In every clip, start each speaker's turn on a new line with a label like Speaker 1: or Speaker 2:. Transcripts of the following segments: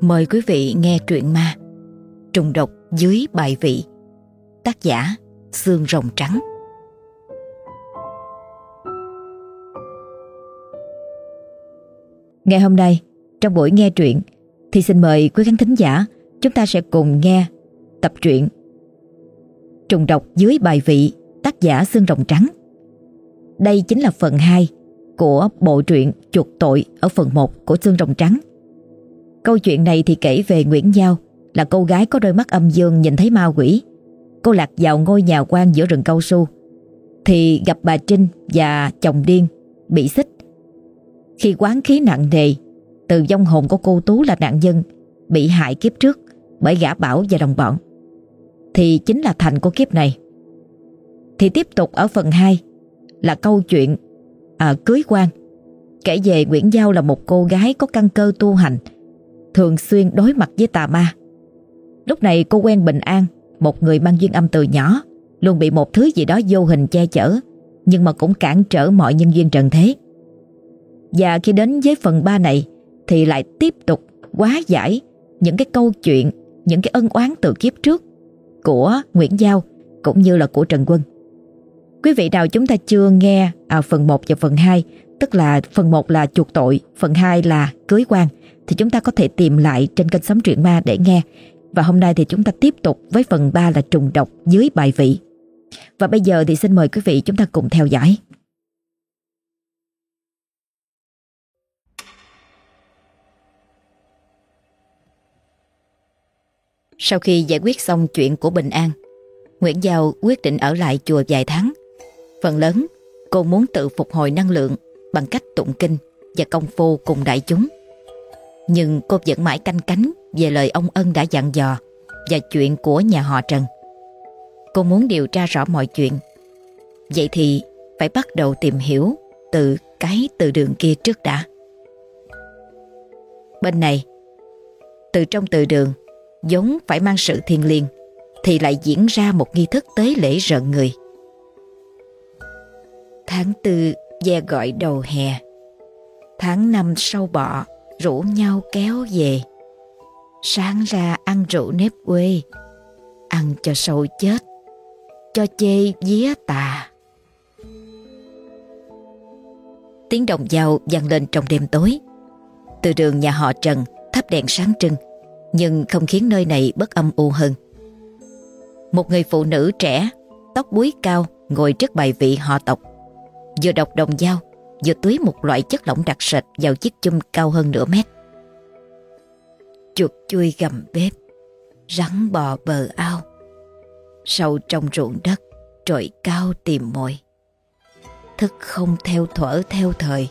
Speaker 1: Mời quý vị nghe truyện ma, Trùng độc dưới bài vị. Tác giả Xương rồng trắng. Ngày hôm nay, Trong buổi nghe truyện, Thì xin mời quý khán thính giả, Chúng ta sẽ cùng nghe tập truyện Trùng độc dưới bài vị, Tác giả Xương rồng trắng. Đây chính là phần 2 Của bộ truyện Chuột tội Ở phần 1 của Xương rồng trắng. Câu chuyện này thì kể về Nguyễn Giao là cô gái có đôi mắt âm dương nhìn thấy ma quỷ. Cô lạc vào ngôi nhà quan giữa rừng cao su thì gặp bà Trinh và chồng điên bị xích. Khi quán khí nặng nề từ dông hồn của cô Tú là nạn nhân bị hại kiếp trước bởi gã Bảo và đồng bọn thì chính là thành của kiếp này. Thì tiếp tục ở phần 2 là câu chuyện à, cưới quan kể về Nguyễn Giao là một cô gái có căn cơ tu hành thường xuyên đối mặt với tà ma. Lúc này cô quen Bình An, một người mang duyên âm từ nhỏ, luôn bị một thứ gì đó vô hình che chở, nhưng mà cũng cản trở mọi nhân duyên trần thế. Và khi đến với phần 3 này thì lại tiếp tục quá giải những cái câu chuyện, những cái ân oán từ kiếp trước của Nguyễn Giao cũng như là của Trần Quân. Quý vị nào chúng ta chưa nghe à, phần 1 và phần 2, tức là phần 1 là chuộc tội, phần 2 là cưới quan thì chúng ta có thể tìm lại trên kênh Sống Truyện Ma để nghe. Và hôm nay thì chúng ta tiếp tục với phần 3 là trùng độc dưới bài vị. Và bây giờ thì xin mời quý vị chúng ta cùng theo dõi. Sau khi giải quyết xong chuyện của Bình An, Nguyễn Giao quyết định ở lại chùa vài tháng. Phần lớn, cô muốn tự phục hồi năng lượng bằng cách tụng kinh và công phu cùng đại chúng. Nhưng cô vẫn mãi canh cánh về lời ông Ân đã dặn dò và chuyện của nhà họ Trần. Cô muốn điều tra rõ mọi chuyện. Vậy thì phải bắt đầu tìm hiểu từ cái từ đường kia trước đã. Bên này, từ trong từ đường, giống phải mang sự thiêng liêng, thì lại diễn ra một nghi thức tế lễ rợn người. Tháng tư ve gọi đầu hè, tháng năm sâu bọ rủ nhau kéo về. Sáng ra ăn rượu nếp quê, ăn cho sâu chết, cho chê vía tà. Tiếng đồng dao vang lên trong đêm tối. Từ đường nhà họ Trần thắp đèn sáng trưng, nhưng không khiến nơi này bất âm u hơn. Một người phụ nữ trẻ, tóc búi cao, ngồi trước bài vị họ tộc. Vừa đọc đồng dao, vừa tưới một loại chất lỏng đặc sệt vào chiếc chum cao hơn nửa mét. Chuột chui gầm bếp, rắn bò bờ ao, sâu trong ruộng đất, trội cao tìm mồi. Thức không theo thuở theo thời,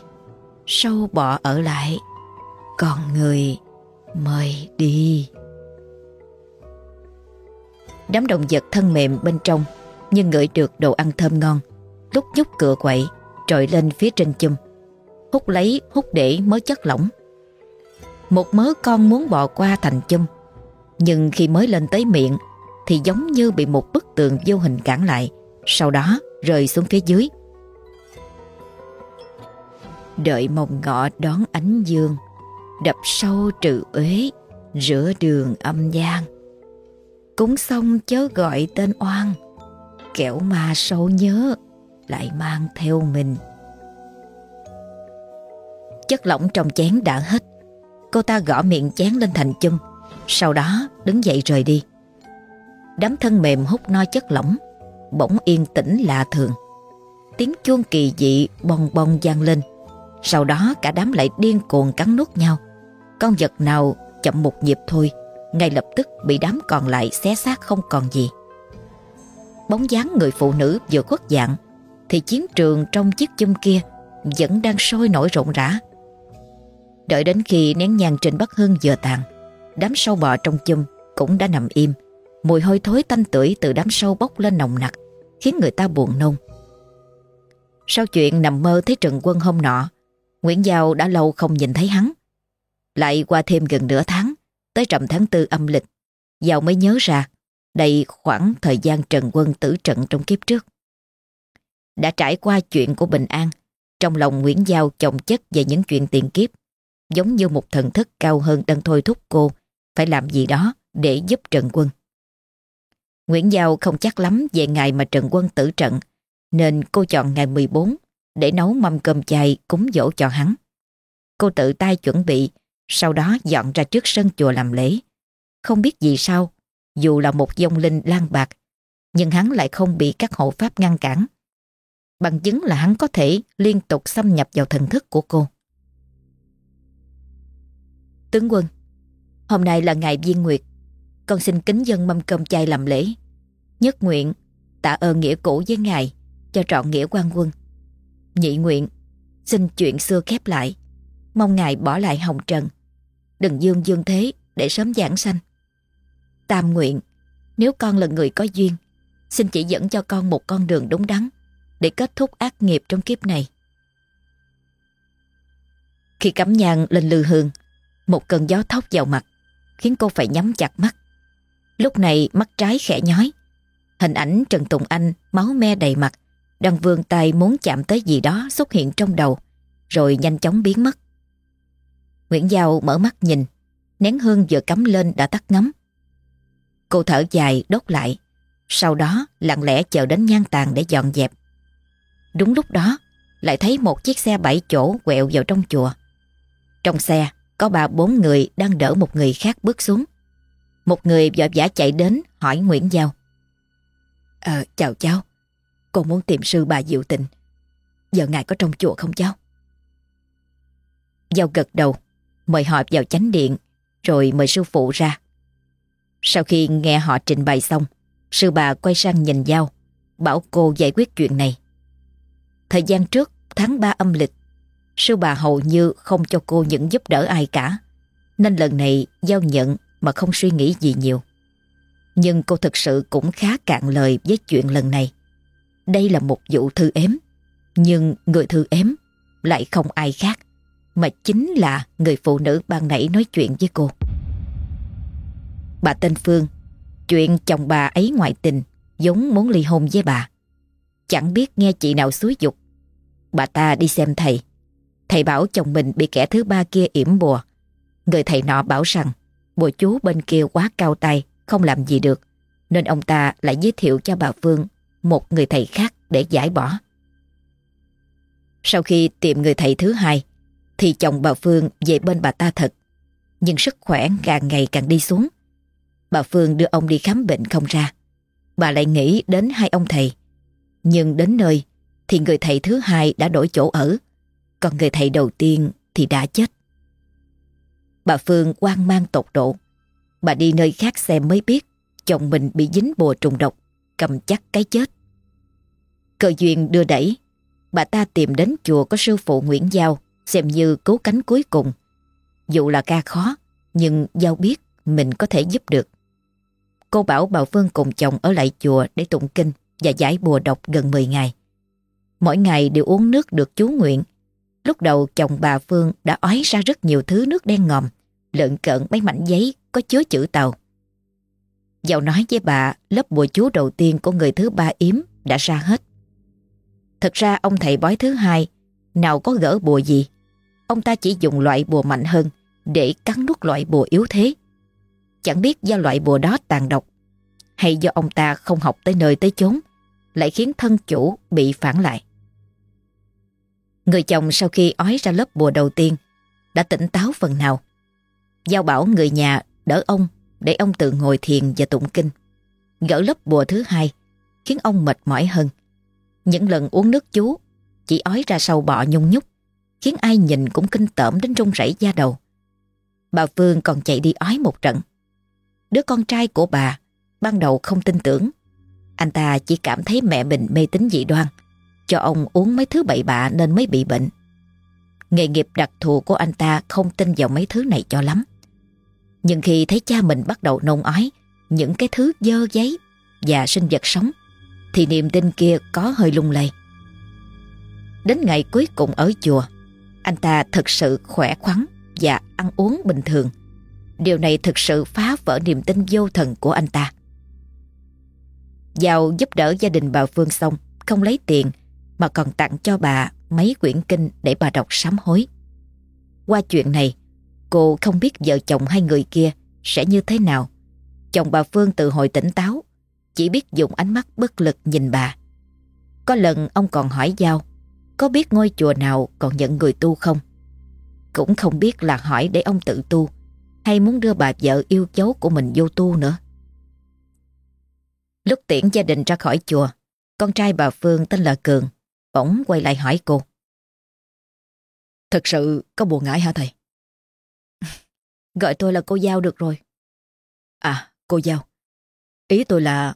Speaker 1: sâu bọ ở lại, còn người mời đi. Đám động vật thân mềm bên trong nhưng ngửi được đồ ăn thơm ngon, lúc nhúc cửa quậy, trồi lên phía trên chum. Hút lấy, hút để mớ chất lỏng. Một mớ con muốn bò qua thành chum, nhưng khi mới lên tới miệng thì giống như bị một bức tường vô hình cản lại, sau đó rơi xuống phía dưới. Đợi mồng ngọ đón ánh dương, đập sâu trừ uế rửa đường âm gian. Cúng xong chớ gọi tên oan, kẻo mà sâu nhớ lại mang theo mình. Chất lỏng trong chén đã hết. Cô ta gõ miệng chén lên thành chum, sau đó đứng dậy rời đi. Đám thân mềm hút no chất lỏng, bỗng yên tĩnh lạ thường. Tiếng chuông kỳ dị bong bong vang lên. Sau đó cả đám lại điên cuồng cắn nuốt nhau. Con vật nào chậm một nhịp thôi, ngay lập tức bị đám còn lại xé xác không còn gì. Bóng dáng người phụ nữ vừa khuất dạng thì chiến trường trong chiếc chum kia vẫn đang sôi nổi rộn rã. Đợi đến khi nén nhang trên Bắc Hưng vừa tàn, đám sâu bọ trong chum cũng đã nằm im. Mùi hôi thối tanh tưởi từ đám sâu bốc lên nồng nặc, khiến người ta buồn nôn. Sau chuyện nằm mơ thấy Trần Quân hôm nọ, Nguyễn Giao đã lâu không nhìn thấy hắn. Lại qua thêm gần nửa tháng, tới trầm tháng tư âm lịch, Giao mới nhớ ra đây khoảng thời gian Trần Quân tử trận trong kiếp trước đã trải qua chuyện của Bình An, trong lòng Nguyễn Giao chồng chất về những chuyện tiền kiếp, giống như một thần thức cao hơn đang thôi thúc cô phải làm gì đó để giúp Trần Quân. Nguyễn Giao không chắc lắm về ngày mà Trần Quân tử trận, nên cô chọn ngày 14 để nấu mâm cơm chay cúng dỗ cho hắn. Cô tự tay chuẩn bị, sau đó dọn ra trước sân chùa làm lễ. Không biết vì sao, dù là một dông linh lang bạc, nhưng hắn lại không bị các hộ pháp ngăn cản. Bằng chứng là hắn có thể liên tục xâm nhập vào thần thức của cô. Tướng quân, hôm nay là ngày viên nguyệt, con xin kính dân mâm cơm chay làm lễ. Nhất nguyện, tạ ơn nghĩa cũ với ngài, cho trọn nghĩa quan quân. Nhị nguyện, xin chuyện xưa khép lại, mong ngài bỏ lại hồng trần, đừng dương dương thế để sớm giảng sanh. Tam nguyện, nếu con là người có duyên, xin chỉ dẫn cho con một con đường đúng đắn để kết thúc ác nghiệp trong kiếp này. Khi cắm nhang lên lư hương, một cơn gió thốc vào mặt, khiến cô phải nhắm chặt mắt. Lúc này mắt trái khẽ nhói. Hình ảnh Trần Tùng Anh máu me đầy mặt, đang vươn tay muốn chạm tới gì đó xuất hiện trong đầu, rồi nhanh chóng biến mất. Nguyễn Giao mở mắt nhìn, nén hương vừa cắm lên đã tắt ngấm. Cô thở dài đốt lại, sau đó lặng lẽ chờ đến nhan tàn để dọn dẹp. Đúng lúc đó, lại thấy một chiếc xe bảy chỗ quẹo vào trong chùa. Trong xe, có ba bốn người đang đỡ một người khác bước xuống. Một người vội vã chạy đến hỏi Nguyễn Giao. Ờ, chào cháu. Con muốn tìm sư bà Diệu Tịnh. Giờ ngài có trong chùa không cháu? Giao gật đầu, mời họ vào chánh điện, rồi mời sư phụ ra. Sau khi nghe họ trình bày xong, sư bà quay sang nhìn Giao, bảo cô giải quyết chuyện này. Thời gian trước, tháng 3 âm lịch, sư bà hầu như không cho cô những giúp đỡ ai cả. Nên lần này Giao nhận mà không suy nghĩ gì nhiều. Nhưng cô thực sự cũng khá cạn lời với chuyện lần này. Đây là một vụ thư ếm, nhưng người thư ếm lại không ai khác, mà chính là người phụ nữ ban nãy nói chuyện với cô. Bà tên Phương, chuyện chồng bà ấy ngoại tình, giống muốn ly hôn với bà. Chẳng biết nghe chị nào xúi dục. Bà ta đi xem thầy. Thầy bảo chồng mình bị kẻ thứ ba kia yểm bùa. Người thầy nọ bảo rằng bùa chú bên kia quá cao tay, không làm gì được. Nên ông ta lại giới thiệu cho bà Phương một người thầy khác để giải bỏ. Sau khi tìm người thầy thứ hai, thì chồng bà Phương về bên bà ta thật. Nhưng sức khỏe càng ngày càng đi xuống. Bà Phương đưa ông đi khám bệnh không ra. Bà lại nghĩ đến hai ông thầy. Nhưng đến nơi thì người thầy thứ hai đã đổi chỗ ở. Còn người thầy đầu tiên thì đã chết. Bà Phương quan mang tột độ. Bà đi nơi khác xem mới biết chồng mình bị dính bùa trùng độc, cầm chắc cái chết. Cơ duyên đưa đẩy, bà ta tìm đến chùa có sư phụ Nguyễn Giao xem như cứu cánh cuối cùng. Dù là ca khó, nhưng Giao biết mình có thể giúp được. Cô bảo bà Phương cùng chồng ở lại chùa để tụng kinh và giải bùa độc gần 10 ngày. Mỗi ngày đều uống nước được chú nguyện. Lúc đầu chồng bà Phương đã ói ra rất nhiều thứ nước đen ngòm, lợn cận mấy mảnh giấy có chứa chữ tàu. Dạo nói với bà lớp bùa chú đầu tiên của người thứ ba yếm đã ra hết. Thật ra ông thầy bói thứ hai nào có gỡ bùa gì. Ông ta chỉ dùng loại bùa mạnh hơn để cắn nuốt loại bùa yếu thế. Chẳng biết do loại bùa đó tàn độc hay do ông ta không học tới nơi tới chốn lại khiến thân chủ bị phản lại. Người chồng sau khi ói ra lớp bùa đầu tiên, đã tỉnh táo phần nào. Giao bảo người nhà đỡ ông để ông tự ngồi thiền và tụng kinh. Gỡ lớp bùa thứ hai, khiến ông mệt mỏi hơn. Những lần uống nước chú, chỉ ói ra sâu bọ nhung nhúc, khiến ai nhìn cũng kinh tởm đến run rẩy da đầu. Bà Phương còn chạy đi ói một trận. Đứa con trai của bà ban đầu không tin tưởng. Anh ta chỉ cảm thấy mẹ mình mê tín dị đoan cho ông uống mấy thứ bậy bạ nên mới bị bệnh. Nghề nghiệp đặc thù của anh ta không tin vào mấy thứ này cho lắm. Nhưng khi thấy cha mình bắt đầu nôn ói những cái thứ dơ giấy và sinh vật sống thì niềm tin kia có hơi lung lay. Đến ngày cuối cùng ở chùa, anh ta thực sự khỏe khoắn và ăn uống bình thường. Điều này thực sự phá vỡ niềm tin vô thần của anh ta. Giao giúp đỡ gia đình bà Phương xong, không lấy tiền mà còn tặng cho bà mấy quyển kinh để bà đọc sám hối. Qua chuyện này, cô không biết vợ chồng hai người kia sẽ như thế nào. Chồng bà Phương từ hồi tỉnh táo, chỉ biết dùng ánh mắt bất lực nhìn bà. Có lần ông còn hỏi Giao, có biết ngôi chùa nào còn nhận người tu không? Cũng không biết là hỏi để ông tự tu, hay muốn đưa bà vợ yêu cháu của mình vô tu nữa. Lúc tiễn gia đình ra khỏi chùa, con trai bà Phương tên là Cường, bỗng quay lại hỏi cô.
Speaker 2: Thật sự có buồn ngại hả thầy?
Speaker 1: Gọi tôi là cô Giao được rồi.
Speaker 2: À, cô Giao. Ý tôi là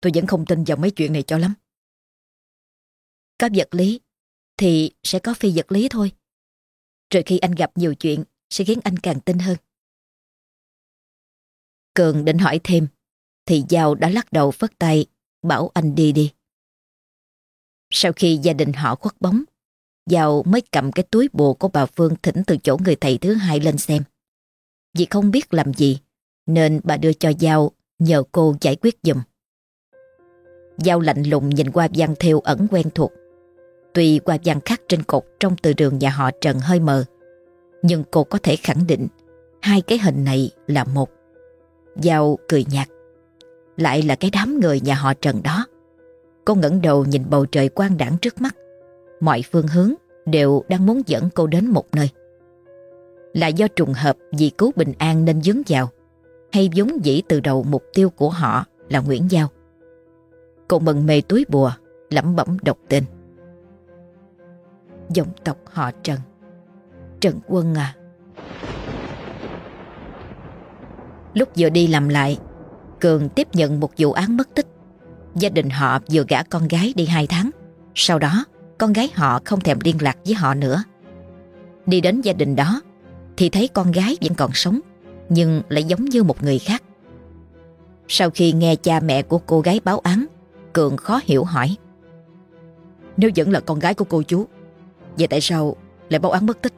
Speaker 2: tôi vẫn không tin vào mấy chuyện này cho lắm.
Speaker 1: Có vật lý thì sẽ có phi vật lý thôi. Rồi khi anh gặp nhiều chuyện sẽ khiến anh càng tin hơn. Cường định hỏi thêm thì Giao đã lắc đầu phất tay bảo anh đi đi. Sau khi gia đình họ khuất bóng Giao mới cầm cái túi bùa của bà Phương thỉnh từ chỗ người thầy thứ hai lên xem. Vì không biết làm gì, nên bà đưa cho Giao nhờ cô giải quyết giùm. Giao lạnh lùng nhìn qua văn theo ẩn quen thuộc. Tuy qua văn khắc trên cột trong từ đường nhà họ Trần hơi mờ, nhưng cô có thể khẳng định hai cái hình này là một. Giao cười nhạt. Lại là cái đám người nhà họ Trần đó. Cô ngẩng đầu nhìn bầu trời quang đảng trước mắt mọi phương hướng đều đang muốn dẫn cô đến một nơi. Là do trùng hợp vì cứu bình an nên dướng vào, hay vốn dĩ từ đầu mục tiêu của họ là Nguyễn Giao. Cô mừng mê túi bùa, lẩm bẩm đọc tên. Dòng tộc họ Trần. Trần Quân à. Lúc vừa đi làm lại, Cường tiếp nhận một vụ án mất tích. Gia đình họ vừa gả con gái đi hai tháng. Sau đó, con gái họ không thèm liên lạc với họ nữa. Đi đến gia đình đó thì thấy con gái vẫn còn sống nhưng lại giống như một người khác. Sau khi nghe cha mẹ của cô gái báo án, Cường khó hiểu hỏi.
Speaker 2: Nếu vẫn là con gái của cô chú, vậy tại sao lại báo án mất tích?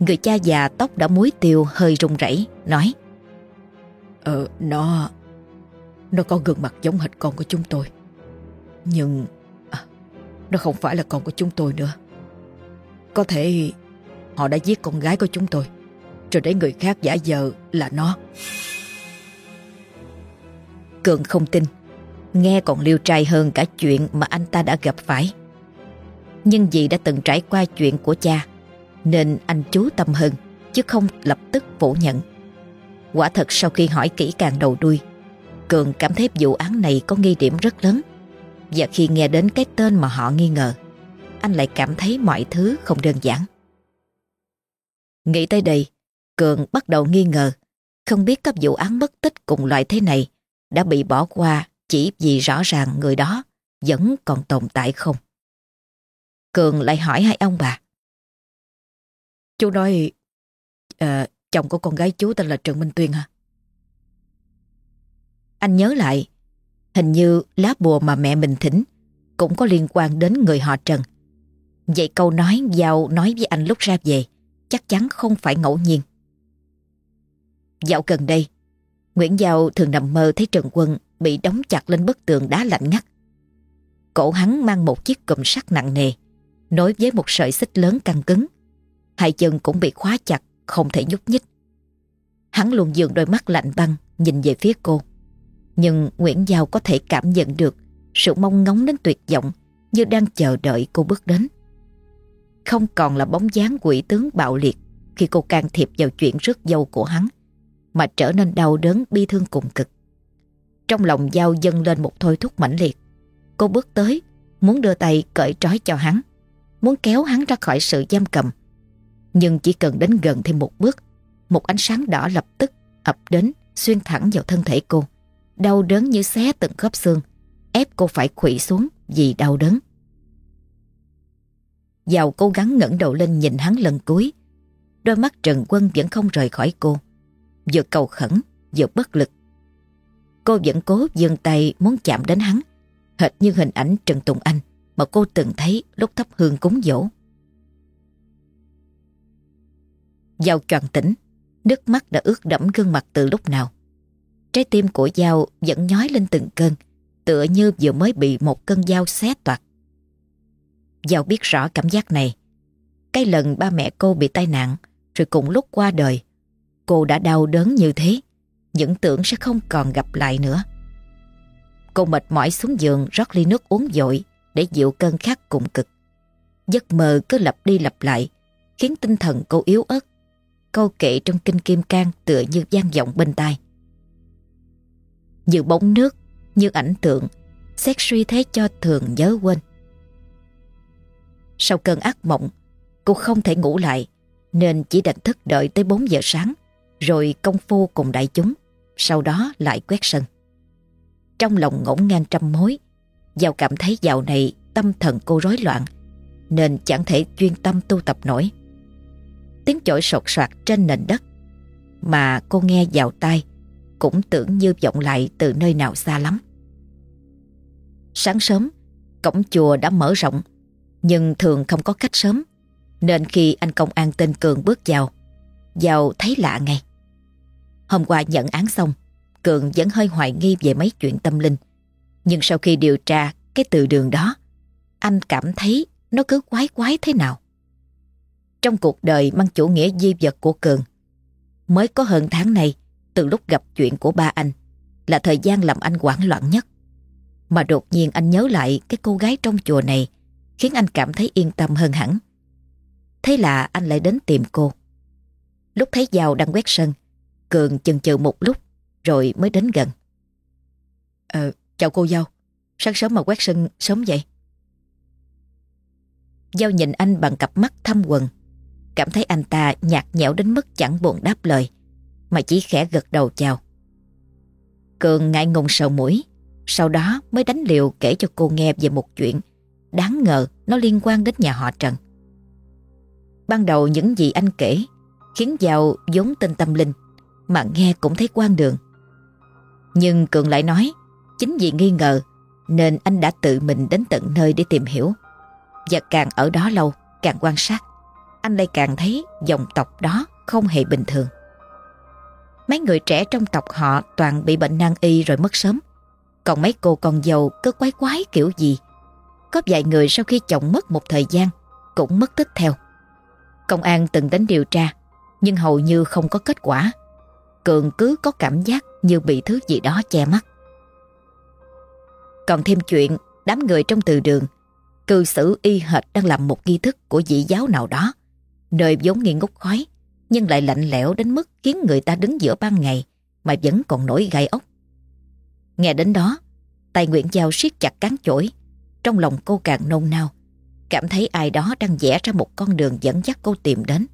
Speaker 1: Người cha già tóc đã muối tiêu hơi rung rẩy nói.
Speaker 2: Ờ, nó... Nó có gương mặt giống hệt con của chúng tôi. Nhưng à, nó không phải là con của chúng tôi nữa. Có thể Họ đã giết con gái của chúng tôi Rồi để người khác giả vờ là nó.
Speaker 1: Cường không tin. Nghe còn liêu trai hơn cả chuyện mà anh ta đã gặp phải. Nhưng vì đã từng trải qua chuyện của cha Nên anh chú tâm hơn Chứ không lập tức phủ nhận. Quả thật sau khi hỏi kỹ càng đầu đuôi Cường cảm thấy vụ án này có nghi điểm rất lớn và khi nghe đến cái tên mà họ nghi ngờ, anh lại cảm thấy mọi thứ không đơn giản. Nghĩ tới đây, Cường bắt đầu nghi ngờ, không biết các vụ án mất tích cùng loại thế này đã bị bỏ qua chỉ vì rõ ràng người đó vẫn còn tồn tại không. Cường lại hỏi hai ông bà.
Speaker 2: Chú nói uh, chồng của con gái chú tên là Trần Minh Tuyên hả?
Speaker 1: Anh nhớ lại Hình như lá bùa mà mẹ mình thỉnh cũng có liên quan đến người họ Trần. Vậy câu nói Giao nói với anh lúc ra về chắc chắn không phải ngẫu nhiên. Dạo gần đây, Nguyễn Giao thường nằm mơ thấy Trần Quân bị đóng chặt lên bức tường đá lạnh ngắt. Cổ hắn mang một chiếc cụm sắt nặng nề, nối với một sợi xích lớn căng cứng. Hai chân cũng bị khóa chặt, không thể nhúc nhích. Hắn luôn dường đôi mắt lạnh băng nhìn về phía cô. Nhưng Nguyễn Giao có thể cảm nhận được sự mong ngóng đến tuyệt vọng như đang chờ đợi cô bước đến. Không còn là bóng dáng quỷ tướng bạo liệt khi cô can thiệp vào chuyện rước dâu của hắn, mà trở nên đau đớn bi thương cùng cực. Trong lòng Giao dâng lên một thôi thúc mãnh liệt. Cô bước tới, muốn đưa tay cởi trói cho hắn, muốn kéo hắn ra khỏi sự giam cầm. Nhưng chỉ cần đến gần thêm một bước, một ánh sáng đỏ lập tức ập đến xuyên thẳng vào thân thể cô đau đớn như xé từng khớp xương, ép cô phải khủy xuống vì đau đớn. Giàu cố gắng ngẩng đầu lên nhìn hắn lần cuối, đôi mắt Trần Quân vẫn không rời khỏi cô, vừa cầu khẩn, vừa bất lực. Cô vẫn cố dừng tay muốn chạm đến hắn, hệt như hình ảnh Trần Tùng Anh mà cô từng thấy lúc thắp hương cúng dỗ. Giao choàng tỉnh, nước mắt đã ướt đẫm gương mặt từ lúc nào. Trái tim của Giao vẫn nhói lên từng cơn, tựa như vừa mới bị một cơn dao xé toạc. Giao biết rõ cảm giác này. Cái lần ba mẹ cô bị tai nạn, rồi cùng lúc qua đời, cô đã đau đớn như thế, những tưởng sẽ không còn gặp lại nữa. Cô mệt mỏi xuống giường rót ly nước uống dội để dịu cơn khát cùng cực. Giấc mơ cứ lặp đi lặp lại, khiến tinh thần cô yếu ớt. Câu kệ trong kinh kim cang tựa như gian vọng bên tai. Như bóng nước, như ảnh tượng, xét suy thế cho thường nhớ quên. Sau cơn ác mộng, cô không thể ngủ lại, nên chỉ đành thức đợi tới 4 giờ sáng, rồi công phu cùng đại chúng, sau đó lại quét sân. Trong lòng ngổn ngang trăm mối, Giao cảm thấy dạo này tâm thần cô rối loạn, nên chẳng thể chuyên tâm tu tập nổi. Tiếng chổi sột soạt trên nền đất, mà cô nghe vào tai, cũng tưởng như vọng lại từ nơi nào xa lắm. Sáng sớm, cổng chùa đã mở rộng, nhưng thường không có cách sớm, nên khi anh công an tên Cường bước vào, vào thấy lạ ngay. Hôm qua nhận án xong, Cường vẫn hơi hoài nghi về mấy chuyện tâm linh. Nhưng sau khi điều tra cái từ đường đó, anh cảm thấy nó cứ quái quái thế nào. Trong cuộc đời mang chủ nghĩa di vật của Cường, mới có hơn tháng này, từ lúc gặp chuyện của ba anh, là thời gian làm anh hoảng loạn nhất. Mà đột nhiên anh nhớ lại cái cô gái trong chùa này, khiến anh cảm thấy yên tâm hơn hẳn. Thế là anh lại đến tìm cô. Lúc thấy Giao đang quét sân, Cường chần chừ một lúc rồi mới đến gần. Ờ, chào cô Giao. Sáng sớm mà quét sân sớm vậy? Giao nhìn anh bằng cặp mắt thâm quần. Cảm thấy anh ta nhạt nhẽo đến mức chẳng buồn đáp lời, mà chỉ khẽ gật đầu chào. Cường ngại ngùng sầu mũi, sau đó mới đánh liều kể cho cô nghe về một chuyện đáng ngờ nó liên quan đến nhà họ Trần. Ban đầu những gì anh kể khiến Giao vốn tin tâm linh mà nghe cũng thấy quan đường. Nhưng Cường lại nói chính vì nghi ngờ nên anh đã tự mình đến tận nơi để tìm hiểu. Và càng ở đó lâu, càng quan sát, anh lại càng thấy dòng tộc đó không hề bình thường. Mấy người trẻ trong tộc họ toàn bị bệnh nan y rồi mất sớm. Còn mấy cô con dâu cứ quái quái kiểu gì. Có vài người sau khi chồng mất một thời gian, cũng mất tích theo. Công an từng đến điều tra, nhưng hầu như không có kết quả. Cường cứ có cảm giác như bị thứ gì đó che mắt. Còn thêm chuyện, đám người trong từ đường, cư xử y hệt đang làm một nghi thức của dị giáo nào đó nơi vốn nghi ngút khói nhưng lại lạnh lẽo đến mức khiến người ta đứng giữa ban ngày mà vẫn còn nổi gai ốc. Nghe đến đó, tay Nguyễn Giao siết chặt cán chổi, trong lòng cô càng nôn nao, cảm thấy ai đó đang vẽ ra một con đường dẫn dắt cô tìm đến.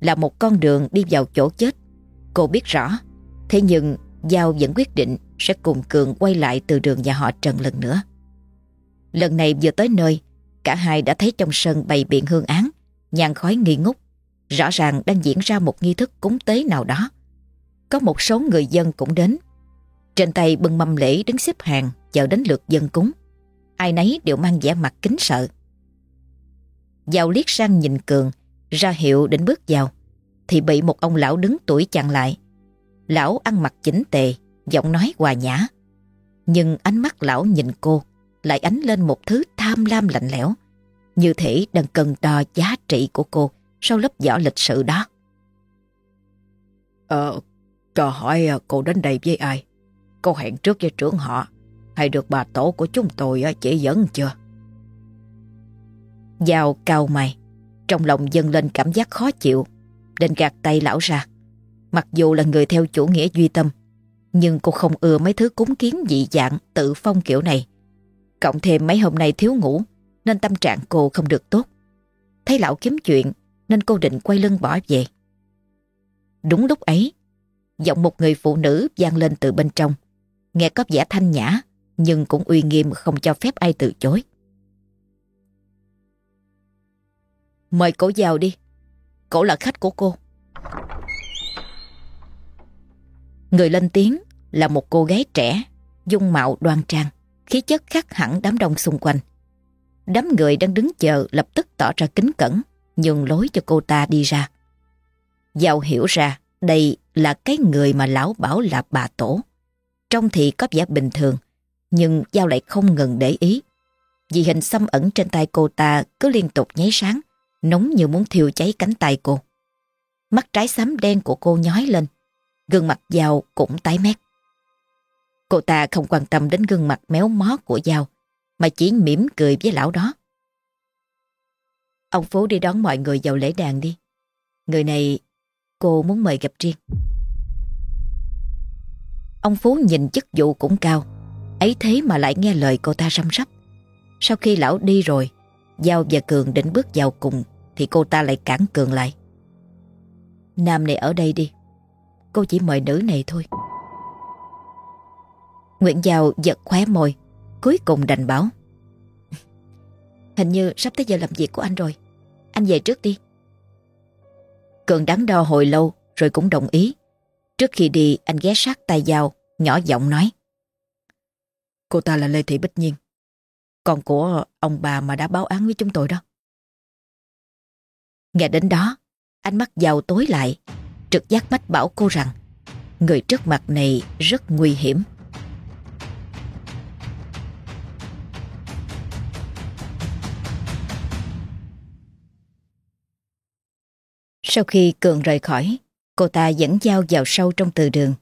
Speaker 1: Là một con đường đi vào chỗ chết, cô biết rõ, thế nhưng Giao vẫn quyết định sẽ cùng Cường quay lại từ đường nhà họ Trần lần nữa. Lần này vừa tới nơi, cả hai đã thấy trong sân bày biện hương án, nhàn khói nghi ngút. Rõ ràng đang diễn ra một nghi thức cúng tế nào đó. Có một số người dân cũng đến. Trên tay bưng mâm lễ đứng xếp hàng chờ đến lượt dân cúng. Ai nấy đều mang vẻ mặt kính sợ. Giàu liếc sang nhìn Cường, ra hiệu định bước vào, thì bị một ông lão đứng tuổi chặn lại. Lão ăn mặc chỉnh tề, giọng nói hòa nhã. Nhưng ánh mắt lão nhìn cô lại ánh lên một thứ tham lam lạnh lẽo, như thể đang cần đo giá trị của cô sau lớp vỏ lịch sự đó.
Speaker 2: Ờ, cho hỏi ờ, cô đến đây với ai? Cô hẹn trước với trưởng họ hay được bà tổ của chúng tôi ờ, chỉ dẫn chưa?
Speaker 1: Giao cao mày, trong lòng dâng lên cảm giác khó chịu, định gạt tay lão ra. Mặc dù là người theo chủ nghĩa duy tâm, nhưng cô không ưa mấy thứ cúng kiến dị dạng tự phong kiểu này. Cộng thêm mấy hôm nay thiếu ngủ, nên tâm trạng cô không được tốt. Thấy lão kiếm chuyện, nên cô định quay lưng bỏ về. Đúng lúc ấy, giọng một người phụ nữ vang lên từ bên trong. Nghe có vẻ thanh nhã, nhưng cũng uy nghiêm không cho phép ai từ chối. Mời cổ vào đi. Cổ là khách của cô. Người lên tiếng là một cô gái trẻ, dung mạo đoan trang, khí chất khác hẳn đám đông xung quanh. Đám người đang đứng chờ lập tức tỏ ra kính cẩn, nhường lối cho cô ta đi ra. Giao hiểu ra đây là cái người mà lão bảo là bà tổ. Trông thì có vẻ bình thường, nhưng Giao lại không ngừng để ý. Vì hình xăm ẩn trên tay cô ta cứ liên tục nháy sáng, nóng như muốn thiêu cháy cánh tay cô. Mắt trái xám đen của cô nhói lên. Gương mặt Giao cũng tái mét. Cô ta không quan tâm đến gương mặt méo mó của Giao, mà chỉ mỉm cười với lão đó. Ông Phú đi đón mọi người vào lễ đàn đi. Người này cô muốn mời gặp riêng. Ông Phú nhìn chức vụ cũng cao, ấy thế mà lại nghe lời cô ta răm rắp. Sau khi lão đi rồi, Giao và Cường định bước vào cùng thì cô ta lại cản Cường lại. Nam này ở đây đi, cô chỉ mời nữ này thôi. Nguyễn Giao giật khóe môi, cuối cùng đành bảo. Hình như sắp tới giờ làm việc của anh rồi, anh về trước đi. Cường đắn đo hồi lâu rồi cũng đồng ý. Trước khi đi anh ghé sát tay Giao, nhỏ giọng nói. Cô ta là Lê Thị Bích Nhiên, con của ông bà mà đã báo án với chúng tôi đó. Nghe đến đó, ánh mắt Giao tối lại, trực giác mách bảo cô rằng người trước mặt này rất nguy hiểm. Sau khi Cường rời khỏi, cô ta dẫn Giao vào sâu trong từ đường.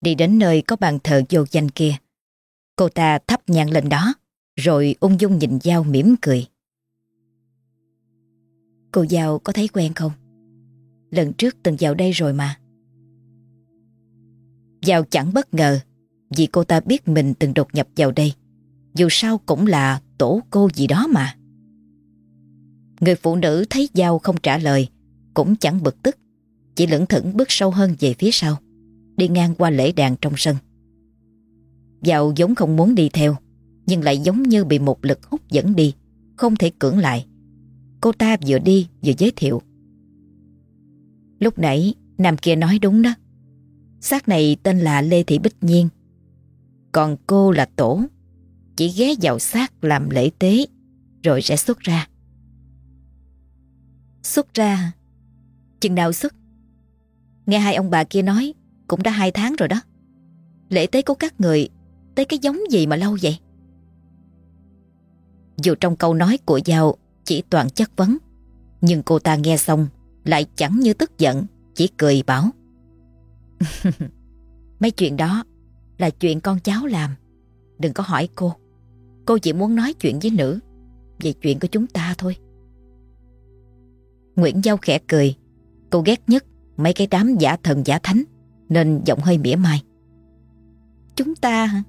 Speaker 1: Đi đến nơi có bàn thờ vô danh kia. Cô ta thắp nhang lên đó, rồi ung dung nhìn dao mỉm cười. Cô Giao có thấy quen không? Lần trước từng vào đây rồi mà. Giao chẳng bất ngờ vì cô ta biết mình từng đột nhập vào đây. Dù sao cũng là tổ cô gì đó mà. Người phụ nữ thấy Giao không trả lời cũng chẳng bực tức, chỉ lững thững bước sâu hơn về phía sau, đi ngang qua lễ đàn trong sân. Dạo giống không muốn đi theo, nhưng lại giống như bị một lực hút dẫn đi, không thể cưỡng lại. Cô ta vừa đi vừa giới thiệu. Lúc nãy, nam kia nói đúng đó. Xác này tên là Lê Thị Bích Nhiên. Còn cô là Tổ, chỉ ghé vào xác làm lễ tế, rồi sẽ xuất ra. Xuất ra Chừng nào xuất Nghe hai ông bà kia nói, Cũng đã hai tháng rồi đó. Lễ tế của các người, Tế cái giống gì mà lâu vậy? Dù trong câu nói của Giao Chỉ toàn chất vấn, Nhưng cô ta nghe xong Lại chẳng như tức giận, Chỉ cười bảo. Mấy chuyện đó Là chuyện con cháu làm, Đừng có hỏi cô. Cô chỉ muốn nói chuyện với nữ, Về chuyện của chúng ta thôi. Nguyễn Giao khẽ cười Cô ghét nhất mấy cái đám giả thần giả thánh, nên giọng hơi mỉa mai. Chúng ta hả?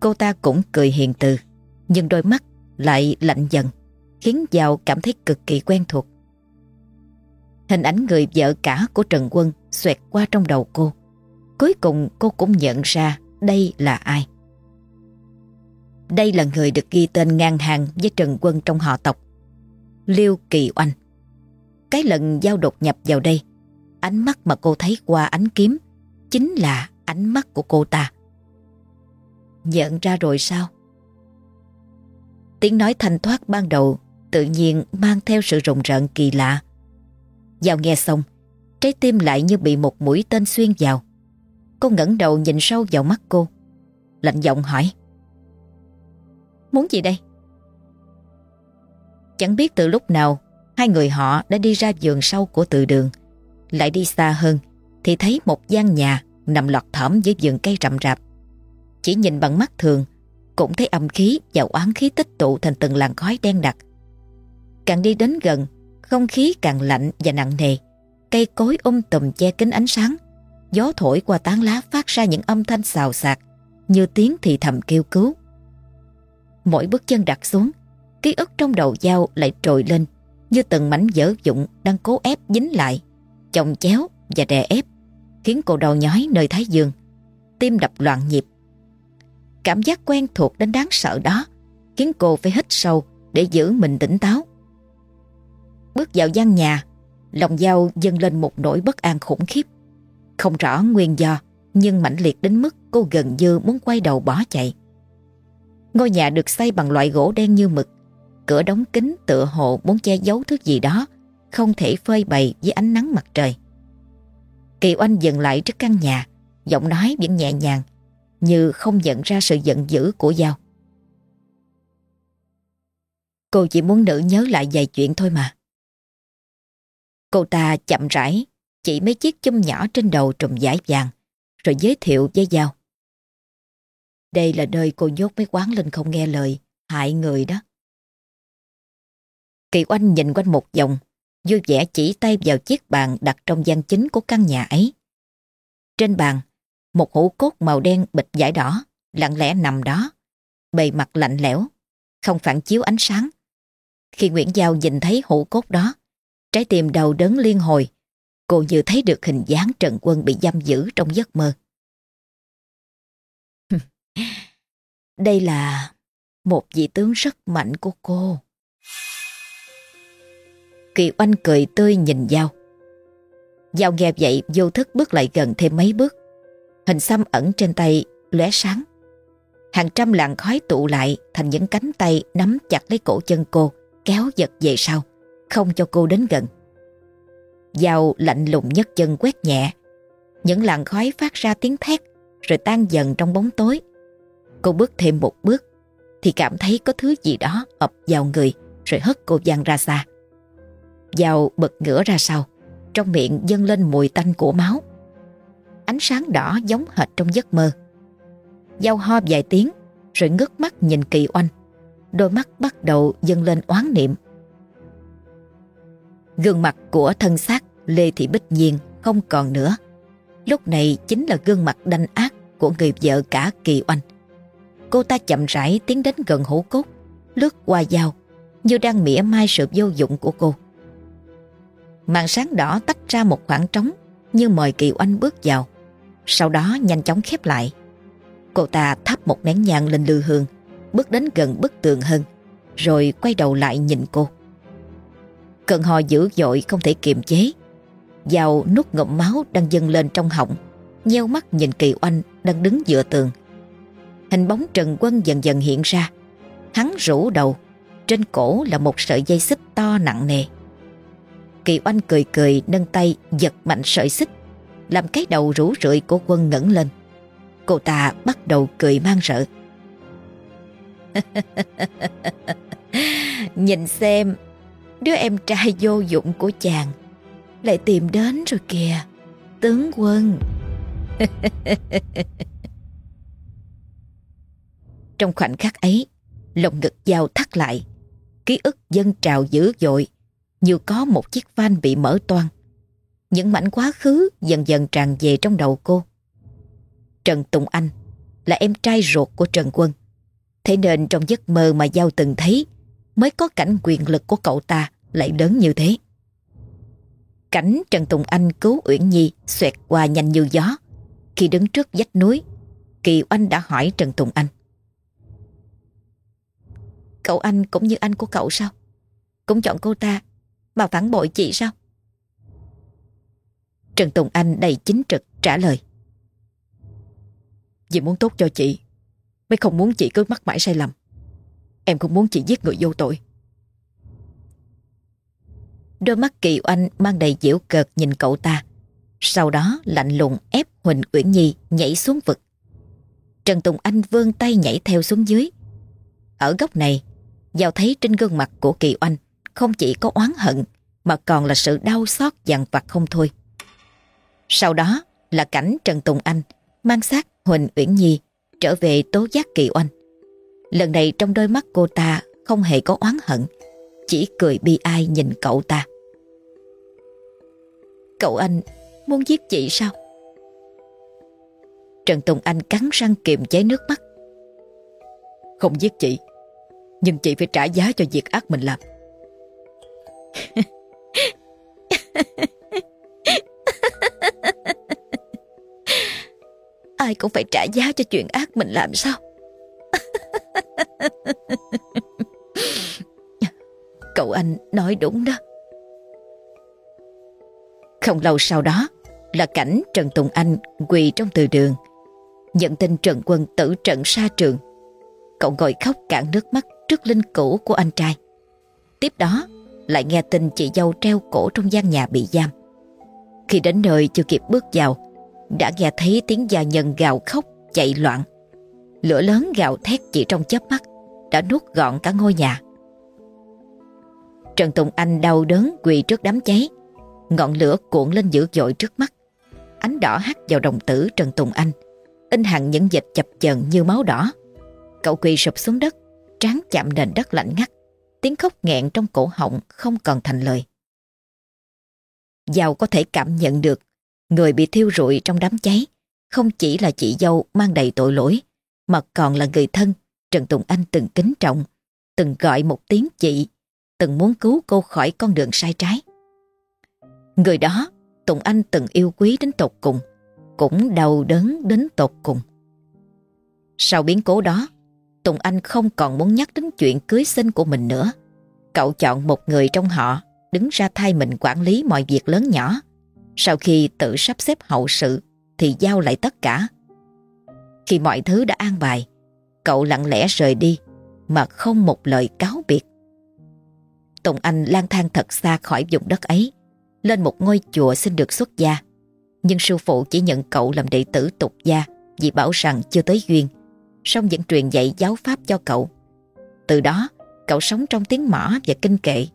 Speaker 1: Cô ta cũng cười hiền từ, nhưng đôi mắt lại lạnh dần, khiến Giao cảm thấy cực kỳ quen thuộc. Hình ảnh người vợ cả của Trần Quân xoẹt qua trong đầu cô. Cuối cùng cô cũng nhận ra đây là ai. Đây là người được ghi tên ngang hàng với Trần Quân trong họ tộc. Liêu Kỳ Oanh. Cái lần giao đột nhập vào đây, ánh mắt mà cô thấy qua ánh kiếm chính là ánh mắt của cô ta. Nhận ra rồi sao? Tiếng nói thanh thoát ban đầu tự nhiên mang theo sự rùng rợn kỳ lạ. Giao nghe xong, trái tim lại như bị một mũi tên xuyên vào. Cô ngẩng đầu nhìn sâu vào mắt cô. Lạnh giọng hỏi. Muốn gì đây? Chẳng biết từ lúc nào Hai người họ đã đi ra vườn sau của từ đường. Lại đi xa hơn thì thấy một gian nhà nằm lọt thỏm dưới vườn cây rậm rạp. Chỉ nhìn bằng mắt thường cũng thấy âm khí và oán khí tích tụ thành từng làn khói đen đặc. Càng đi đến gần, không khí càng lạnh và nặng nề. Cây cối um tùm che kín ánh sáng. Gió thổi qua tán lá phát ra những âm thanh xào xạc như tiếng thì thầm kêu cứu. Mỗi bước chân đặt xuống, ký ức trong đầu dao lại trồi lên như từng mảnh dở dụng đang cố ép dính lại, chồng chéo và đè ép, khiến cô đau nhói nơi thái dương, tim đập loạn nhịp. Cảm giác quen thuộc đến đáng sợ đó khiến cô phải hít sâu để giữ mình tỉnh táo. Bước vào gian nhà, lòng dao dâng lên một nỗi bất an khủng khiếp. Không rõ nguyên do, nhưng mãnh liệt đến mức cô gần như muốn quay đầu bỏ chạy. Ngôi nhà được xây bằng loại gỗ đen như mực, Cửa đóng kín tựa hồ muốn che giấu thứ gì đó Không thể phơi bày với ánh nắng mặt trời Kỳ oanh dừng lại trước căn nhà Giọng nói vẫn nhẹ nhàng Như không nhận ra sự giận dữ của Giao Cô chỉ muốn nữ nhớ lại vài chuyện thôi mà Cô ta chậm rãi chỉ mấy chiếc chum nhỏ trên đầu trùm vải vàng rồi giới thiệu với Giao. Đây là nơi cô nhốt mấy quán linh không nghe lời, hại người đó. Kỳ oanh nhìn quanh một vòng, vui vẻ chỉ tay vào chiếc bàn đặt trong gian chính của căn nhà ấy. Trên bàn, một hũ cốt màu đen bịch vải đỏ, lặng lẽ nằm đó, bề mặt lạnh lẽo, không phản chiếu ánh sáng. Khi Nguyễn Giao nhìn thấy hũ cốt đó, trái tim đầu đớn liên hồi, cô như thấy được hình dáng Trần Quân bị giam giữ trong giấc mơ. Đây là một vị tướng rất mạnh của cô. Kỳ oanh cười tươi nhìn Giao. Giao nghe vậy vô thức bước lại gần thêm mấy bước. Hình xăm ẩn trên tay lóe sáng. Hàng trăm làn khói tụ lại thành những cánh tay nắm chặt lấy cổ chân cô, kéo giật về sau, không cho cô đến gần. Giao lạnh lùng nhất chân quét nhẹ. Những làn khói phát ra tiếng thét rồi tan dần trong bóng tối. Cô bước thêm một bước thì cảm thấy có thứ gì đó ập vào người rồi hất cô văng ra xa. Giao bật ngửa ra sau, trong miệng dâng lên mùi tanh của máu. Ánh sáng đỏ giống hệt trong giấc mơ. Giao ho vài tiếng rồi ngước mắt nhìn kỳ oanh. Đôi mắt bắt đầu dâng lên oán niệm. Gương mặt của thân xác Lê Thị Bích Nhiên không còn nữa. Lúc này chính là gương mặt đanh ác của người vợ cả kỳ oanh. Cô ta chậm rãi tiến đến gần hổ cốt, lướt qua dao, như đang mỉa mai sự vô dụng của cô. Màn sáng đỏ tách ra một khoảng trống như mời Kỳ Oanh bước vào. Sau đó nhanh chóng khép lại. Cô ta thắp một nén nhang lên lư hương, bước đến gần bức tường hơn, rồi quay đầu lại nhìn cô. Cơn ho dữ dội không thể kiềm chế. giàu nút ngậm máu đang dâng lên trong họng, nheo mắt nhìn Kỳ Oanh đang đứng dựa tường. Hình bóng Trần Quân dần dần hiện ra. Hắn rũ đầu, trên cổ là một sợi dây xích to nặng nề. Kỳ oanh cười cười nâng tay giật mạnh sợi xích, làm cái đầu rủ rượi của quân ngẩng lên. Cô ta bắt đầu cười mang rợ. Nhìn xem, đứa em trai vô dụng của chàng lại tìm đến rồi kìa, tướng quân. Trong khoảnh khắc ấy, lồng ngực dao thắt lại, ký ức dân trào dữ dội như có một chiếc van bị mở toang. Những mảnh quá khứ dần dần tràn về trong đầu cô. Trần Tùng Anh là em trai ruột của Trần Quân. Thế nên trong giấc mơ mà Giao từng thấy mới có cảnh quyền lực của cậu ta lại lớn như thế. Cảnh Trần Tùng Anh cứu Uyển Nhi xoẹt qua nhanh như gió. Khi đứng trước vách núi, Kỳ Anh đã hỏi Trần Tùng Anh. Cậu anh cũng như anh của cậu sao? Cũng chọn cô ta mà phản bội chị sao? Trần Tùng Anh đầy chính trực trả lời. Vì muốn tốt cho chị, mới không muốn chị cứ mắc mãi sai lầm. Em không muốn chị giết người vô tội. Đôi mắt kỳ oanh mang đầy diễu cợt nhìn cậu ta. Sau đó lạnh lùng ép Huỳnh Uyển Nhi nhảy xuống vực. Trần Tùng Anh vươn tay nhảy theo xuống dưới. Ở góc này, Giao thấy trên gương mặt của kỳ oanh không chỉ có oán hận mà còn là sự đau xót dằn vặt không thôi. Sau đó là cảnh Trần Tùng Anh mang xác Huỳnh Uyển Nhi trở về tố giác kỳ oanh. Lần này trong đôi mắt cô ta không hề có oán hận, chỉ cười bi ai nhìn cậu ta. Cậu anh muốn giết chị sao? Trần Tùng Anh cắn răng kiềm chế nước mắt. Không giết chị, nhưng chị phải trả giá cho việc ác mình làm. Ai cũng phải trả giá cho chuyện ác mình làm sao? Cậu anh nói đúng đó. Không lâu sau đó, Là cảnh Trần Tùng Anh quỳ trong từ đường, Nhận tin Trần Quân tử trận xa trường. Cậu ngồi khóc cạn nước mắt Trước linh cũ của anh trai. Tiếp đó lại nghe tin chị dâu treo cổ trong gian nhà bị giam. Khi đến nơi chưa kịp bước vào, đã nghe thấy tiếng gia nhân gào khóc, chạy loạn. Lửa lớn gào thét chỉ trong chớp mắt, đã nuốt gọn cả ngôi nhà. Trần Tùng Anh đau đớn quỳ trước đám cháy, Ngọn lửa cuộn lên dữ dội trước mắt. Ánh đỏ hắt vào đồng tử Trần Tùng Anh. In hẳn những dịch chập chờn như máu đỏ. Cậu quỳ sụp xuống đất, trán chạm nền đất lạnh ngắt. Tiếng khóc nghẹn trong cổ họng không còn thành lời. Giàu có thể cảm nhận được, người bị thiêu rụi trong đám cháy không chỉ là chị dâu mang đầy tội lỗi, mà còn là người thân, Trần Tùng Anh từng kính trọng, từng gọi một tiếng chị, từng muốn cứu cô khỏi con đường sai trái. Người đó, Tùng Anh từng yêu quý đến tột cùng, cũng đau đớn đến tột cùng. Sau biến cố đó Tùng Anh không còn muốn nhắc đến chuyện cưới sinh của mình nữa. Cậu chọn một người trong họ đứng ra thay mình quản lý mọi việc lớn nhỏ. Sau khi tự sắp xếp hậu sự thì giao lại tất cả. Khi mọi thứ đã an bài, cậu lặng lẽ rời đi mà không một lời cáo biệt. Tùng Anh lang thang thật xa khỏi vùng đất ấy, lên một ngôi chùa xin được xuất gia. Nhưng sư phụ chỉ nhận cậu làm đệ tử tục gia vì bảo rằng chưa tới duyên, song vẫn truyền dạy giáo pháp cho cậu. Từ đó, cậu sống trong tiếng mỏ và kinh kệ,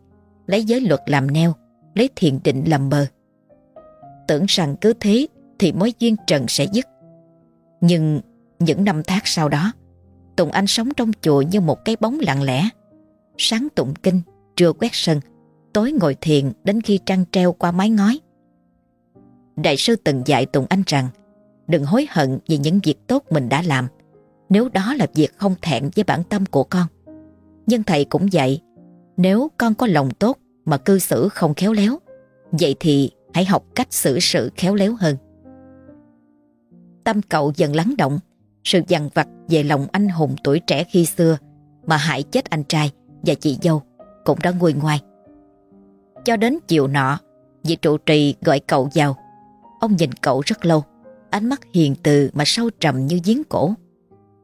Speaker 1: lấy giới luật làm neo, lấy thiền định làm bờ. Tưởng rằng cứ thế thì mối duyên trần sẽ dứt. Nhưng những năm tháng sau đó, Tùng Anh sống trong chùa như một cái bóng lặng lẽ. Sáng tụng kinh, trưa quét sân, tối ngồi thiền đến khi trăng treo qua mái ngói. Đại sư từng dạy Tùng Anh rằng đừng hối hận về những việc tốt mình đã làm nếu đó là việc không thẹn với bản tâm của con. Nhưng thầy cũng dạy nếu con có lòng tốt mà cư xử không khéo léo vậy thì hãy học cách xử sự khéo léo hơn. Tâm cậu dần lắng động sự dằn vặt về lòng anh hùng tuổi trẻ khi xưa mà hại chết anh trai và chị dâu cũng đã nguôi ngoai. Cho đến chiều nọ, vị trụ trì gọi cậu vào. Ông nhìn cậu rất lâu, ánh mắt hiền từ mà sâu trầm như giếng cổ.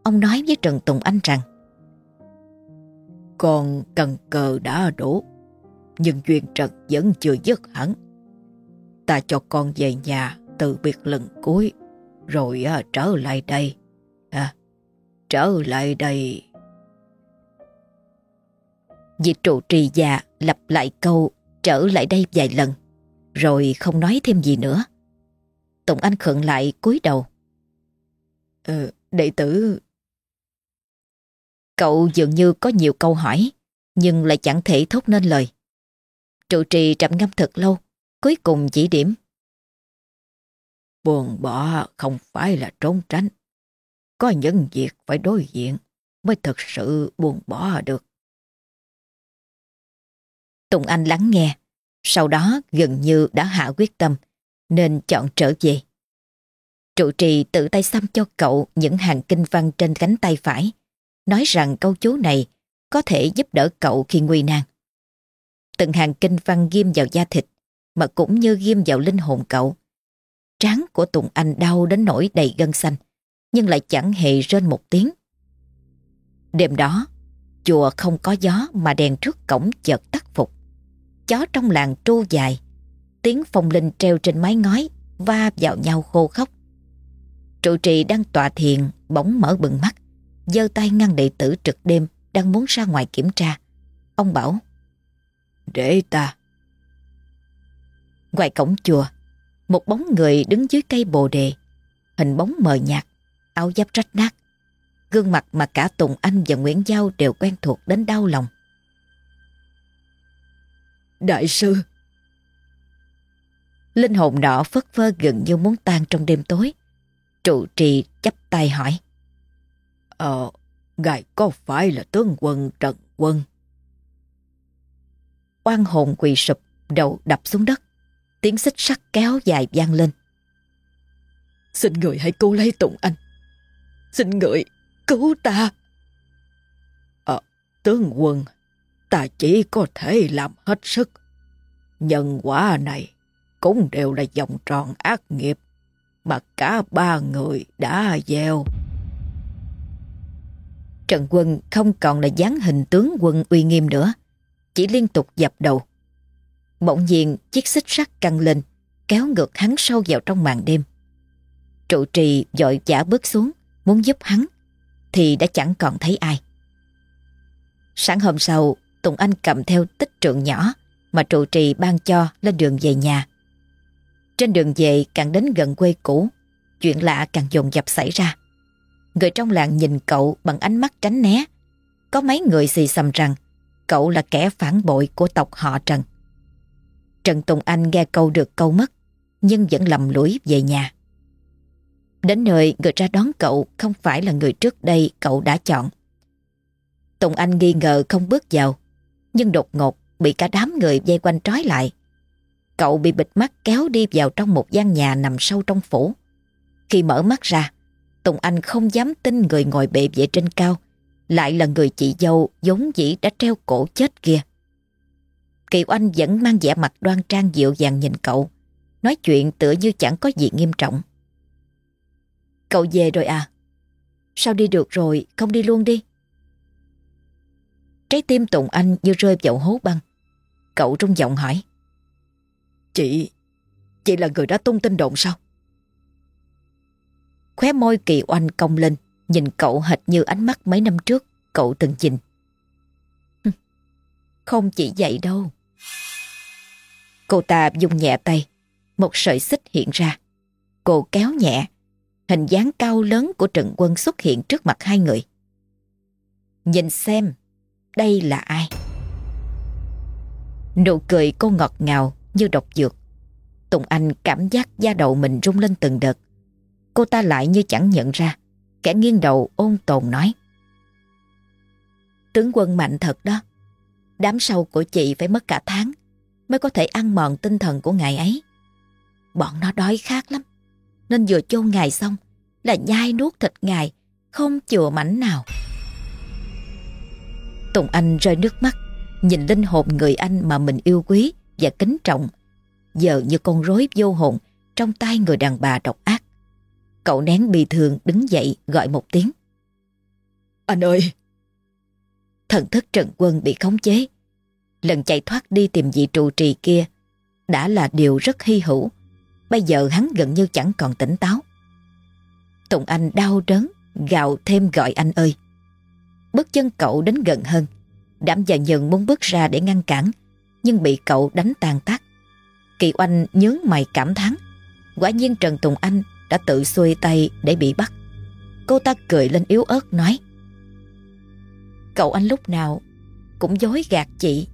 Speaker 1: Ông nói với Trần Tùng Anh rằng
Speaker 2: Con cần cờ đã đủ, nhưng duyên trần vẫn chưa dứt hẳn. Ta cho con về nhà từ biệt lần cuối, rồi à, trở lại đây. À, trở lại đây.
Speaker 1: Vị trụ trì già lặp lại câu trở lại đây vài lần, rồi không nói thêm gì nữa. Tùng Anh khựng lại cúi đầu.
Speaker 2: Ừ, đệ tử...
Speaker 1: Cậu dường như có nhiều câu hỏi, nhưng lại chẳng thể thốt nên lời. Trụ trì trầm ngâm thật lâu, cuối cùng chỉ điểm.
Speaker 2: Buồn bỏ không phải là trốn tránh. Có những việc phải đối diện mới thực sự buồn bỏ được.
Speaker 1: Tùng Anh lắng nghe, sau đó gần như đã hạ quyết tâm, nên chọn trở về. Trụ trì tự tay xăm cho cậu những hàng kinh văn trên cánh tay phải, nói rằng câu chú này có thể giúp đỡ cậu khi nguy nan. Từng hàng kinh văn ghim vào da thịt, mà cũng như ghim vào linh hồn cậu. Trán của Tùng Anh đau đến nỗi đầy gân xanh, nhưng lại chẳng hề rên một tiếng. Đêm đó, chùa không có gió mà đèn trước cổng chợt tắt phục. Chó trong làng tru dài, tiếng phong linh treo trên mái ngói va vào nhau khô khóc. Trụ trì đang tọa thiền bỗng mở bừng mắt, giơ tay ngăn đệ tử trực đêm đang muốn ra ngoài kiểm tra. Ông bảo,
Speaker 2: Để ta.
Speaker 1: Ngoài cổng chùa, một bóng người đứng dưới cây bồ đề, hình bóng mờ nhạt, áo giáp rách nát. Gương mặt mà cả Tùng Anh và Nguyễn Giao đều quen thuộc đến đau lòng.
Speaker 2: Đại sư!
Speaker 1: Linh hồn nọ phất phơ gần như muốn tan trong đêm tối. Trụ trì chắp tay hỏi.
Speaker 2: Ờ, ngài có phải là tướng quân Trần Quân?
Speaker 1: Oan hồn quỳ sụp, đầu đập xuống đất. Tiếng xích sắt kéo dài vang lên.
Speaker 2: Xin người hãy cứu lấy Tùng Anh. Xin người cứu ta. Ờ, tướng quân, ta chỉ có thể làm hết sức. Nhân quả này cũng đều là vòng tròn ác nghiệp mà cả ba người đã gieo.
Speaker 1: Trần Quân không còn là dáng hình tướng quân uy nghiêm nữa, chỉ liên tục dập đầu. Bỗng nhiên chiếc xích sắt căng lên, kéo ngược hắn sâu vào trong màn đêm. Trụ trì dội giả bước xuống, muốn giúp hắn, thì đã chẳng còn thấy ai. Sáng hôm sau, Tùng Anh cầm theo tích trượng nhỏ mà trụ trì ban cho lên đường về nhà, Trên đường về càng đến gần quê cũ, chuyện lạ càng dồn dập xảy ra. Người trong làng nhìn cậu bằng ánh mắt tránh né. Có mấy người xì xầm rằng cậu là kẻ phản bội của tộc họ Trần. Trần Tùng Anh nghe câu được câu mất, nhưng vẫn lầm lũi về nhà. Đến nơi người ra đón cậu không phải là người trước đây cậu đã chọn. Tùng Anh nghi ngờ không bước vào, nhưng đột ngột bị cả đám người dây quanh trói lại. Cậu bị bịt mắt kéo đi vào trong một gian nhà nằm sâu trong phủ. Khi mở mắt ra, Tùng Anh không dám tin người ngồi bệ vệ trên cao lại là người chị dâu giống dĩ đã treo cổ chết kia. Kỳ Oanh vẫn mang vẻ mặt đoan trang dịu dàng nhìn cậu, nói chuyện tựa như chẳng có gì nghiêm trọng. Cậu về rồi à? Sao đi được rồi, không đi luôn đi? Trái tim Tùng Anh như rơi vào hố băng. Cậu rung giọng hỏi.
Speaker 2: Chị, chị là người đã tung tin đồn sao?
Speaker 1: Khóe môi kỳ oanh cong lên, nhìn cậu hệt như ánh mắt mấy năm trước cậu từng nhìn. Không chỉ vậy đâu. Cô ta dùng nhẹ tay, một sợi xích hiện ra. Cô kéo nhẹ, hình dáng cao lớn của Trần Quân xuất hiện trước mặt hai người. Nhìn xem, đây là ai? Nụ cười cô ngọt ngào như độc dược. Tùng Anh cảm giác da đầu mình rung lên từng đợt. Cô ta lại như chẳng nhận ra. Kẻ nghiêng đầu ôn tồn nói. Tướng quân mạnh thật đó. Đám sâu của chị phải mất cả tháng mới có thể ăn mòn tinh thần của ngài ấy. Bọn nó đói khát lắm. Nên vừa chôn ngài xong là nhai nuốt thịt ngài, không chừa mảnh nào. Tùng Anh rơi nước mắt, nhìn linh hồn người anh mà mình yêu quý và kính trọng, giờ như con rối vô hồn trong tay người đàn bà độc ác. Cậu nén bị thường đứng dậy gọi một tiếng.
Speaker 2: Anh ơi!
Speaker 1: Thần thức Trần Quân bị khống chế. Lần chạy thoát đi tìm vị trụ trì kia đã là điều rất hy hữu. Bây giờ hắn gần như chẳng còn tỉnh táo. Tùng Anh đau đớn, gào thêm gọi anh ơi. Bước chân cậu đến gần hơn. Đảm và Nhân muốn bước ra để ngăn cản, nhưng bị cậu đánh tàn tác. Kỳ Oanh nhướng mày cảm thán. Quả nhiên Trần Tùng Anh đã tự xuôi tay để bị bắt. Cô ta cười lên yếu ớt nói Cậu anh lúc nào cũng dối gạt chị.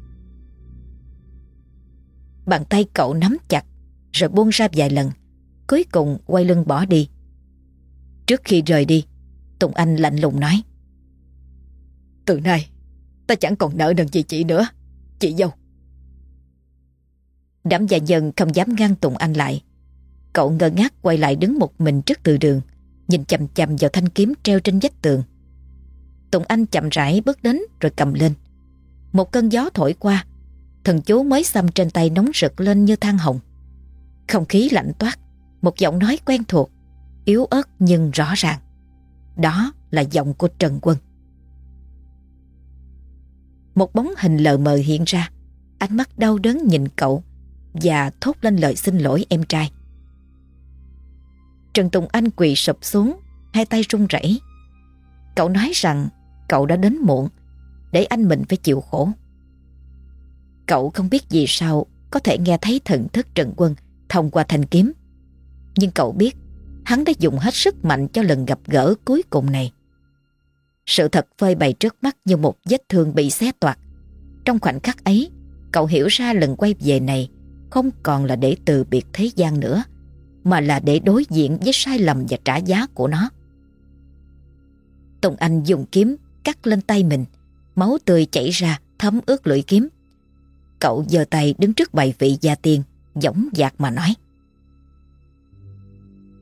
Speaker 1: Bàn tay cậu nắm chặt rồi buông ra vài lần. Cuối cùng quay lưng bỏ đi. Trước khi rời đi, Tùng Anh lạnh lùng nói
Speaker 2: Từ nay, ta chẳng còn nợ nần gì chị nữa. Chị dâu.
Speaker 1: Đám gia dân không dám ngăn Tùng Anh lại. Cậu ngơ ngác quay lại đứng một mình trước từ đường, nhìn chầm chầm vào thanh kiếm treo trên vách tường. Tùng Anh chậm rãi bước đến rồi cầm lên. Một cơn gió thổi qua, thần chú mới xăm trên tay nóng rực lên như than hồng. Không khí lạnh toát, một giọng nói quen thuộc, yếu ớt nhưng rõ ràng. Đó là giọng của Trần Quân. Một bóng hình lờ mờ hiện ra, ánh mắt đau đớn nhìn cậu và thốt lên lời xin lỗi em trai. Trần Tùng Anh quỳ sụp xuống, hai tay run rẩy. Cậu nói rằng cậu đã đến muộn, để anh mình phải chịu khổ. Cậu không biết vì sao có thể nghe thấy thần thức Trần Quân thông qua thanh kiếm. Nhưng cậu biết hắn đã dùng hết sức mạnh cho lần gặp gỡ cuối cùng này. Sự thật phơi bày trước mắt như một vết thương bị xé toạc. Trong khoảnh khắc ấy, cậu hiểu ra lần quay về này không còn là để từ biệt thế gian nữa, mà là để đối diện với sai lầm và trả giá của nó. Tùng Anh dùng kiếm cắt lên tay mình, máu tươi chảy ra thấm ướt lưỡi kiếm. Cậu giơ tay đứng trước bài vị gia tiên, dõng dạc mà nói.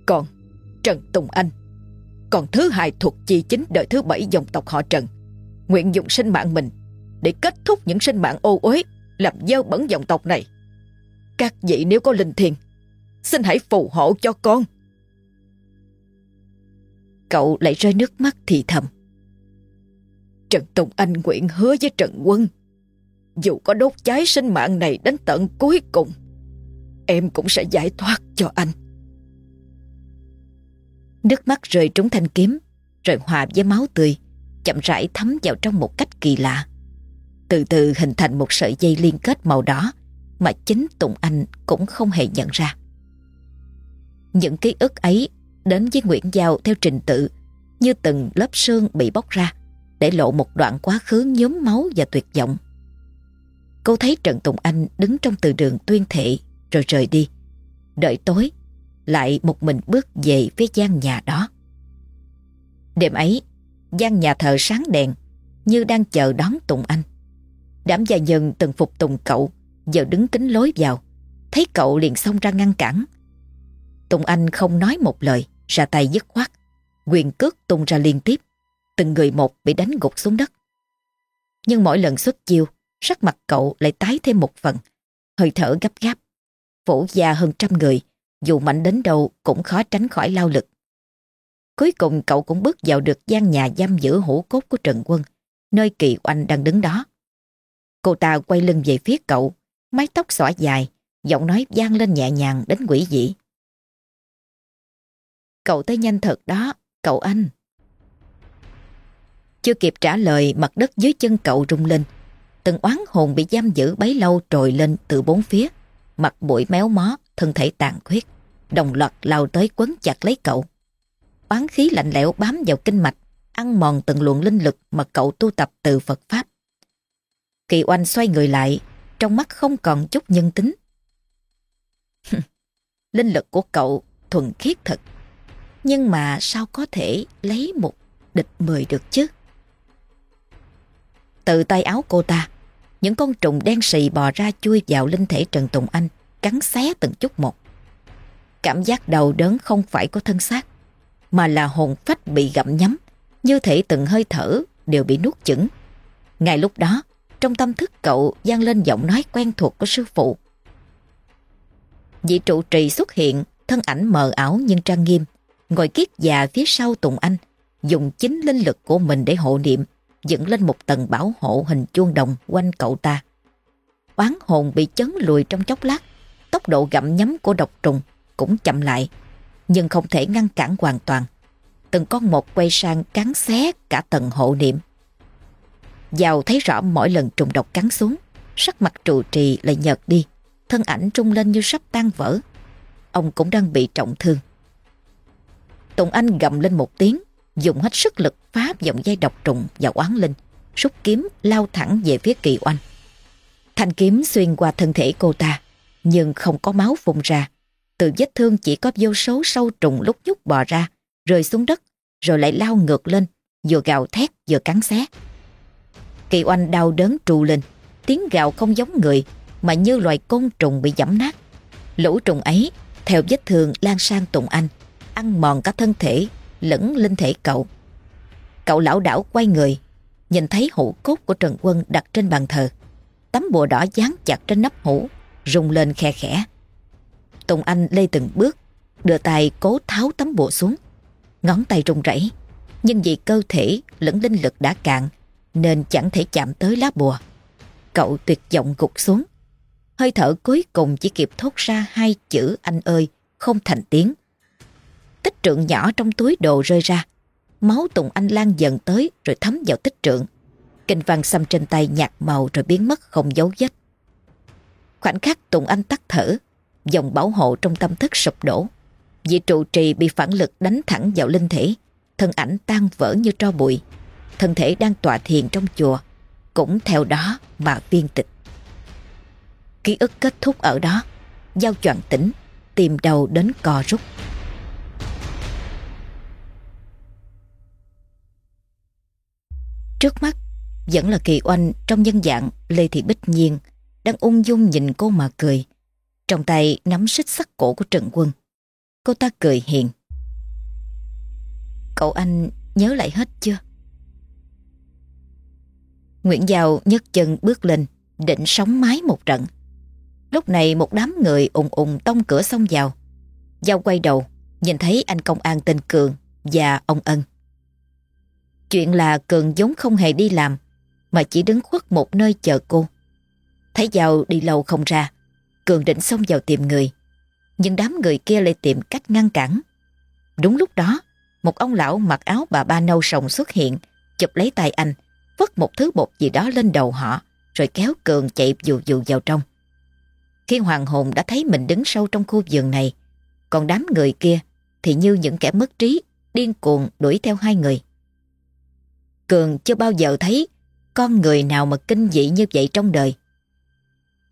Speaker 2: Còn, Trần Tùng Anh, còn thứ hai thuộc chi chính đời thứ bảy dòng tộc họ Trần, nguyện dùng sinh mạng mình để kết thúc những sinh mạng ô uế làm dơ bẩn dòng tộc này. Các vị nếu có linh thiền, xin hãy phù hộ cho con.
Speaker 1: Cậu lại rơi nước mắt thì thầm.
Speaker 2: Trần Tùng Anh nguyện hứa với Trần Quân, dù có đốt cháy sinh mạng này đến tận cuối cùng, em cũng sẽ giải thoát cho anh.
Speaker 1: Nước mắt rơi trúng thanh kiếm, rồi hòa với máu tươi, chậm rãi thấm vào trong một cách kỳ lạ. Từ từ hình thành một sợi dây liên kết màu đỏ mà chính Tùng Anh cũng không hề nhận ra. Những ký ức ấy đến với Nguyễn Giao theo trình tự như từng lớp sơn bị bóc ra để lộ một đoạn quá khứ nhóm máu và tuyệt vọng. Cô thấy Trần Tùng Anh đứng trong từ đường tuyên thệ rồi rời đi. Đợi tối, lại một mình bước về phía gian nhà đó. Đêm ấy, gian nhà thờ sáng đèn như đang chờ đón Tùng Anh. Đám gia nhân từng phục tùng cậu giờ đứng kính lối vào. Thấy cậu liền xông ra ngăn cản. Tùng Anh không nói một lời, ra tay dứt khoát. Quyền cước tung ra liên tiếp. Từng người một bị đánh gục xuống đất. Nhưng mỗi lần xuất chiêu, sắc mặt cậu lại tái thêm một phần. Hơi thở gấp gáp. Vũ gia hơn trăm người, dù mạnh đến đâu cũng khó tránh khỏi lao lực. Cuối cùng cậu cũng bước vào được gian nhà giam giữ hũ cốt của Trần Quân, nơi Kỳ Oanh đang đứng đó. Cô ta quay lưng về phía cậu, mái tóc xõa dài, giọng nói vang lên nhẹ nhàng đến quỷ dị. Cậu tới nhanh thật đó, cậu anh. Chưa kịp trả lời mặt đất dưới chân cậu rung lên. Từng oán hồn bị giam giữ bấy lâu trồi lên từ bốn phía. Mặt bụi méo mó, thân thể tàn khuyết. Đồng loạt lao tới quấn chặt lấy cậu. Oán khí lạnh lẽo bám vào kinh mạch, ăn mòn từng luồng linh lực mà cậu tu tập từ Phật Pháp. Kỳ oanh xoay người lại, trong mắt không còn chút nhân tính. linh lực của cậu thuần khiết thật. Nhưng mà sao có thể lấy một địch mười được chứ? Từ tay áo cô ta, những con trùng đen sì bò ra chui vào linh thể Trần Tùng Anh, cắn xé từng chút một. Cảm giác đầu đớn không phải có thân xác, mà là hồn phách bị gặm nhấm, như thể từng hơi thở đều bị nuốt chửng. Ngay lúc đó, trong tâm thức cậu gian lên giọng nói quen thuộc của sư phụ. Vị trụ trì xuất hiện, thân ảnh mờ ảo nhưng trang nghiêm, ngồi kiết già phía sau Tùng Anh, dùng chính linh lực của mình để hộ niệm, dựng lên một tầng bảo hộ hình chuông đồng quanh cậu ta. Oán hồn bị chấn lùi trong chốc lát, tốc độ gặm nhấm của độc trùng cũng chậm lại, nhưng không thể ngăn cản hoàn toàn. Từng con một quay sang cắn xé cả tầng hộ niệm. Giàu thấy rõ mỗi lần trùng độc cắn xuống, sắc mặt trụ trì lại nhợt đi, thân ảnh trung lên như sắp tan vỡ. Ông cũng đang bị trọng thương. Tùng Anh gầm lên một tiếng, dùng hết sức lực phá vòng dây độc trùng và oán linh, rút kiếm lao thẳng về phía kỳ oanh. Thanh kiếm xuyên qua thân thể cô ta, nhưng không có máu phun ra. Từ vết thương chỉ có vô số sâu trùng lúc nhúc bò ra, rơi xuống đất, rồi lại lao ngược lên, vừa gào thét vừa cắn xé. Kỳ oanh đau đớn trù lên, tiếng gào không giống người, mà như loài côn trùng bị giẫm nát. Lũ trùng ấy, theo vết thương lan sang Tùng Anh, ăn mòn cả thân thể, lẫn linh thể cậu. Cậu lão đảo quay người, nhìn thấy hũ cốt của Trần Quân đặt trên bàn thờ. Tấm bùa đỏ dán chặt trên nắp hũ, rung lên khe khẽ. Tùng Anh lê từng bước, đưa tay cố tháo tấm bùa xuống. Ngón tay rung rẩy, nhưng vì cơ thể lẫn linh lực đã cạn, nên chẳng thể chạm tới lá bùa. Cậu tuyệt vọng gục xuống. Hơi thở cuối cùng chỉ kịp thốt ra hai chữ anh ơi, không thành tiếng. Tích trượng nhỏ trong túi đồ rơi ra. Máu Tùng Anh lan dần tới rồi thấm vào tích trượng. Kinh văn xăm trên tay nhạt màu rồi biến mất không dấu vết. Khoảnh khắc Tùng Anh tắt thở, dòng bảo hộ trong tâm thức sụp đổ. Vị trụ trì bị phản lực đánh thẳng vào linh thể, thân ảnh tan vỡ như tro bụi. Thân thể đang tọa thiền trong chùa, cũng theo đó mà viên tịch. Ký ức kết thúc ở đó, giao choạng tỉnh, tìm đầu đến cò rút. Trước mắt vẫn là kỳ oanh trong nhân dạng Lê Thị Bích Nhiên đang ung dung nhìn cô mà cười. Trong tay nắm xích sắt cổ của Trần Quân. Cô ta cười hiền. Cậu anh nhớ lại hết chưa? Nguyễn Giao nhấc chân bước lên, định sóng mái một trận. Lúc này một đám người ùng ùng tông cửa xông vào. Giao quay đầu, nhìn thấy anh công an tên Cường và ông Ân. Chuyện là Cường giống không hề đi làm, mà chỉ đứng khuất một nơi chờ cô. Thấy Giao đi lâu không ra, Cường định xông vào tìm người. Nhưng đám người kia lại tìm cách ngăn cản. Đúng lúc đó, một ông lão mặc áo bà ba nâu sồng xuất hiện, chụp lấy tay anh, vứt một thứ bột gì đó lên đầu họ, rồi kéo Cường chạy dù dù vào trong. Khi hoàng hồn đã thấy mình đứng sâu trong khu vườn này, Còn đám người kia thì như những kẻ mất trí, điên cuồng đuổi theo hai người. Cường chưa bao giờ thấy con người nào mà kinh dị như vậy trong đời.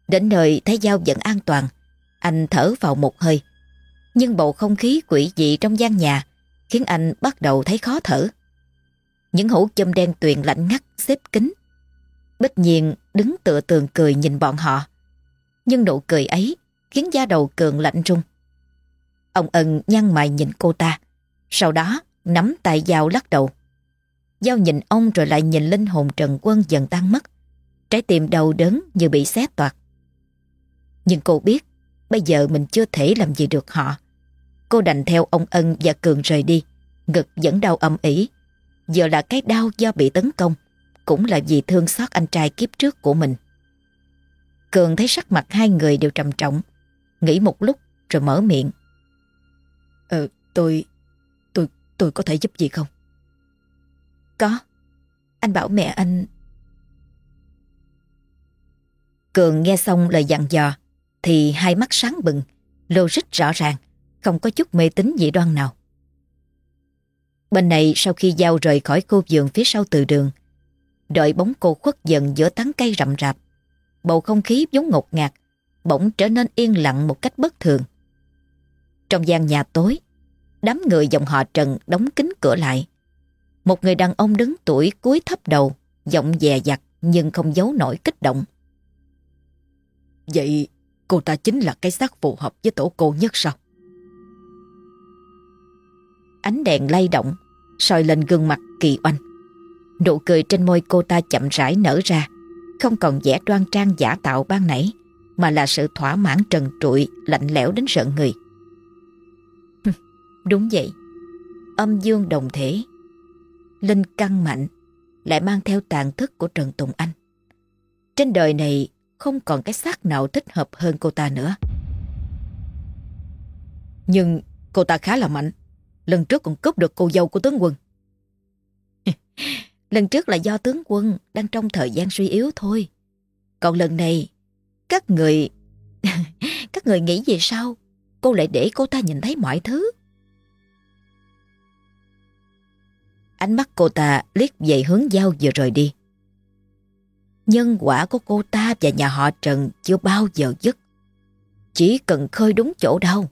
Speaker 1: Đến nơi thấy Giao vẫn an toàn, anh thở vào một hơi. Nhưng bầu không khí quỷ dị trong gian nhà khiến anh bắt đầu thấy khó thở. Những hũ châm đen tuyền lạnh ngắt xếp kín. Bích nhiên đứng tựa tường cười nhìn bọn họ. Nhưng nụ cười ấy khiến da đầu cường lạnh rung. Ông ân nhăn mày nhìn cô ta, sau đó nắm tay dao lắc đầu. Giao nhìn ông rồi lại nhìn linh hồn Trần Quân dần tan mất. Trái tim đau đớn như bị xé toạc. Nhưng cô biết bây giờ mình chưa thể làm gì được họ. Cô đành theo ông Ân và Cường rời đi. Ngực vẫn đau âm ỉ. Giờ là cái đau do bị tấn công. Cũng là vì thương xót anh trai kiếp trước của mình. Cường thấy sắc mặt hai người đều trầm trọng. Nghĩ một lúc rồi mở miệng. Ờ, tôi... Tôi... Tôi có thể giúp gì không? Có. Anh bảo mẹ anh... Cường nghe xong lời dặn dò thì hai mắt sáng bừng, logic rõ ràng, không có chút mê tín dị đoan nào. Bên này sau khi Giao rời khỏi khu vườn phía sau từ đường, đợi bóng cô khuất dần giữa tán cây rậm rạp, bầu không khí vốn ngột ngạt, bỗng trở nên yên lặng một cách bất thường. Trong gian nhà tối, đám người dòng họ Trần đóng kín cửa lại. Một người đàn ông đứng tuổi cúi thấp đầu, giọng dè dặt nhưng không giấu nổi kích động. Vậy cô ta chính là cái xác phù hợp với tổ cô nhất sao? Ánh đèn lay động, soi lên gương mặt kỳ oanh. Nụ cười trên môi cô ta chậm rãi nở ra, không còn vẻ đoan trang giả tạo ban nãy, mà là sự thỏa mãn trần trụi, lạnh lẽo đến sợ người. Đúng vậy, âm dương đồng thể, linh căng mạnh, lại mang theo tàn thức của Trần Tùng Anh. Trên đời này không còn cái xác nào thích hợp hơn cô ta nữa. Nhưng cô ta khá là mạnh. Lần trước còn cướp được cô dâu của tướng quân. lần trước là do tướng quân đang trong thời gian suy yếu thôi. Còn lần này, các người... các người nghĩ gì sao? Cô lại để cô ta nhìn thấy mọi thứ. Ánh mắt cô ta liếc về hướng dao vừa rời đi. Nhân quả của cô ta và nhà họ Trần chưa bao giờ dứt. Chỉ cần khơi đúng chỗ đâu,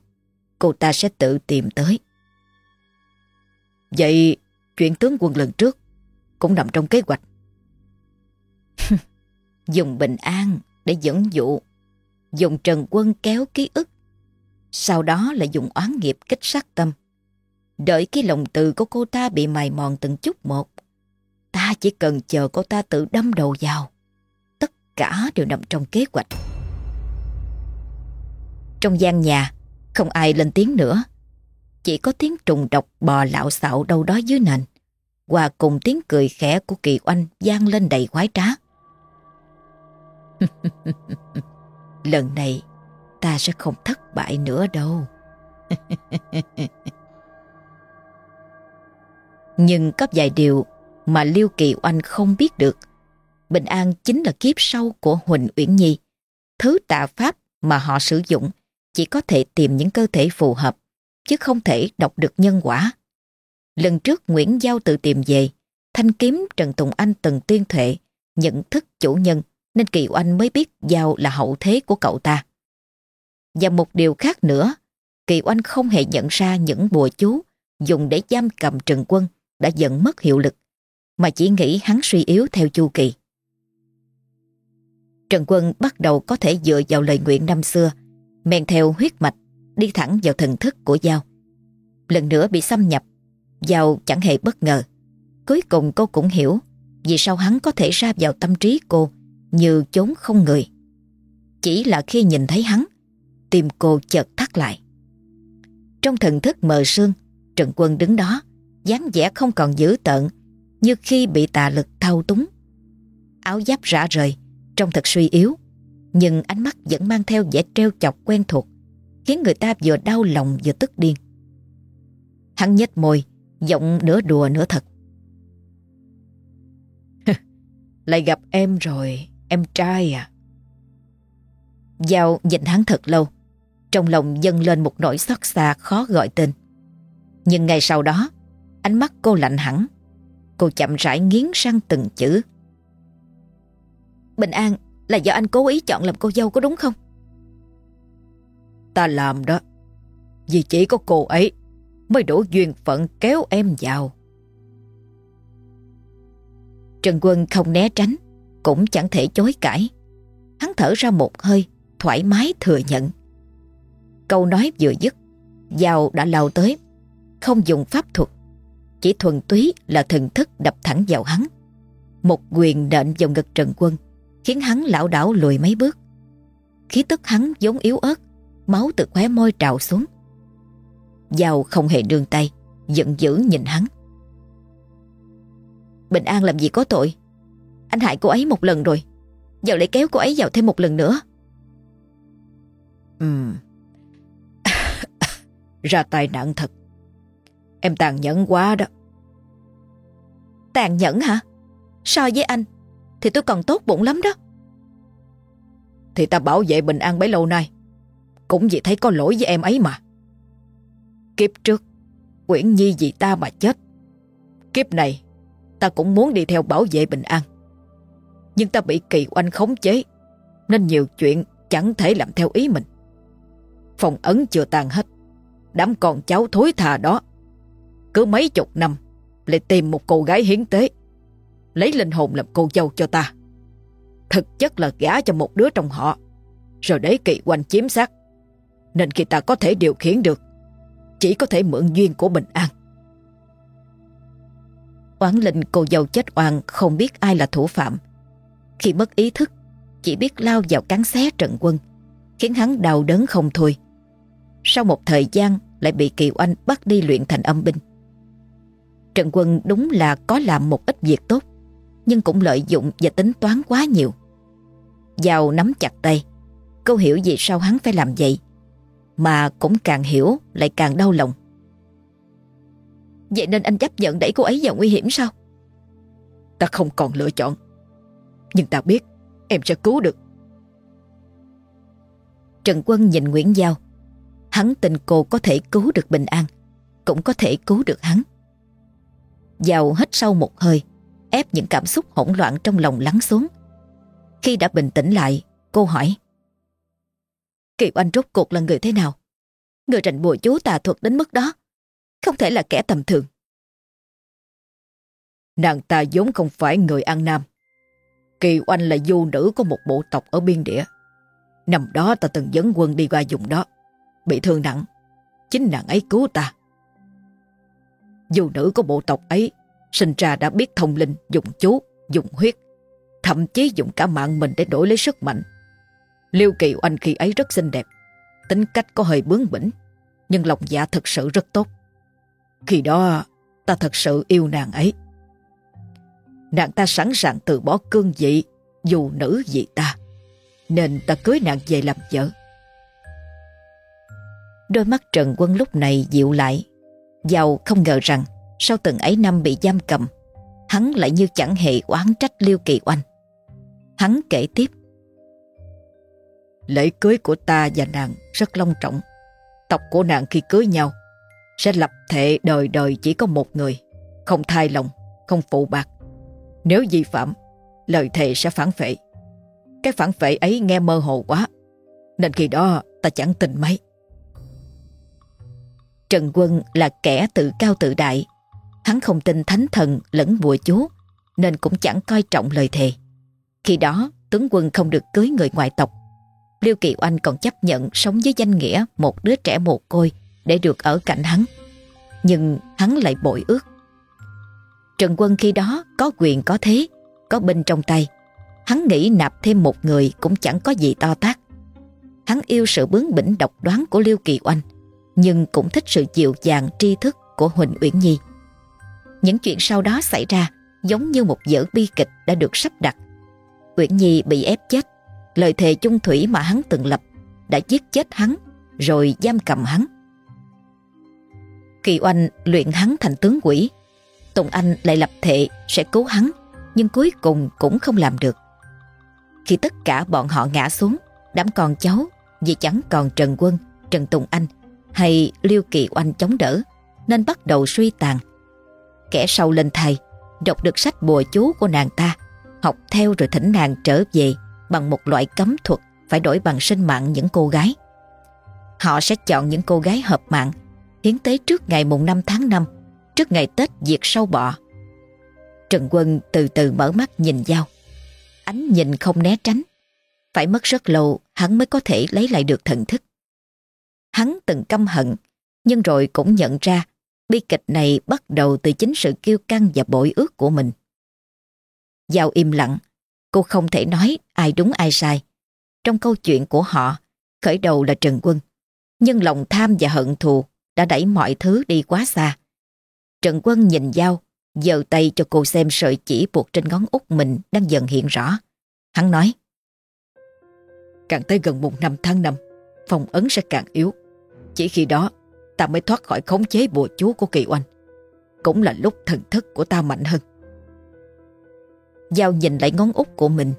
Speaker 1: cô ta sẽ tự tìm tới. Vậy chuyện tướng quân lần trước cũng nằm trong kế hoạch. dùng bình an để dẫn dụ, dùng trần quân kéo ký ức, sau đó là dùng oán nghiệp kích sát tâm. Đợi cái lòng từ của cô ta bị mài mòn từng chút một, ta chỉ cần chờ cô ta tự đâm đầu vào tất cả đều nằm trong kế hoạch. Trong gian nhà, không ai lên tiếng nữa. Chỉ có tiếng trùng độc bò lạo xạo đâu đó dưới nền. Hòa cùng tiếng cười khẽ của Kỳ Oanh gian lên đầy khoái trá. Lần này ta sẽ không thất bại nữa đâu. Nhưng có vài điều mà Liêu Kỳ Oanh không biết được Bình An chính là kiếp sau của Huỳnh Uyển Nhi. Thứ tạ pháp mà họ sử dụng chỉ có thể tìm những cơ thể phù hợp, chứ không thể đọc được nhân quả. Lần trước Nguyễn Giao tự tìm về, thanh kiếm Trần Tùng Anh từng tuyên thệ, nhận thức chủ nhân, nên Kỳ Oanh mới biết Giao là hậu thế của cậu ta. Và một điều khác nữa, Kỳ Oanh không hề nhận ra những bùa chú dùng để giam cầm Trần Quân đã dần mất hiệu lực, mà chỉ nghĩ hắn suy yếu theo chu kỳ. Trần Quân bắt đầu có thể dựa vào lời nguyện năm xưa, men theo huyết mạch, đi thẳng vào thần thức của Giao. Lần nữa bị xâm nhập, Giao chẳng hề bất ngờ. Cuối cùng cô cũng hiểu vì sao hắn có thể ra vào tâm trí cô như chốn không người. Chỉ là khi nhìn thấy hắn, tim cô chợt thắt lại. Trong thần thức mờ sương, Trần Quân đứng đó, dáng vẻ không còn dữ tợn như khi bị tà lực thao túng. Áo giáp rã rời, trông thật suy yếu, nhưng ánh mắt vẫn mang theo vẻ treo chọc quen thuộc, khiến người ta vừa đau lòng vừa tức điên. Hắn nhếch môi, giọng nửa đùa nửa thật. Lại gặp em rồi, em trai à? Giao nhìn hắn thật lâu. Trong lòng dâng lên một nỗi xót xa khó gọi tên. Nhưng ngày sau đó, ánh mắt cô lạnh hẳn. Cô chậm rãi nghiến răng từng chữ. Bình An là do anh cố ý chọn làm cô dâu có đúng không?
Speaker 2: Ta làm đó. Vì chỉ có cô ấy mới đủ duyên phận kéo em vào.
Speaker 1: Trần Quân không né tránh, cũng chẳng thể chối cãi. Hắn thở ra một hơi, thoải mái thừa nhận. Câu nói vừa dứt, dao đã lao tới, không dùng pháp thuật, chỉ thuần túy là thần thức đập thẳng vào hắn. Một quyền nện vào ngực Trần Quân, khiến hắn lão đảo lùi mấy bước. Khí tức hắn giống yếu ớt, máu từ khóe môi trào xuống. giàu không hề đương tay, giận dữ nhìn hắn. Bình An làm gì có tội Anh hại cô ấy một lần rồi Giờ lại kéo cô ấy vào thêm một lần nữa
Speaker 2: Ừm Ra tai nạn thật Em tàn nhẫn quá đó
Speaker 1: Tàn nhẫn hả So với anh Thì tôi còn tốt bụng lắm đó
Speaker 2: Thì ta bảo vệ bình an bấy lâu nay Cũng vì thấy có lỗi với em ấy mà Kiếp trước Quyển Nhi vì ta mà chết Kiếp này ta cũng muốn đi theo bảo vệ bình an. Nhưng ta bị kỳ oanh khống chế, nên nhiều chuyện chẳng thể làm theo ý mình. Phòng ấn chưa tàn hết, đám con cháu thối thà đó. Cứ mấy chục năm, lại tìm một cô gái hiến tế, lấy linh hồn làm cô dâu cho ta. Thực chất là gả cho một đứa trong họ, rồi để kỳ quanh chiếm xác. Nên khi ta có thể điều khiển được, chỉ có thể mượn duyên của bình an.
Speaker 1: Oán linh cô dâu chết oan không biết ai là thủ phạm. Khi mất ý thức, chỉ biết lao vào cắn xé trận quân, khiến hắn đau đớn không thôi. Sau một thời gian lại bị Kỳ Oanh bắt đi luyện thành âm binh. Trần quân đúng là có làm một ít việc tốt, nhưng cũng lợi dụng và tính toán quá nhiều. Giàu nắm chặt tay, câu hiểu vì sao hắn phải làm vậy, mà cũng càng hiểu lại càng đau lòng. Vậy nên anh chấp nhận đẩy cô ấy vào nguy hiểm sao?
Speaker 2: Ta không còn lựa chọn. Nhưng ta biết em sẽ cứu được.
Speaker 1: Trần Quân nhìn Nguyễn Giao. Hắn tin cô có thể cứu được Bình An, cũng có thể cứu được hắn. Giao hít sâu một hơi, ép những cảm xúc hỗn loạn trong lòng lắng xuống. Khi đã bình tĩnh lại, cô hỏi. Kiều Anh rốt cuộc là người thế nào? Người rành bùa chú tà thuật đến mức đó không thể là kẻ tầm thường.
Speaker 2: Nàng ta vốn không phải người An Nam. Kỳ Oanh là du nữ của một bộ tộc ở biên địa. Năm đó ta từng dẫn quân đi qua vùng đó. Bị thương nặng. Chính nàng ấy cứu ta dù nữ của bộ tộc ấy sinh ra đã biết thông linh, dùng chú, dùng huyết. Thậm chí dùng cả mạng mình để đổi lấy sức mạnh. Liêu Kỳ Oanh khi ấy rất xinh đẹp. Tính cách có hơi bướng bỉnh. Nhưng lòng dạ thật sự rất tốt. Khi đó ta thật sự yêu nàng ấy. Nàng ta sẵn sàng từ bỏ cương vị dù nữ gì ta. Nên ta cưới nàng về làm vợ.
Speaker 1: Đôi mắt Trần Quân lúc này dịu lại. Giàu không ngờ rằng sau từng ấy năm bị giam cầm, hắn lại như chẳng hề oán trách Liêu Kỳ Oanh. Hắn kể tiếp.
Speaker 2: Lễ cưới của ta và nàng rất long trọng. Tộc của nàng khi cưới nhau sẽ lập thệ đời đời chỉ có một người, không thay lòng, không phụ bạc. Nếu vi phạm, lời thề sẽ phản phệ. Cái phản phệ ấy nghe mơ hồ quá, nên khi đó ta chẳng tin mấy.
Speaker 1: Trần Quân là kẻ tự cao tự đại. Hắn không tin thánh thần lẫn bùa chú, nên cũng chẳng coi trọng lời thề. Khi đó, tướng quân không được cưới người ngoại tộc. Liêu Kỳ Oanh còn chấp nhận sống với danh nghĩa một đứa trẻ mồ côi để được ở cạnh hắn. Nhưng hắn lại bội ước. Trần Quân khi đó có quyền có thế, có binh trong tay. Hắn nghĩ nạp thêm một người cũng chẳng có gì to tác. Hắn yêu sự bướng bỉnh độc đoán của Liêu Kỳ Oanh, nhưng cũng thích sự dịu dàng tri thức của Huỳnh Uyển Nhi. Những chuyện sau đó xảy ra giống như một vở bi kịch đã được sắp đặt. Uyển Nhi bị ép chết, lời thề chung thủy mà hắn từng lập đã giết chết hắn rồi giam cầm hắn. Kỳ Oanh luyện hắn thành tướng quỷ. Tùng Anh lại lập thệ sẽ cứu hắn, nhưng cuối cùng cũng không làm được. Khi tất cả bọn họ ngã xuống, đám con cháu vì chẳng còn Trần Quân Trần Tùng Anh hay Liêu Kỳ Oanh chống đỡ nên bắt đầu suy tàn. Kẻ sau lên thầy, đọc được sách bùa chú của nàng ta, học theo rồi thỉnh nàng trở về bằng một loại cấm thuật phải đổi bằng sinh mạng những cô gái. Họ sẽ chọn những cô gái hợp mạng, hiến tế trước ngày mùng 5 tháng 5, trước ngày Tết diệt sâu bọ. Trần Quân từ từ mở mắt nhìn Giao. Ánh nhìn không né tránh. Phải mất rất lâu hắn mới có thể lấy lại được thần thức. Hắn từng căm hận, nhưng rồi cũng nhận ra bi kịch này bắt đầu từ chính sự kiêu căng và bội ước của mình. Giao im lặng, cô không thể nói ai đúng ai sai. Trong câu chuyện của họ, khởi đầu là Trần Quân, nhưng lòng tham và hận thù đã đẩy mọi thứ đi quá xa. Trần Quân nhìn Giao, giơ tay cho cô xem sợi chỉ buộc trên ngón út mình đang dần hiện rõ. Hắn nói, Càng tới gần một năm tháng năm, phòng ấn sẽ càng yếu. Chỉ khi đó, ta mới thoát khỏi khống chế bùa chú của kỳ oanh. Cũng là lúc thần thức của ta mạnh hơn. Giao nhìn lại ngón út của mình,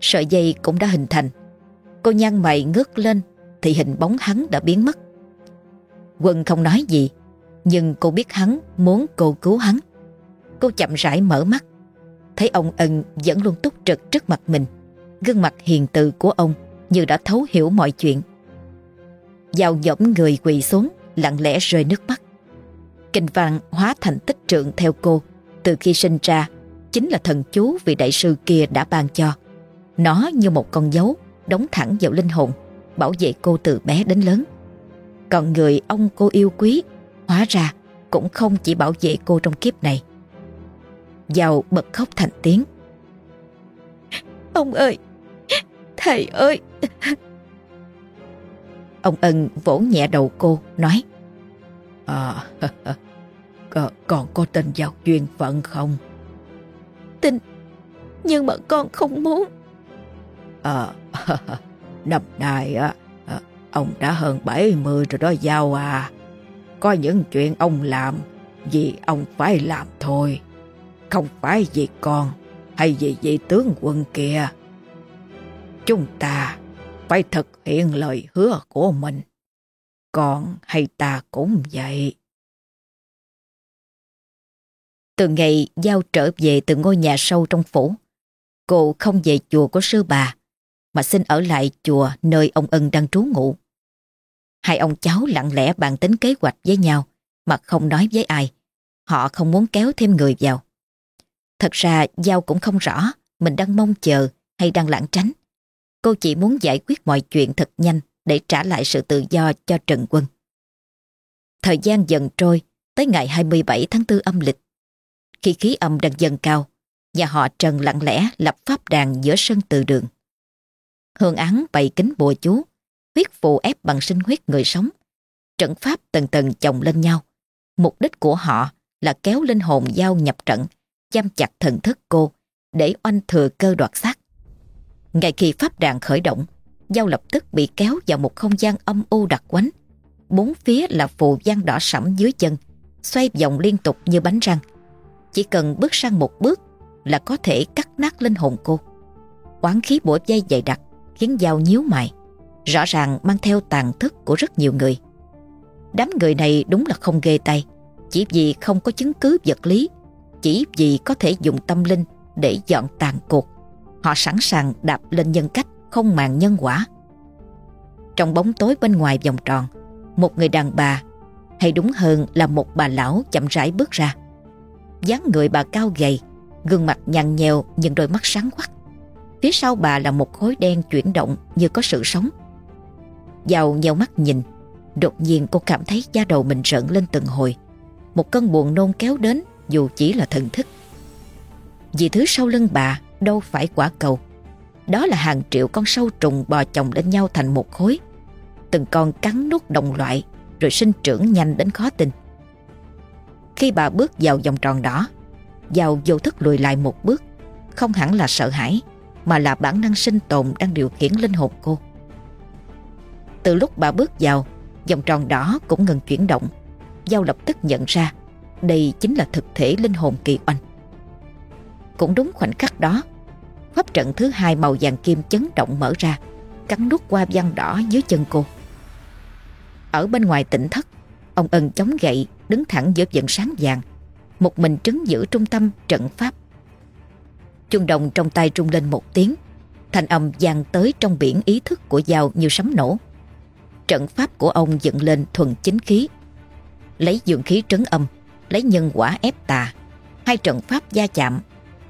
Speaker 1: sợi dây cũng đã hình thành. Cô nhăn mày ngước lên thì hình bóng hắn đã biến mất. Quân không nói gì, nhưng cô biết hắn muốn cô cứu hắn. Cô chậm rãi mở mắt, thấy ông ân vẫn luôn túc trực trước mặt mình. Gương mặt hiền từ của ông như đã thấu hiểu mọi chuyện. Giao dõng người quỳ xuống, lặng lẽ rơi nước mắt. Kinh văn hóa thành tích trượng theo cô, từ khi sinh ra, chính là thần chú vị đại sư kia đã ban cho. Nó như một con dấu, đóng thẳng vào linh hồn, bảo vệ cô từ bé đến lớn. Còn người ông cô yêu quý, hóa ra cũng không chỉ bảo vệ cô trong kiếp này. Giàu bật khóc thành tiếng. Ông ơi! Thầy ơi! Ông Ân vỗ nhẹ đầu cô, nói À, còn có tên giao duyên phận không? Tin, nhưng mà con không muốn. À, năm nay á, à, ông đã hơn 70 rồi đó Giao à. Có những chuyện ông làm vì ông phải làm thôi. Không phải vì con hay vì vị tướng quân kia. Chúng ta phải thực hiện lời hứa của mình. Còn hay ta cũng vậy. Từ ngày Giao trở về từ ngôi nhà sâu trong phủ, cô không về chùa của sư bà, mà xin ở lại chùa nơi ông Ân đang trú ngụ. Hai ông cháu lặng lẽ bàn tính kế hoạch với nhau mà không nói với ai. Họ không muốn kéo thêm người vào. Thật ra Giao cũng không rõ mình đang mong chờ hay đang lãng tránh. Cô chỉ muốn giải quyết mọi chuyện thật nhanh để trả lại sự tự do cho Trần Quân. Thời gian dần trôi tới ngày 27 tháng 4 âm lịch. Khi khí âm đang dần cao, nhà họ Trần lặng lẽ lập pháp đàn giữa sân từ đường. Hương án bày kính bùa chú, huyết phụ ép bằng sinh huyết người sống. Trận pháp tầng tầng chồng lên nhau. Mục đích của họ là kéo linh hồn giao nhập trận, giam chặt thần thức cô để oanh thừa cơ đoạt xác. Ngay khi pháp đàn khởi động, Giao lập tức bị kéo vào một không gian âm u đặc quánh. Bốn phía là phù gian đỏ sẫm dưới chân, xoay vòng liên tục như bánh răng. Chỉ cần bước sang một bước là có thể cắt nát linh hồn cô. Quán khí bủa dây dày đặc khiến Giao nhíu mày, rõ ràng mang theo tàn thức của rất nhiều người. Đám người này đúng là không ghê tay, chỉ vì không có chứng cứ vật lý, chỉ vì có thể dùng tâm linh để dọn tàn cuộc. Họ sẵn sàng đạp lên nhân cách không màng nhân quả. Trong bóng tối bên ngoài vòng tròn, một người đàn bà, hay đúng hơn là một bà lão chậm rãi bước ra. dáng người bà cao gầy, gương mặt nhăn nhèo nhưng đôi mắt sáng quắc. Phía sau bà là một khối đen chuyển động như có sự sống. Giàu nheo mắt nhìn, đột nhiên cô cảm thấy da đầu mình rợn lên từng hồi. Một cơn buồn nôn kéo đến dù chỉ là thần thức. Vì thứ sau lưng bà đâu phải quả cầu đó là hàng triệu con sâu trùng bò chồng lên nhau thành một khối. Từng con cắn nuốt đồng loại rồi sinh trưởng nhanh đến khó tin. Khi bà bước vào vòng tròn đỏ, giàu vô thức lùi lại một bước, không hẳn là sợ hãi, mà là bản năng sinh tồn đang điều khiển linh hồn cô. Từ lúc bà bước vào, vòng tròn đỏ cũng ngừng chuyển động. Giao lập tức nhận ra đây chính là thực thể linh hồn kỳ oanh. Cũng đúng khoảnh khắc đó, Pháp trận thứ hai màu vàng kim chấn động mở ra, cắn nút qua văn đỏ dưới chân cô. Ở bên ngoài tỉnh thất, ông Ân chống gậy đứng thẳng giữa vận sáng vàng, một mình trấn giữ trung tâm trận pháp. Chuông đồng trong tay trung lên một tiếng, thành âm vang tới trong biển ý thức của dao như sấm nổ. Trận pháp của ông dựng lên thuần chính khí, lấy dường khí trấn âm, lấy nhân quả ép tà, hai trận pháp gia chạm.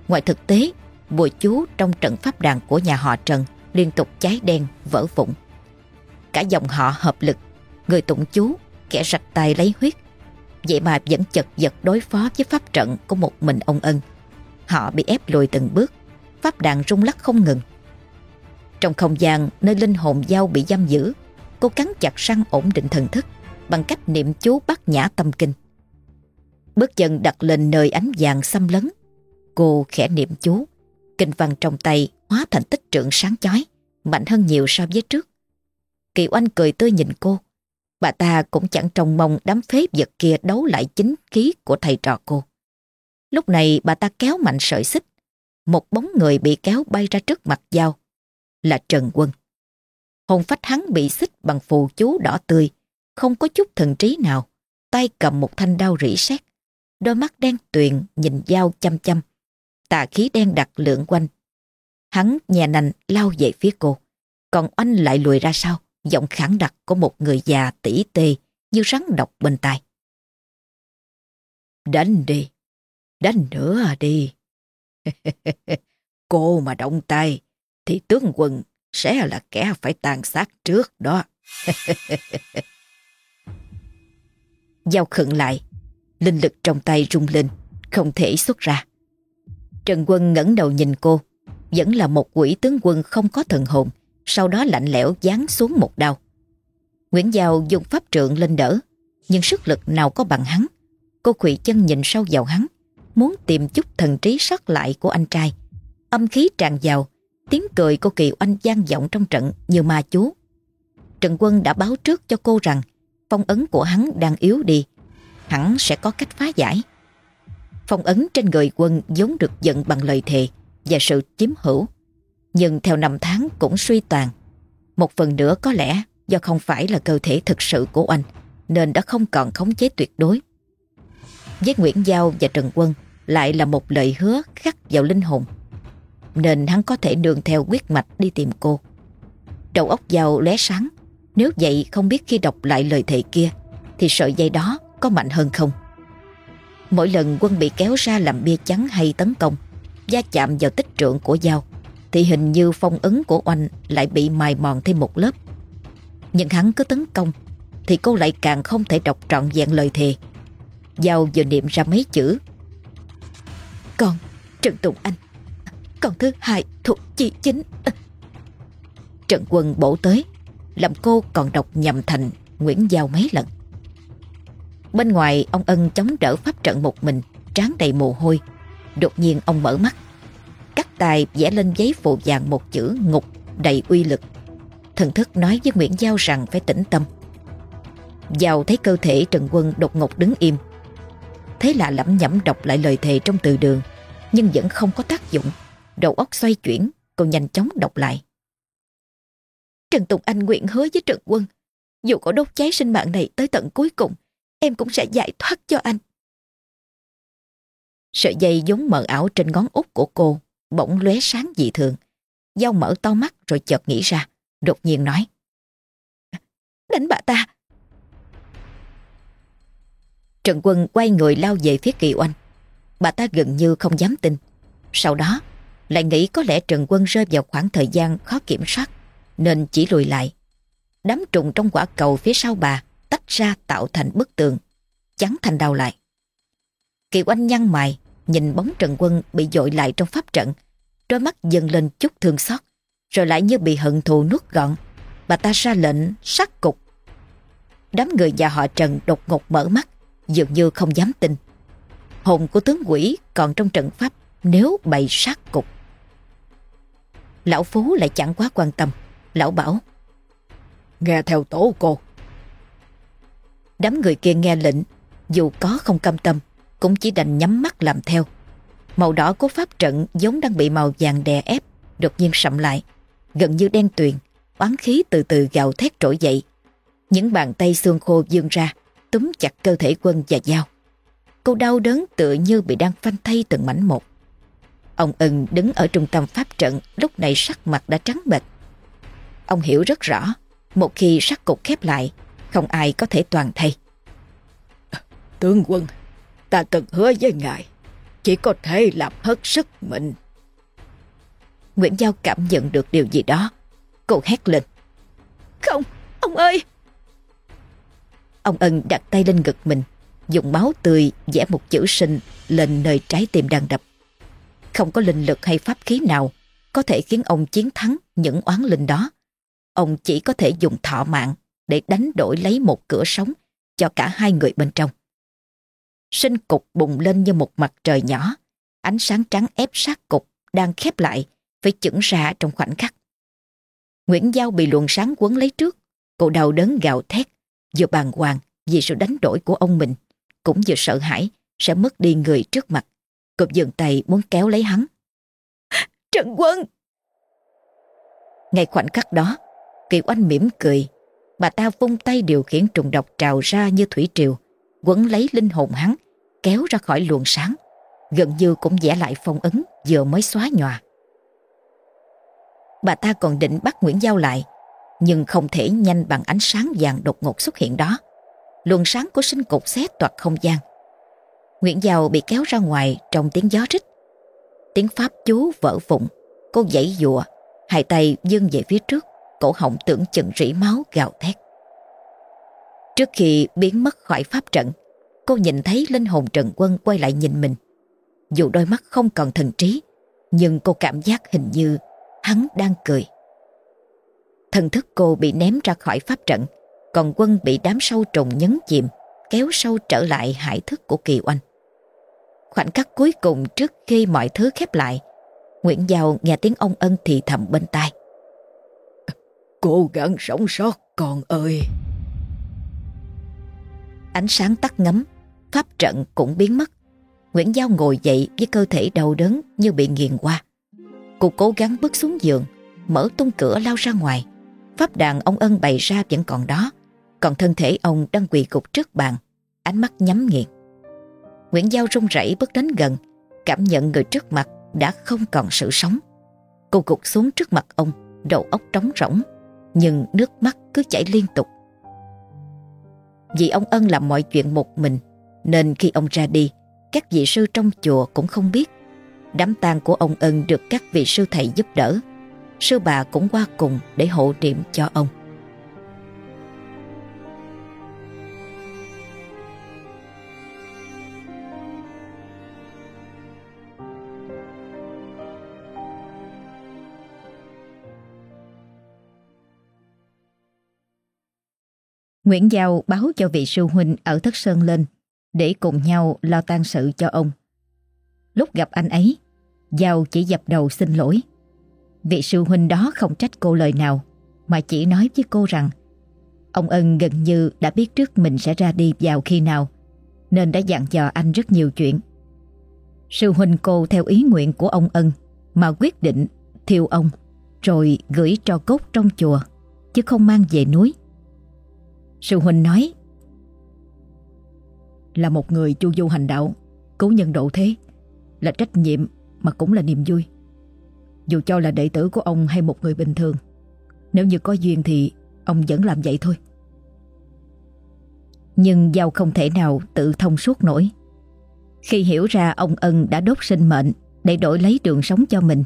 Speaker 1: Ngoài thực tế, bùa chú trong trận pháp đàn của nhà họ Trần liên tục cháy đen, vỡ vụn. Cả dòng họ hợp lực, người tụng chú, kẻ rạch tay lấy huyết. Vậy mà vẫn chật vật đối phó với pháp trận của một mình ông Ân. Họ bị ép lùi từng bước, pháp đàn rung lắc không ngừng. Trong không gian nơi linh hồn giao bị giam giữ, cô cắn chặt răng ổn định thần thức bằng cách niệm chú bắt nhã tâm kinh. Bước chân đặt lên nơi ánh vàng xâm lấn. Cô khẽ niệm chú, kinh văn trong tay hóa thành tích trượng sáng chói, mạnh hơn nhiều so với trước. Kỳ oanh cười tươi nhìn cô. Bà ta cũng chẳng trông mong đám phế vật kia đấu lại chính khí của thầy trò cô. Lúc này bà ta kéo mạnh sợi xích. Một bóng người bị kéo bay ra trước mặt dao. Là Trần Quân. Hồn phách hắn bị xích bằng phù chú đỏ tươi. Không có chút thần trí nào. Tay cầm một thanh đao rỉ sét. Đôi mắt đen tuyền nhìn dao chăm chăm. Tà khí đen đặc lượn quanh Hắn nhẹ nành lao về phía cô. Còn oanh lại lùi ra sau, giọng khẳng đặc của một người già tỉ tê như rắn độc bên tai. Đánh đi, đánh nữa đi. cô mà động tay thì tướng quân sẽ là kẻ phải tàn sát trước đó. Giao khựng lại, linh lực trong tay rung lên, không thể xuất ra. Trần Quân ngẩng đầu nhìn cô, vẫn là một quỷ tướng quân không có thần hồn, sau đó lạnh lẽo giáng xuống một đao. Nguyễn Giao dùng pháp trượng lên đỡ, nhưng sức lực nào có bằng hắn. Cô khủy chân nhìn sâu vào hắn, muốn tìm chút thần trí sót lại của anh trai. Âm khí tràn vào, tiếng cười của Kỳ Oanh gian vọng trong trận như ma chú. Trần Quân đã báo trước cho cô rằng phong ấn của hắn đang yếu đi, hẳn sẽ có cách phá giải. Phong ấn trên người quân vốn được giận bằng lời thề, và sự chiếm hữu. Nhưng theo năm tháng cũng suy tàn. Một phần nữa có lẽ do không phải là cơ thể thực sự của anh nên đã không còn khống chế tuyệt đối. Với Nguyễn Giao và Trần Quân lại là một lời hứa khắc vào linh hồn. Nên hắn có thể đường theo quyết mạch đi tìm cô. Đầu óc Giao lóe sáng. Nếu vậy không biết khi đọc lại lời thề kia thì sợi dây đó có mạnh hơn không? Mỗi lần quân bị kéo ra làm bia chắn hay tấn công va chạm vào tích trượng của dao thì hình như phong ấn của oanh lại bị mài mòn thêm một lớp. Nhưng hắn cứ tấn công thì cô lại càng không thể đọc trọn vẹn lời thề. Giao vừa niệm ra mấy chữ. Con, Trần Tùng Anh, con thứ hai thuộc chi chính. Trần Quân bổ tới, làm cô còn đọc nhầm thành Nguyễn Giao mấy lần. Bên ngoài ông Ân chống đỡ pháp trận một mình, tráng đầy mồ hôi, Đột nhiên ông mở mắt. Cắt tài vẽ lên giấy phụ vàng một chữ ngục đầy uy lực. Thần thức nói với Nguyễn Giao rằng phải tĩnh tâm. Giao thấy cơ thể Trần Quân đột ngột đứng im. Thế là lẩm nhẩm đọc lại lời thề trong từ đường Nhưng vẫn không có tác dụng. Đầu óc xoay chuyển Cô nhanh chóng đọc lại. Trần Tùng Anh nguyện hứa với Trần Quân Dù có đốt cháy sinh mạng này tới tận cuối cùng Em cũng sẽ giải thoát cho anh Sợi dây giống mờ ảo trên ngón út của cô bỗng lóe sáng dị thường. Giao mở to mắt rồi chợt nghĩ ra, đột nhiên nói. Đánh bà ta! Trần Quân quay người lao về phía Kỳ Oanh. Bà ta gần như không dám tin. Sau đó, lại nghĩ có lẽ Trần Quân rơi vào khoảng thời gian khó kiểm soát, nên chỉ lùi lại. Đám trùng trong quả cầu phía sau bà tách ra tạo thành bức tường, chắn thành đầu lại. Kỳ Anh nhăn mày, nhìn bóng Trần Quân bị dội lại trong pháp trận, đôi mắt dần lên chút thương xót, rồi lại như bị hận thù nuốt gọn. Bà ta ra lệnh sát cục. Đám người nhà họ Trần đột ngột mở mắt, dường như không dám tin. Hồn của tướng quỷ còn trong trận pháp nếu bày sát cục. Lão Phú lại chẳng quá quan tâm. Lão bảo Nghe theo tổ cô Đám người kia nghe lệnh Dù có không cam tâm cũng chỉ đành nhắm mắt làm theo. Màu đỏ của pháp trận giống đang bị màu vàng đè ép, đột nhiên sậm lại, gần như đen tuyền, oán khí từ từ gào thét trỗi dậy. Những bàn tay xương khô dương ra, túm chặt cơ thể quân và dao. Cô đau đớn tựa như bị đang phanh thay từng mảnh một. Ông ưng đứng ở trung tâm pháp trận lúc này sắc mặt đã trắng bệch. Ông hiểu rất rõ, một khi sắc cục khép lại, không ai có thể toàn thay.
Speaker 2: Tướng quân, ta từng hứa với ngài, chỉ có thể làm hết sức mình.
Speaker 1: Nguyễn Giao cảm nhận được điều gì đó. Cô hét lên. Không, ông ơi! Ông ân đặt tay lên ngực mình, dùng máu tươi vẽ một chữ sinh lên nơi trái tim đang đập. Không có linh lực hay pháp khí nào có thể khiến ông chiến thắng những oán linh đó. Ông chỉ có thể dùng thọ mạng để đánh đổi lấy một cửa sống cho cả hai người bên trong. Sinh cục bùng lên như một mặt trời nhỏ, ánh sáng trắng ép sát cục đang khép lại, phải chững ra trong khoảnh khắc. Nguyễn Giao bị luồng sáng quấn lấy trước, cô đau đớn gào thét, vừa bàng hoàng vì sự đánh đổi của ông mình, cũng vừa sợ hãi sẽ mất đi người trước mặt. Cô dừng tay muốn kéo lấy hắn. Trần Quân! Ngay khoảnh khắc đó, Kỳ Oanh mỉm cười. Bà ta vung tay điều khiển trùng độc trào ra như thủy triều, quấn lấy linh hồn hắn, kéo ra khỏi luồng sáng. Gần như cũng vẽ lại phong ấn vừa mới xóa nhòa. Bà ta còn định bắt Nguyễn Giao lại, nhưng không thể nhanh bằng ánh sáng vàng đột ngột xuất hiện đó. Luồng sáng của sinh cục xé toạc không gian. Nguyễn Giao bị kéo ra ngoài trong tiếng gió rít. Tiếng pháp chú vỡ vụn, cô dãy dụa, hai tay dâng về phía trước, cổ họng tưởng chừng rỉ máu gào thét. Trước khi biến mất khỏi pháp trận, cô nhìn thấy linh hồn Trần Quân quay lại nhìn mình. Dù đôi mắt không còn thần trí, nhưng cô cảm giác hình như hắn đang cười. Thần thức cô bị ném ra khỏi pháp trận, còn quân bị đám sâu trùng nhấn chìm, kéo sâu trở lại hải thức của kỳ oanh. Khoảnh khắc cuối cùng trước khi mọi thứ khép lại, Nguyễn Giao nghe tiếng ông ân thì thầm bên tai.
Speaker 2: Cố gắng sống sót con ơi!
Speaker 1: Ánh sáng tắt ngấm, pháp trận cũng biến mất. Nguyễn Giao ngồi dậy với cơ thể đau đớn như bị nghiền qua. Cô cố gắng bước xuống giường, mở tung cửa lao ra ngoài. Pháp đàn ông ân bày ra vẫn còn đó, còn thân thể ông đang quỳ cục trước bàn, ánh mắt nhắm nghiền. Nguyễn Giao run rẩy bước đến gần, cảm nhận người trước mặt đã không còn sự sống. Cô gục xuống trước mặt ông, đầu óc trống rỗng, nhưng nước mắt cứ chảy liên tục. Vì ông Ân làm mọi chuyện một mình, nên khi ông ra đi, các vị sư trong chùa cũng không biết. Đám tang của ông Ân được các vị sư thầy giúp đỡ. Sư bà cũng qua cùng để hộ niệm cho ông. Nguyễn Giao báo cho vị sư huynh ở Thất Sơn lên để cùng nhau lo tang sự cho ông. Lúc gặp anh ấy, Giao chỉ dập đầu xin lỗi. Vị sư huynh đó không trách cô lời nào mà chỉ nói với cô rằng ông Ân gần như đã biết trước mình sẽ ra đi vào khi nào nên đã dặn dò anh rất nhiều chuyện. Sư huynh cô theo ý nguyện của ông Ân mà quyết định thiêu ông rồi gửi cho cốt trong chùa chứ không mang về núi. Sư huynh nói,
Speaker 3: Là một người chu du hành đạo, Cứu nhân độ thế, Là trách nhiệm mà cũng là niềm vui. Dù cho là đệ tử của ông hay một người bình thường, Nếu như có duyên thì Ông vẫn làm vậy thôi.
Speaker 1: Nhưng Giao không thể nào tự thông suốt nổi. Khi hiểu ra ông Ân đã đốt sinh mệnh Để đổi lấy đường sống cho mình,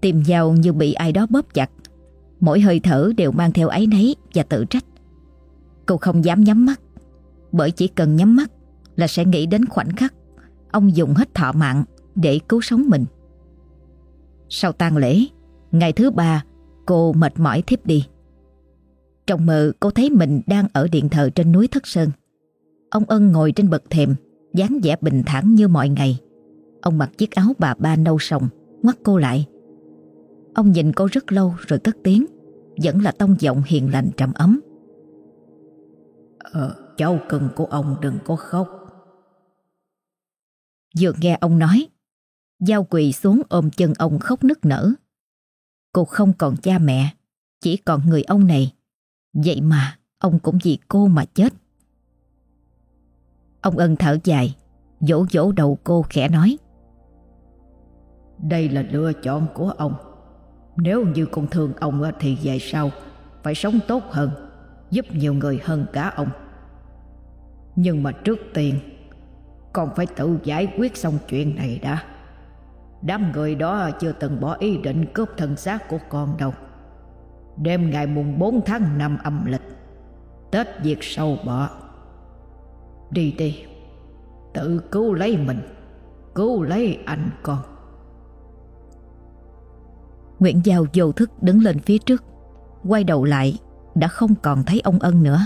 Speaker 1: Tìm Giao như bị ai đó bóp chặt, Mỗi hơi thở đều mang theo áy nấy và tự trách. Cô không dám nhắm mắt. Bởi chỉ cần nhắm mắt Là sẽ nghĩ đến khoảnh khắc Ông dùng hết thọ mạng để cứu sống mình. Sau tang lễ, Ngày thứ ba, Cô mệt mỏi thiếp đi. Trong mơ, cô thấy mình đang ở điện thờ trên núi Thất Sơn. Ông Ân ngồi trên bậc thềm, dáng vẻ bình thản như mọi ngày. Ông mặc chiếc áo bà ba nâu sòng, Ngoắt cô lại. Ông nhìn cô rất lâu rồi cất tiếng, Vẫn là tông giọng hiền lành trầm ấm.
Speaker 3: Ờ, cháu cần của ông đừng có khóc.
Speaker 1: Vừa nghe ông nói, Giao quỳ xuống ôm chân ông khóc nức nở. Cô không còn cha mẹ, chỉ còn người ông này. Vậy mà ông cũng vì cô mà chết. Ông Ân thở dài, vỗ vỗ đầu cô khẽ nói.
Speaker 3: Đây là lựa chọn của ông. Nếu như con thương ông thì về sau phải sống tốt hơn, giúp nhiều người hơn cả ông. Nhưng mà trước tiên, con phải tự giải quyết xong chuyện này đã. Đám người đó chưa từng bỏ ý định cướp thân xác của con đâu. Đêm ngày mùng 4 tháng 5 âm lịch, Tết diệt sâu bọ. Đi đi, tự cứu lấy mình, cứu lấy anh con.
Speaker 1: Nguyễn Giao vô thức đứng lên phía trước Quay đầu lại đã không còn thấy ông Ân nữa.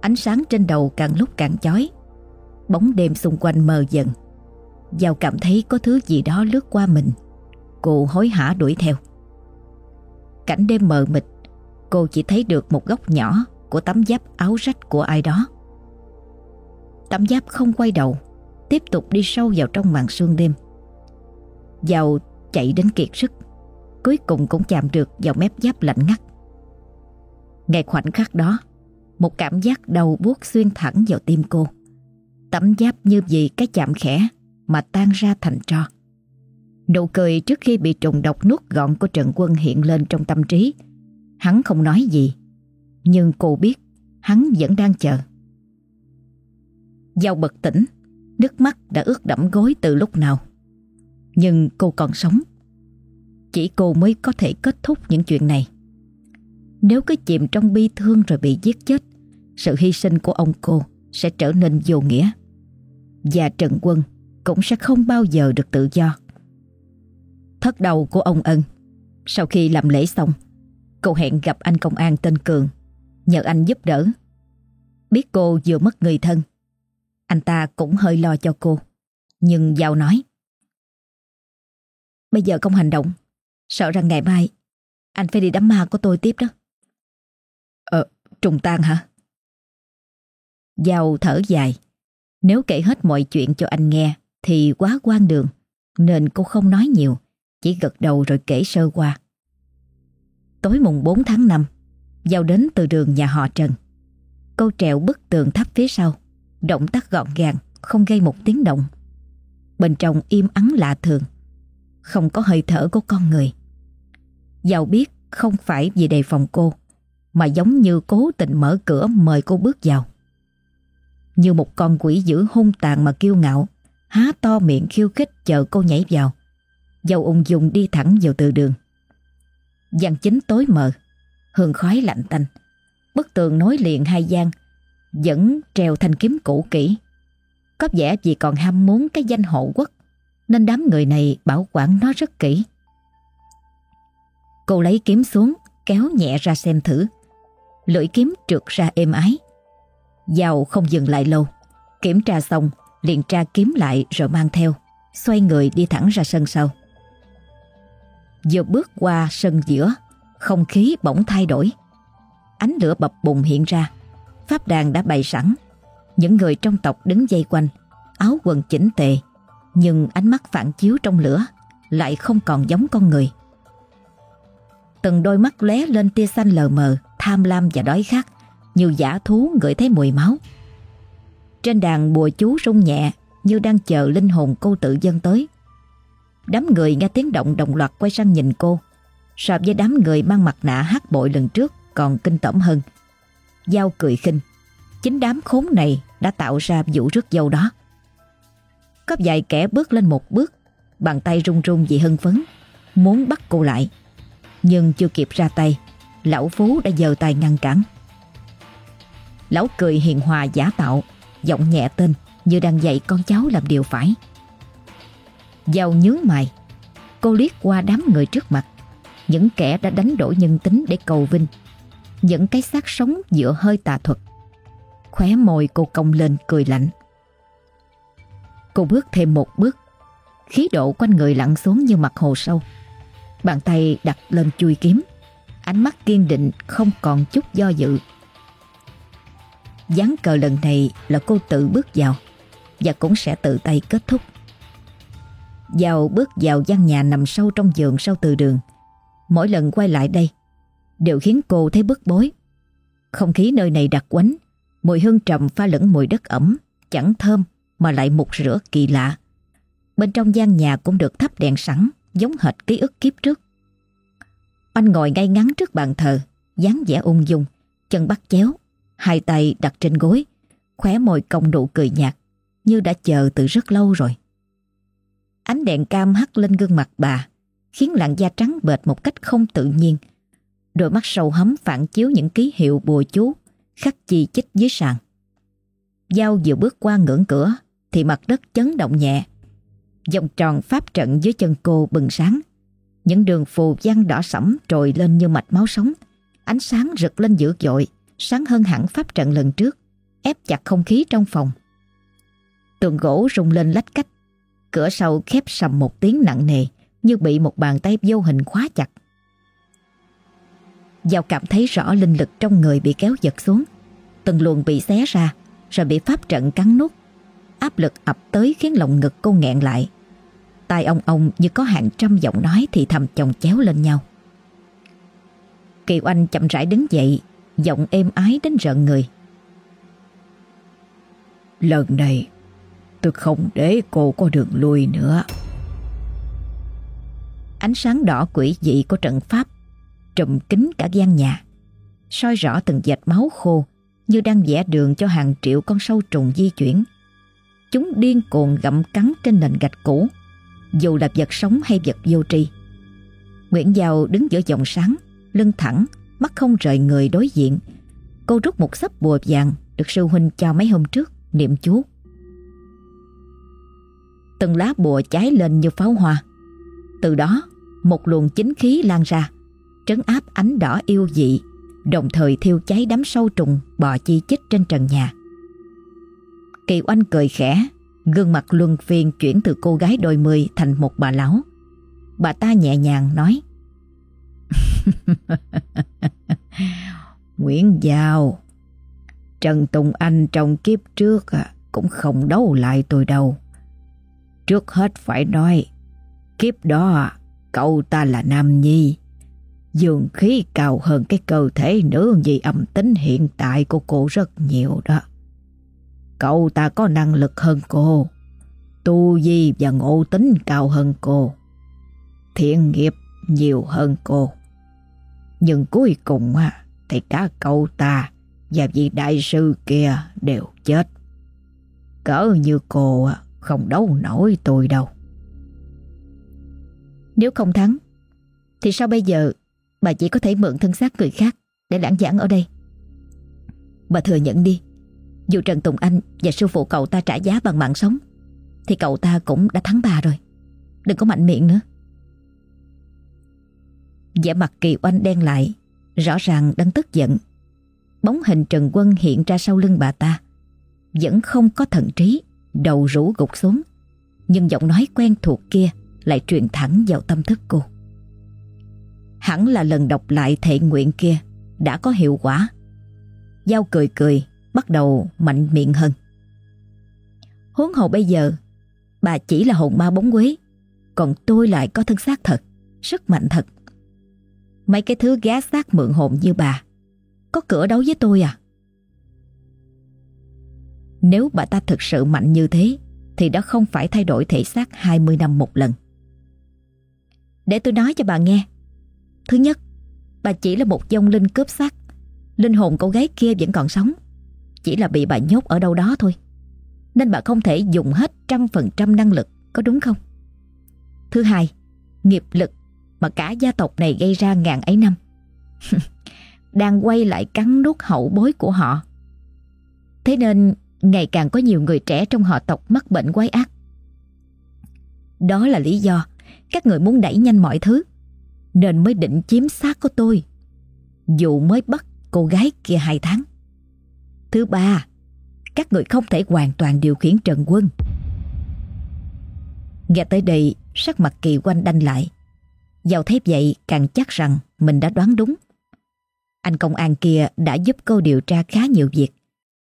Speaker 1: Ánh sáng trên đầu càng lúc càng chói. Bóng đêm xung quanh mờ dần. Giao cảm thấy có thứ gì đó lướt qua mình. Cô hối hả đuổi theo. Cảnh đêm mờ mịt, Cô chỉ thấy được một góc nhỏ Của tấm giáp áo rách của ai đó. Tấm giáp không quay đầu, Tiếp tục đi sâu vào trong màn sương đêm. Giàu chạy đến kiệt sức, cuối cùng cũng chạm được vào mép giáp lạnh ngắt. Ngay khoảnh khắc đó, một cảm giác đầu buốt xuyên thẳng vào tim cô. Tấm giáp như vậy cái chạm khẽ mà tan ra thành tro. Nụ cười trước khi bị trùng độc nuốt gọn của Trần Quân hiện lên trong tâm trí. Hắn không nói gì, nhưng cô biết hắn vẫn đang chờ. Giao bật tỉnh, nước mắt đã ướt đẫm gối từ lúc nào. Nhưng cô còn sống chỉ cô mới có thể kết thúc những chuyện này nếu cứ chìm trong bi thương rồi bị giết chết, Sự hy sinh của ông cô sẽ trở nên vô nghĩa. Và Trần Quân cũng sẽ không bao giờ được tự do. Thất đầu của ông Ân, Sau khi làm lễ xong, Cô hẹn gặp anh công an tên Cường, Nhờ anh giúp đỡ. Biết cô vừa mất người thân, Anh ta cũng hơi lo cho cô, Nhưng giàu nói, Bây giờ không hành động, Sợ rằng ngày mai Anh phải đi đám ma của tôi tiếp đó trùng tan hả? Giao thở dài. Nếu kể hết mọi chuyện cho anh nghe, Thì quá quan đường, Nên cô không nói nhiều, Chỉ gật đầu rồi kể sơ qua. Tối mùng 4 tháng 5 Giao đến từ đường nhà họ Trần. Cô trèo bức tường thấp phía sau, Động tác gọn gàng, Không gây một tiếng động. Bên trong im ắng lạ thường, Không có hơi thở của con người. Giao biết không phải vì đề phòng cô mà giống như cố tình mở cửa mời cô bước vào. Như một con quỷ dữ hung tàn mà kiêu ngạo Há to miệng khiêu khích chờ cô nhảy vào. Dầu ung dung đi thẳng vào từ đường. Giang chính tối mờ Hương khói lạnh tanh. Bức tường nối liền hai gian Vẫn treo thanh kiếm cũ kỹ. Có vẻ vì còn ham muốn cái danh hộ quốc Nên đám người này bảo quản nó rất kỹ. Cô lấy kiếm xuống, kéo nhẹ ra xem thử. Lưỡi kiếm trượt ra êm ái. Dao không dừng lại lâu. Kiểm tra xong, liền tra kiếm lại rồi mang theo. Xoay người đi thẳng ra sân sau. Vừa bước qua sân giữa, không khí bỗng thay đổi. Ánh lửa bập bùng hiện ra. Pháp đàn đã bày sẵn. Những người trong tộc đứng dây quanh, áo quần chỉnh tề. Nhưng ánh mắt phản chiếu trong lửa lại không còn giống con người. Từng đôi mắt lóe lên tia xanh lờ mờ, tham lam và đói khát, như giả thú ngửi thấy mùi máu. Trên đàn bùa chú rung nhẹ như đang chờ linh hồn cô tự dân tới. Đám người nghe tiếng động đồng loạt quay sang nhìn cô, so với đám người mang mặt nạ hát bội lần trước còn kinh tởm hơn. Giao cười khinh, chính đám khốn này đã tạo ra vụ rước dâu đó. Có vài kẻ bước lên một bước, bàn tay run run vì hưng phấn, muốn bắt cô lại. Nhưng chưa kịp ra tay Lão Phú đã giơ tay ngăn cản. Lão cười hiền hòa giả tạo, Giọng nhẹ tên, Như đang dạy con cháu làm điều phải. Giàu nhướng mày, Cô liếc qua đám người trước mặt. Những kẻ đã đánh đổi nhân tính để cầu vinh. Những cái xác sống dựa hơi tà thuật. Khóe môi cô cong lên cười lạnh. Cô bước thêm một bước. Khí độ quanh người lặn xuống như mặt hồ sâu. Bàn tay đặt lên chui kiếm. Ánh mắt kiên định không còn chút do dự Gián cờ lần này là cô tự bước vào Và cũng sẽ tự tay kết thúc Giàu bước vào gian nhà nằm sâu trong giường sau từ đường Mỗi lần quay lại đây Đều khiến cô thấy bức bối Không khí nơi này đặc quánh, mùi hương trầm pha lẫn mùi đất ẩm, chẳng thơm mà lại mục rửa kỳ lạ. Bên trong gian nhà cũng được thắp đèn sẵn, giống hệt ký ức kiếp trước. Anh ngồi ngay ngắn trước bàn thờ, dáng vẻ ung dung, chân bắt chéo, hai tay đặt trên gối, khóe môi cong nụ cười nhạt, như đã chờ từ rất lâu rồi. Ánh đèn cam hắt lên gương mặt bà, khiến làn da trắng bệt một cách không tự nhiên. Đôi mắt sâu hấm phản chiếu những ký hiệu bùa chú, khắc chi chích dưới sàn. Giao vừa bước qua ngưỡng cửa, thì mặt đất chấn động nhẹ. Dòng tròn pháp trận dưới chân cô bừng sáng. Những đường phù văn đỏ sẫm trồi lên như mạch máu sống. Ánh sáng rực lên dữ dội, sáng hơn hẳn pháp trận lần trước, ép chặt không khí trong phòng. Tường gỗ rung lên lách cách, cửa sau khép sầm một tiếng nặng nề như bị một bàn tay vô hình khóa chặt. Giao cảm thấy rõ linh lực trong người bị kéo giật xuống, từng luồng bị xé ra, rồi bị pháp trận cắn nút. Áp lực ập tới khiến lòng ngực cô nghẹn lại. Tai ông ông như có hàng trăm giọng nói thì thầm chồng chéo lên nhau. Kiều Anh chậm rãi đứng dậy, giọng êm ái đến rợn người.
Speaker 2: Lần này tôi không để cô có đường lui nữa.
Speaker 1: Ánh sáng đỏ quỷ dị của trận pháp trùm kín cả gian nhà, soi rõ từng vệt máu khô như đang vẽ đường cho hàng triệu con sâu trùng di chuyển. Chúng điên cuồng gặm cắn trên nền gạch cũ, dù là vật sống hay vật vô tri. Nguyễn Giao đứng giữa dòng sáng, lưng thẳng, mắt không rời người đối diện. Cô rút một sấp bùa vàng được sư huynh cho mấy hôm trước, niệm chú. Từng lá bùa cháy lên như pháo hoa. Từ đó, một luồng chính khí lan ra, trấn áp ánh đỏ yêu dị, đồng thời thiêu cháy đám sâu trùng bò chi chích trên trần nhà. Kỳ oanh cười khẽ, gương mặt luân phiên chuyển từ cô gái đôi mươi thành một bà lão. Bà ta nhẹ nhàng nói
Speaker 2: Nguyễn Giao, Trần Tùng Anh trong kiếp trước à, cũng không đấu lại tôi đâu. Trước hết phải nói, Kiếp đó à, cậu ta là nam nhi dường khí cao hơn cái cơ thể nữ gì âm tính hiện tại của cô rất nhiều đó. Cậu ta có năng lực hơn cô, tu vi và ngộ tính cao hơn cô, thiện nghiệp nhiều hơn cô. Nhưng cuối cùng thì cả cậu ta và vị đại sư kia đều chết. Cỡ như cô không đấu nổi tôi đâu.
Speaker 1: Nếu không thắng, thì sao bây giờ bà chỉ có thể mượn thân xác người khác để lãng giảng ở đây? Bà thừa nhận đi, dù Trần Tùng Anh và sư phụ cậu ta trả giá bằng mạng sống, thì cậu ta cũng đã thắng bà rồi. Đừng có mạnh miệng nữa. vẻ mặt kỳ oanh đen lại, rõ ràng đang tức giận. Bóng hình Trần Quân hiện ra sau lưng bà ta. Vẫn không có thần trí, đầu rũ gục xuống. Nhưng giọng nói quen thuộc kia lại truyền thẳng vào tâm thức cô. Hẳn là lần đọc lại thệ nguyện kia đã có hiệu quả. Giao cười cười, bắt đầu mạnh miệng hơn. Huống hồ bây giờ, bà chỉ là hồn ma bóng quế, còn tôi lại có thân xác thật, rất mạnh thật. Mấy cái thứ gá xác mượn hồn như bà, có cửa đấu với tôi à? Nếu bà ta thực sự mạnh như thế, thì đã không phải thay đổi thể xác 20 năm một lần. Để tôi nói cho bà nghe. Thứ nhất, bà chỉ là một dông linh cướp xác. Linh hồn cô gái kia vẫn còn sống. Chỉ là bị bà nhốt ở đâu đó thôi. Nên bà không thể dùng hết trăm phần trăm năng lực, có đúng không? Thứ hai, nghiệp lực mà cả gia tộc này gây ra ngàn ấy năm. đang quay lại cắn nút hậu bối của họ. Thế nên ngày càng có nhiều người trẻ trong họ tộc mắc bệnh quái ác. Đó là lý do các người muốn đẩy nhanh mọi thứ Nên mới định chiếm xác của tôi Dù mới bắt cô gái kia hai tháng Thứ ba, Các người không thể hoàn toàn điều khiển Trần Quân Nghe tới đây, Sắc mặt kỳ quanh đanh lại Giàu thép vậy càng chắc rằng Mình đã đoán đúng Anh công an kia đã giúp cô điều tra khá nhiều việc,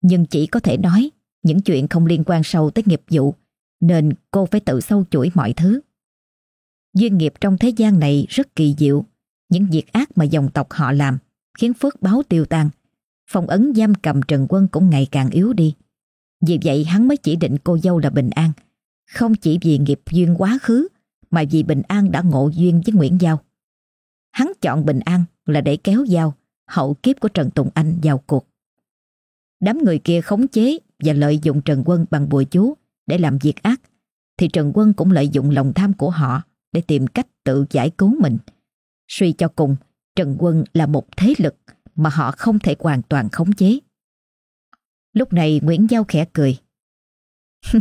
Speaker 1: Nhưng chỉ có thể nói Những chuyện không liên quan sâu tới nghiệp vụ, Nên cô phải tự sâu chuỗi mọi thứ Duyên nghiệp trong thế gian này rất kỳ diệu. Những việc ác mà dòng tộc họ làm khiến phước báo tiêu tan phong ấn giam cầm Trần Quân cũng ngày càng yếu đi. Vì vậy hắn mới chỉ định cô dâu là Bình An, không chỉ vì nghiệp duyên quá khứ, mà vì Bình An đã ngộ duyên với Nguyễn Giao. Hắn chọn Bình An là để kéo Giao, hậu kiếp của Trần Tùng Anh vào cuộc. Đám người kia khống chế và lợi dụng Trần Quân bằng bùa chú để làm việc ác, thì Trần Quân cũng lợi dụng lòng tham của họ để tìm cách tự giải cứu mình. Suy cho cùng, Trần Quân là một thế lực mà họ không thể hoàn toàn khống chế. Lúc này Nguyễn Giao khẽ cười.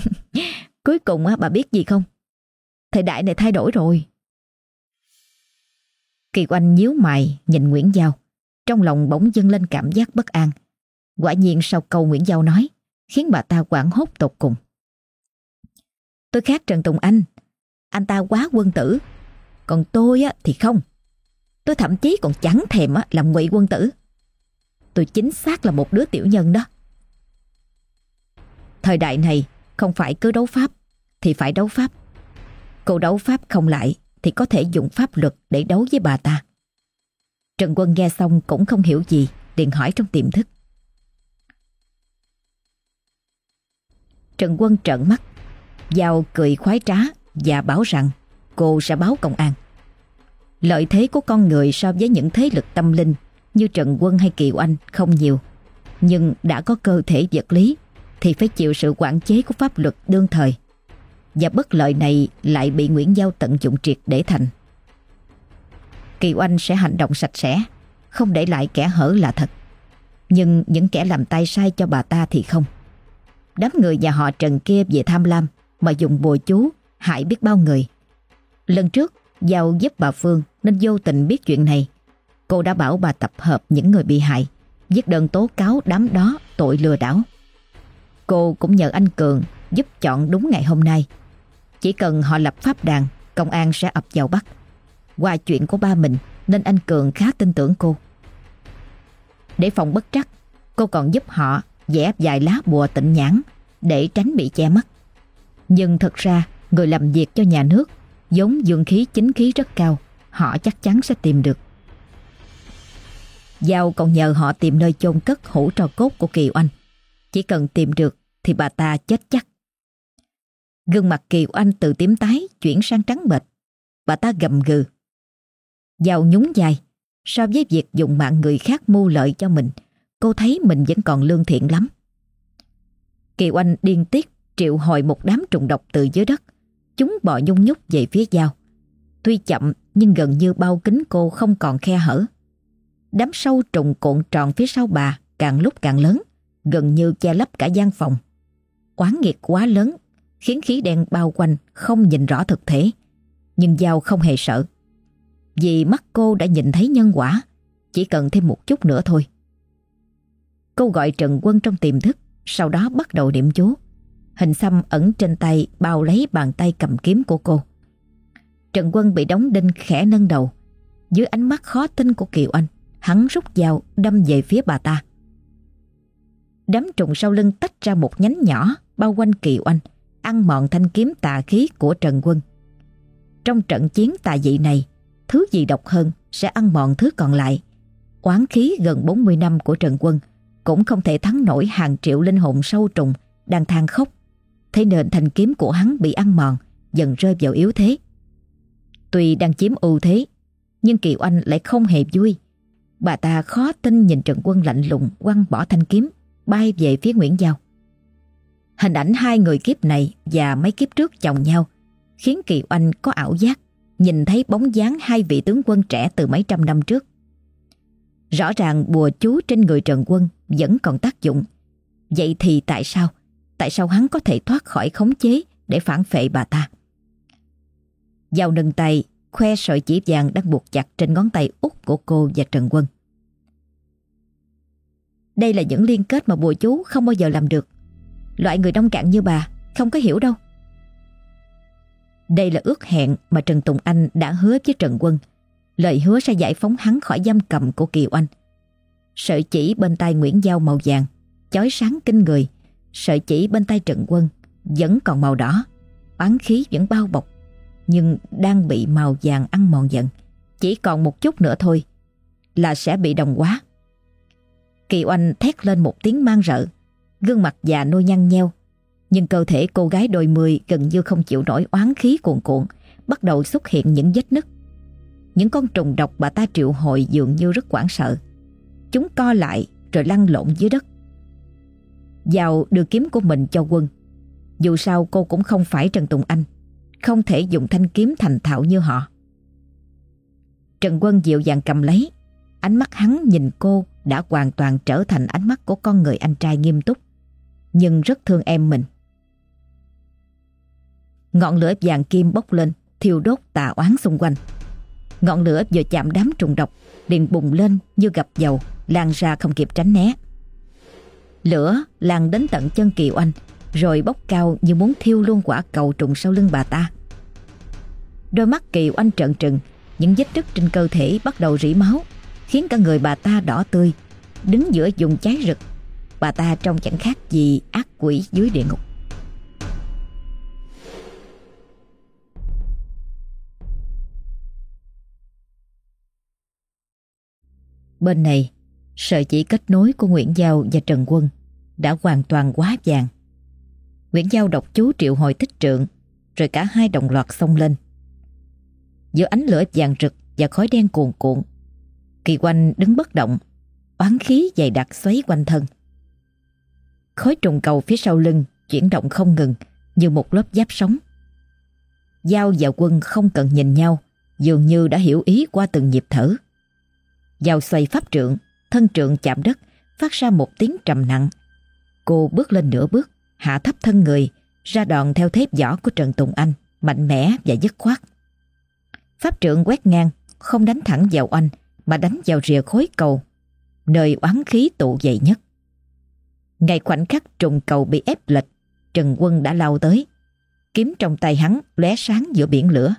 Speaker 1: Cuối cùng á, bà biết gì không? Thời đại này thay đổi rồi. Kỳ Oanh nhíu mày nhìn Nguyễn Giao. Trong lòng bỗng dâng lên cảm giác bất an. Quả nhiên sau câu Nguyễn Giao nói khiến bà ta quảng hốt tột cùng. Tôi khác Trần Tùng Anh. Anh ta quá quân tử. Còn tôi á, thì không. Tôi thậm chí còn chẳng thèm á, làm ngụy quân tử. Tôi chính xác là một đứa tiểu nhân đó. Thời đại này không phải cứ đấu pháp thì phải đấu pháp. Cô đấu pháp không lại thì có thể dùng pháp luật để đấu với bà ta. Trần Quân nghe xong cũng không hiểu gì, liền hỏi trong tiềm thức. Trần Quân trợn mắt, Giao cười khoái trá và bảo rằng cô sẽ báo công an. Lợi thế của con người so với những thế lực tâm linh như Trần Quân hay Kiều Anh không nhiều, nhưng đã có cơ thể vật lý thì phải chịu sự quản chế của pháp luật đương thời. Và bất lợi này lại bị Nguyễn Giao tận dụng triệt để thành. Kiều Anh sẽ hành động sạch sẽ, không để lại kẻ hở là thật. Nhưng những kẻ làm tay sai cho bà ta thì không. Đám người nhà họ Trần kia về tham lam mà dùng bùa chú hại biết bao người. Lần trước, Giao giúp bà Phương nên vô tình biết chuyện này. Cô đã bảo bà tập hợp những người bị hại, viết đơn tố cáo đám đó tội lừa đảo. Cô cũng nhờ anh Cường giúp chọn đúng ngày hôm nay. Chỉ cần họ lập pháp đàn, công an sẽ ập vào bắt. Qua chuyện của ba mình nên anh Cường khá tin tưởng cô. Để phòng bất trắc, cô còn giúp họ vẽ vài lá bùa tịnh nhãn để tránh bị che mắt. Nhưng thật ra người làm việc cho nhà nước giống dương khí chính khí rất cao, họ chắc chắn sẽ tìm được. Giao còn nhờ họ tìm nơi chôn cất hũ trò cốt của Kỳ Oanh. Chỉ cần tìm được thì bà ta chết chắc. Gương mặt Kỳ Oanh từ tím tái chuyển sang trắng bệch. Bà ta gầm gừ. Giao nhún dài. So với việc dùng mạng người khác mưu lợi cho mình, cô thấy mình vẫn còn lương thiện lắm. Kỳ Oanh điên tiết triệu hồi một đám trùng độc từ dưới đất. Chúng bò nhung nhúc về phía Giao. Tuy chậm nhưng gần như bao kính cô không còn khe hở. Đám sâu trùng cuộn tròn phía sau bà càng lúc càng lớn, gần như che lấp cả gian phòng. Oán nghiệt quá lớn, khiến khí đen bao quanh không nhìn rõ thực thể. Nhưng Giao không hề sợ. Vì mắt cô đã nhìn thấy nhân quả, chỉ cần thêm một chút nữa thôi. Cô gọi Trần Quân trong tiềm thức, sau đó bắt đầu điểm chú. Hình xăm ẩn trên tay bao lấy bàn tay cầm kiếm của cô. Trần Quân bị đóng đinh khẽ nâng đầu. Dưới ánh mắt khó tin của Kiều Anh, hắn rút dao đâm về phía bà ta. Đám trùng sau lưng tách ra một nhánh nhỏ bao quanh kỳ oanh, ăn mòn thanh kiếm tà khí của Trần Quân. Trong trận chiến tà dị này, thứ gì độc hơn sẽ ăn mòn thứ còn lại. Oán khí gần 40 năm của Trần Quân cũng không thể thắng nổi hàng triệu linh hồn sâu trùng đang than khóc. Thế nên thanh kiếm của hắn bị ăn mòn, dần rơi vào yếu thế. Tuy đang chiếm ưu thế, nhưng Kiều Anh lại không hề vui. Bà ta khó tin nhìn Trần Quân lạnh lùng quăng bỏ thanh kiếm, bay về phía Nguyễn Giao. Hình ảnh hai người kiếp này và mấy kiếp trước chồng nhau khiến Kỳ Oanh có ảo giác nhìn thấy bóng dáng hai vị tướng quân trẻ từ mấy trăm năm trước. Rõ ràng bùa chú trên người Trần Quân vẫn còn tác dụng. Vậy thì tại sao? Tại sao hắn có thể thoát khỏi khống chế để phản phệ bà ta? Giao nâng tay, khoe sợi chỉ vàng đang buộc chặt trên ngón tay út của cô và Trần Quân. Đây là những liên kết mà bùa chú không bao giờ làm được. Loại người đông cạn như bà không có hiểu đâu. Đây là ước hẹn mà Trần Tùng Anh đã hứa với Trần Quân. Lời hứa sẽ giải phóng hắn khỏi giam cầm của Kiều Anh. Sợi chỉ bên tay Nguyễn Giao màu vàng, chói sáng kinh người. Sợi chỉ bên tay Trần Quân vẫn còn màu đỏ, oán khí vẫn bao bọc, nhưng đang bị màu vàng ăn mòn dần. Chỉ còn một chút nữa thôi là sẽ bị đồng hóa. Kỳ oanh thét lên một tiếng mang rợ, gương mặt già nôi nhăn nheo. Nhưng cơ thể cô gái đôi mươi gần như không chịu nổi oán khí cuồn cuộn, bắt đầu xuất hiện những vết nứt. Những con trùng độc bà ta triệu hồi dường như rất hoảng sợ. Chúng co lại rồi lăn lộn dưới đất. giàu đưa kiếm của mình cho quân. Dù sao cô cũng không phải Trần Tùng Anh, không thể dùng thanh kiếm thành thạo như họ. Trần Quân dịu dàng cầm lấy, ánh mắt hắn nhìn cô đã hoàn toàn trở thành ánh mắt của con người anh trai nghiêm túc, nhưng rất thương em mình. Ngọn lửa vàng kim bốc lên, thiêu đốt tà oán xung quanh. Ngọn lửa vừa chạm đám trùng độc, liền bùng lên như gặp dầu, lan ra không kịp tránh né. Lửa lan đến tận chân Kỳ Oanh, rồi bốc cao như muốn thiêu luôn quả cầu trùng sau lưng bà ta. Đôi mắt Kỳ Oanh trợn trừng, những vết đứt trên cơ thể bắt đầu rỉ máu, khiến cả người bà ta đỏ tươi, đứng giữa vùng cháy rực. Bà ta trông chẳng khác gì ác quỷ dưới địa ngục. Bên này, sợi chỉ kết nối của Nguyễn Giao và Trần Quân đã hoàn toàn quá vàng. Nguyễn Giao đọc chú triệu hồi thích trượng, rồi cả hai đồng loạt xông lên. Giữa ánh lửa vàng rực và khói đen cuồn cuộn, Kỳ quanh đứng bất động, oán khí dày đặc xoáy quanh thân. Khói trùng cầu phía sau lưng chuyển động không ngừng như một lớp giáp sóng. Giao và quân không cần nhìn nhau, dường như đã hiểu ý qua từng nhịp thở. Giao xoay pháp trượng, thân trượng chạm đất, phát ra một tiếng trầm nặng. Cô bước lên nửa bước, hạ thấp thân người, ra đòn theo thép võ của Trần Tùng Anh, mạnh mẽ và dứt khoát. Pháp trượng quét ngang, không đánh thẳng vào anh, mà đánh vào rìa khối cầu, nơi oán khí tụ dày nhất. Ngay khoảnh khắc trùng cầu bị ép lệch, Trần Quân đã lao tới. Kiếm trong tay hắn lóe sáng giữa biển lửa.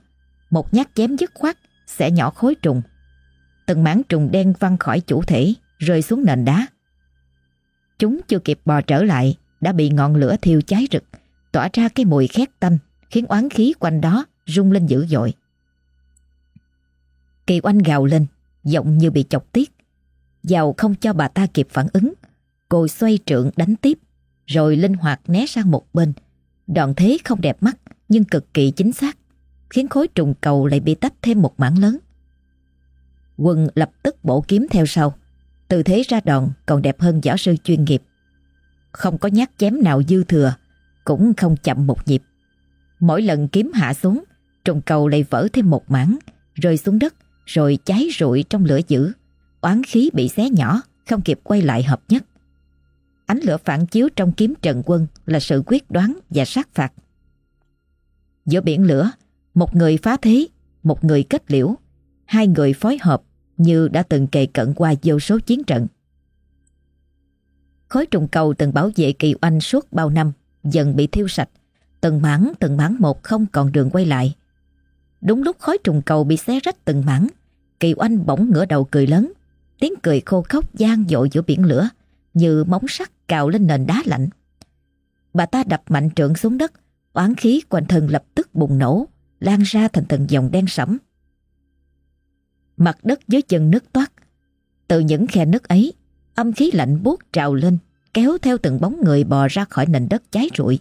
Speaker 1: Một nhát chém dứt khoát, sẽ nhỏ khối trùng. Từng mảng trùng đen văng khỏi chủ thể, rơi xuống nền đá. Chúng chưa kịp bò trở lại, đã bị ngọn lửa thiêu cháy rực, tỏa ra cái mùi khét tanh, khiến oán khí quanh đó rung lên dữ dội. Kỳ oanh gào lên, giọng như bị chọc tiết. Giàu không cho bà ta kịp phản ứng, cô xoay trượng đánh tiếp, rồi linh hoạt né sang một bên. Đoạn thế không đẹp mắt nhưng cực kỳ chính xác, khiến khối trùng cầu lại bị tách thêm một mảng lớn. Quân lập tức bổ kiếm theo sau, tư thế ra đòn còn đẹp hơn võ sư chuyên nghiệp. Không có nhát chém nào dư thừa, cũng không chậm một nhịp. Mỗi lần kiếm hạ xuống, trùng cầu lại vỡ thêm một mảng, rơi xuống đất rồi cháy rụi trong lửa dữ, oán khí bị xé nhỏ, không kịp quay lại hợp nhất. Ánh lửa phản chiếu trong kiếm Trần Quân là sự quyết đoán và sát phạt. Giữa biển lửa, một người phá thế, một người kết liễu, hai người phối hợp như đã từng kề cận qua vô số chiến trận khói trùng cầu từng bảo vệ kỳ oanh suốt bao năm dần bị thiêu sạch, từng mảng từng mảng một không còn đường quay lại. Đúng lúc khói trùng cầu bị xé rách từng mảng, Kỳ Oanh bỗng ngửa đầu cười lớn, tiếng cười khô khóc gian dội giữa biển lửa, như móng sắt cào lên nền đá lạnh. Bà ta đập mạnh trượng xuống đất, oán khí quanh thân lập tức bùng nổ, lan ra thành từng dòng đen sẫm. Mặt đất dưới chân nứt toát. Từ những khe nứt ấy, âm khí lạnh buốt trào lên, kéo theo từng bóng người bò ra khỏi nền đất cháy rụi.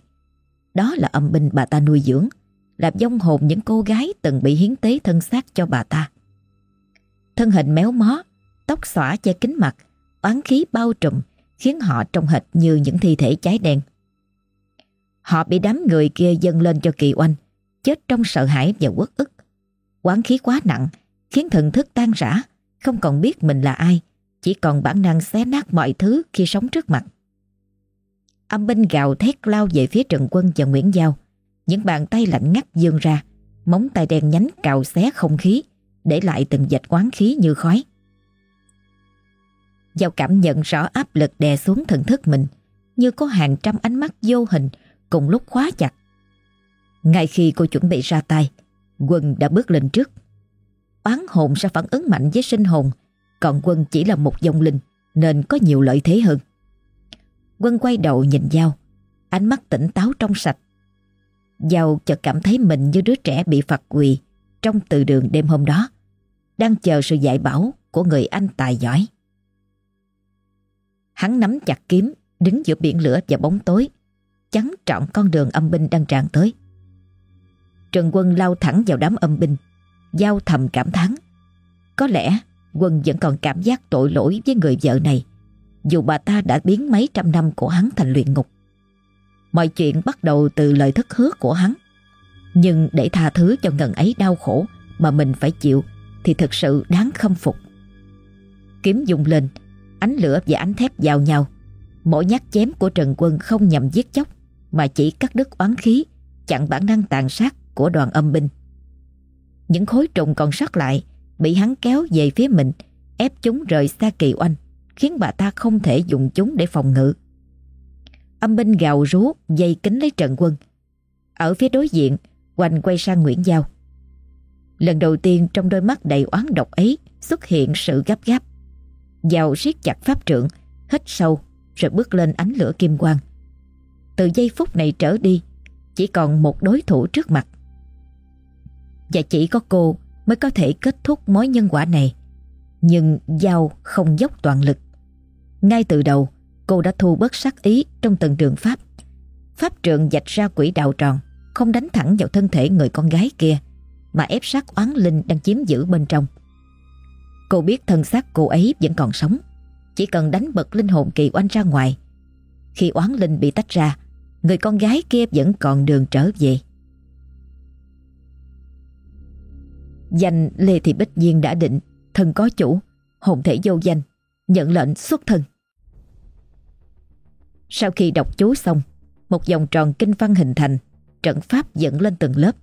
Speaker 1: Đó là âm binh bà ta nuôi dưỡng, là dông hồn những cô gái từng bị hiến tế thân xác cho bà ta. Thân hình méo mó, tóc xõa che kính mặt, oán khí bao trùm khiến họ trông hệt như những thi thể cháy đen. Họ bị đám người kia dâng lên cho kỳ oanh, chết trong sợ hãi và uất ức. Quán khí quá nặng, khiến thần thức tan rã, không còn biết mình là ai, chỉ còn bản năng xé nát mọi thứ khi sống trước mặt. Âm binh gào thét lao về phía Trần Quân và Nguyễn Giao, những bàn tay lạnh ngắt dương ra, móng tay đen nhánh cào xé không khí, để lại từng dạch quán khí như khói. Giao cảm nhận rõ áp lực đè xuống thần thức mình, như có hàng trăm ánh mắt vô hình cùng lúc khóa chặt. Ngay khi cô chuẩn bị ra tay, Quân đã bước lên trước. Oán hồn sẽ phản ứng mạnh với sinh hồn, còn Quân chỉ là một dòng linh nên có nhiều lợi thế hơn. Quân quay đầu nhìn Giao, ánh mắt tỉnh táo trong sạch Giao chợt cảm thấy mình như đứa trẻ bị phạt quỳ trong từ đường đêm hôm đó, đang chờ sự dạy bảo của người anh tài giỏi. Hắn nắm chặt kiếm, đứng giữa biển lửa và bóng tối, chắn trọn con đường âm binh đang tràn tới. Trần Quân lao thẳng vào đám âm binh, giao thầm cảm thán. Có lẽ Quân vẫn còn cảm giác tội lỗi với người vợ này, dù bà ta đã biến mấy trăm năm của hắn thành luyện ngục. Mọi chuyện bắt đầu từ lời thất hứa của hắn. Nhưng để tha thứ cho ngần ấy đau khổ mà mình phải chịu thì thực sự đáng khâm phục. Kiếm dùng lên, ánh lửa và ánh thép vào nhau. Mỗi nhát chém của Trần Quân không nhằm giết chóc mà chỉ cắt đứt oán khí, chặn bản năng tàn sát của đoàn âm binh. Những khối trùng còn sót lại bị hắn kéo về phía mình, ép chúng rời xa kỳ oanh, khiến bà ta không thể dùng chúng để phòng ngự. Âm binh gào rú dây kính lấy trận Quân. Ở phía đối diện, Hoành quay sang Nguyễn Giao. Lần đầu tiên trong đôi mắt đầy oán độc ấy xuất hiện sự gấp gáp. Giao siết chặt pháp trượng, hít sâu rồi bước lên ánh lửa kim quang. Từ giây phút này trở đi, chỉ còn một đối thủ trước mặt. Và chỉ có cô mới có thể kết thúc mối nhân quả này. Nhưng Giao không dốc toàn lực. Ngay từ đầu, cô đã thu bớt sát ý trong từng đường pháp. Pháp trượng dạch ra quỹ đạo tròn, không đánh thẳng vào thân thể người con gái kia, mà ép sát oán linh đang chiếm giữ bên trong. Cô biết thân xác cô ấy vẫn còn sống, chỉ cần đánh bật linh hồn kỳ oanh ra ngoài. Khi oán linh bị tách ra, người con gái kia vẫn còn đường trở về. Danh Lê Thị Bích Nhiên đã định, thân có chủ, hồn thể vô danh, nhận lệnh xuất thân. Sau khi đọc chú xong, một vòng tròn kinh văn hình thành, trận pháp dẫn lên từng lớp,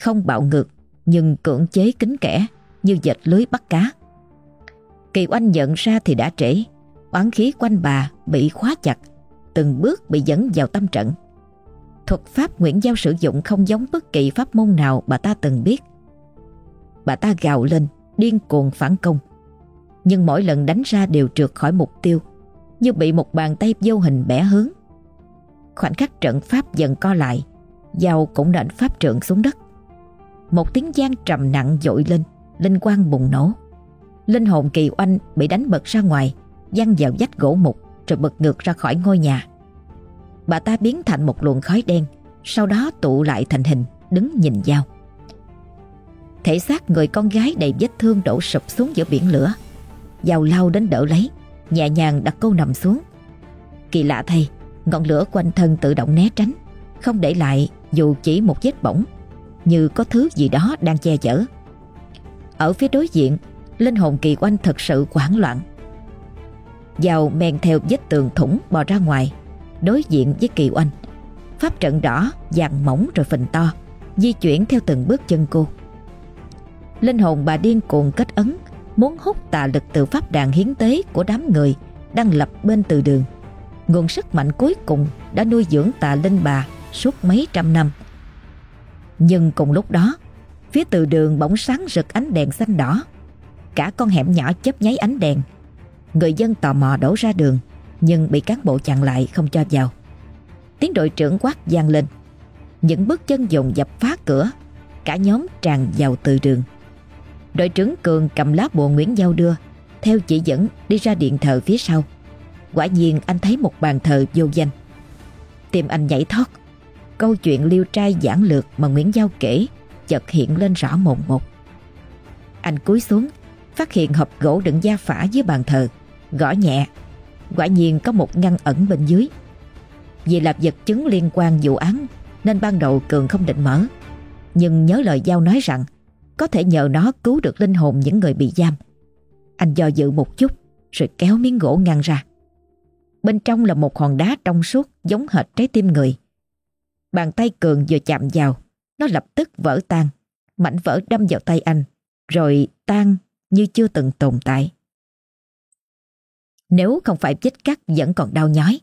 Speaker 1: không bạo ngược nhưng cưỡng chế kính kẻ như dệt lưới bắt cá. Kỳ oanh nhận ra thì đã trễ, oán khí quanh bà bị khóa chặt, từng bước bị dẫn vào tâm trận. Thuật pháp Nguyễn Giao sử dụng không giống bất kỳ pháp môn nào bà ta từng biết. Bà ta gào lên, điên cuồng phản công. Nhưng mỗi lần đánh ra đều trượt khỏi mục tiêu, như bị một bàn tay vô hình bẻ hướng. Khoảnh khắc trận pháp dần co lại, dao cũng nện pháp trượng xuống đất. Một tiếng gian trầm nặng dội lên, linh quang bùng nổ. Linh hồn kỳ oanh bị đánh bật ra ngoài, văng vào vách gỗ mục rồi bật ngược ra khỏi ngôi nhà. Bà ta biến thành một luồng khói đen, sau đó tụ lại thành hình, đứng nhìn dao. Thể xác người con gái đầy vết thương đổ sụp xuống giữa biển lửa. giàu lao đến đỡ lấy, nhẹ nhàng đặt cô nằm xuống. Kỳ lạ thay, ngọn lửa quanh thân tự động né tránh, không để lại dù chỉ một vết bỏng, như có thứ gì đó đang che chở. Ở phía đối diện, linh hồn kỳ quanh thật sự hoảng loạn. giàu men theo vết tường thủng bò ra ngoài, đối diện với kỳ oanh. Pháp trận đỏ, vàng mỏng rồi phình to, di chuyển theo từng bước chân cô. Linh hồn bà điên cuồng kết ấn, muốn hút tà lực từ pháp đàn hiến tế của đám người đang lập bên từ đường. Nguồn sức mạnh cuối cùng đã nuôi dưỡng tà linh bà suốt mấy trăm năm. Nhưng cùng lúc đó, phía từ đường bỗng sáng rực ánh đèn xanh đỏ. Cả con hẻm nhỏ chớp nháy ánh đèn. Người dân tò mò đổ ra đường, nhưng bị cán bộ chặn lại không cho vào. Tiếng đội trưởng quát vang lên. Những bước chân dồn dập phá cửa, cả nhóm tràn vào từ đường. Đội trưởng Cường cầm lá bùa Nguyễn Giao đưa, theo chỉ dẫn đi ra điện thờ phía sau. Quả nhiên anh thấy một bàn thờ vô danh. Tim anh nhảy thoát, câu chuyện liêu trai giản lược mà Nguyễn Giao kể chợt hiện lên rõ mồn một. Anh cúi xuống, phát hiện hộp gỗ đựng da phả dưới bàn thờ, gõ nhẹ. Quả nhiên có một ngăn ẩn bên dưới. Vì là vật chứng liên quan vụ án nên ban đầu Cường không định mở. Nhưng nhớ lời Giao nói rằng có thể nhờ nó cứu được linh hồn những người bị giam. Anh do dự một chút rồi kéo miếng gỗ ngăn ra. Bên trong là một hòn đá trong suốt giống hệt trái tim người. Bàn tay Cường vừa chạm vào, nó lập tức vỡ tan. Mảnh vỡ đâm vào tay anh, rồi tan như chưa từng tồn tại. Nếu không phải vết cắt vẫn còn đau nhói,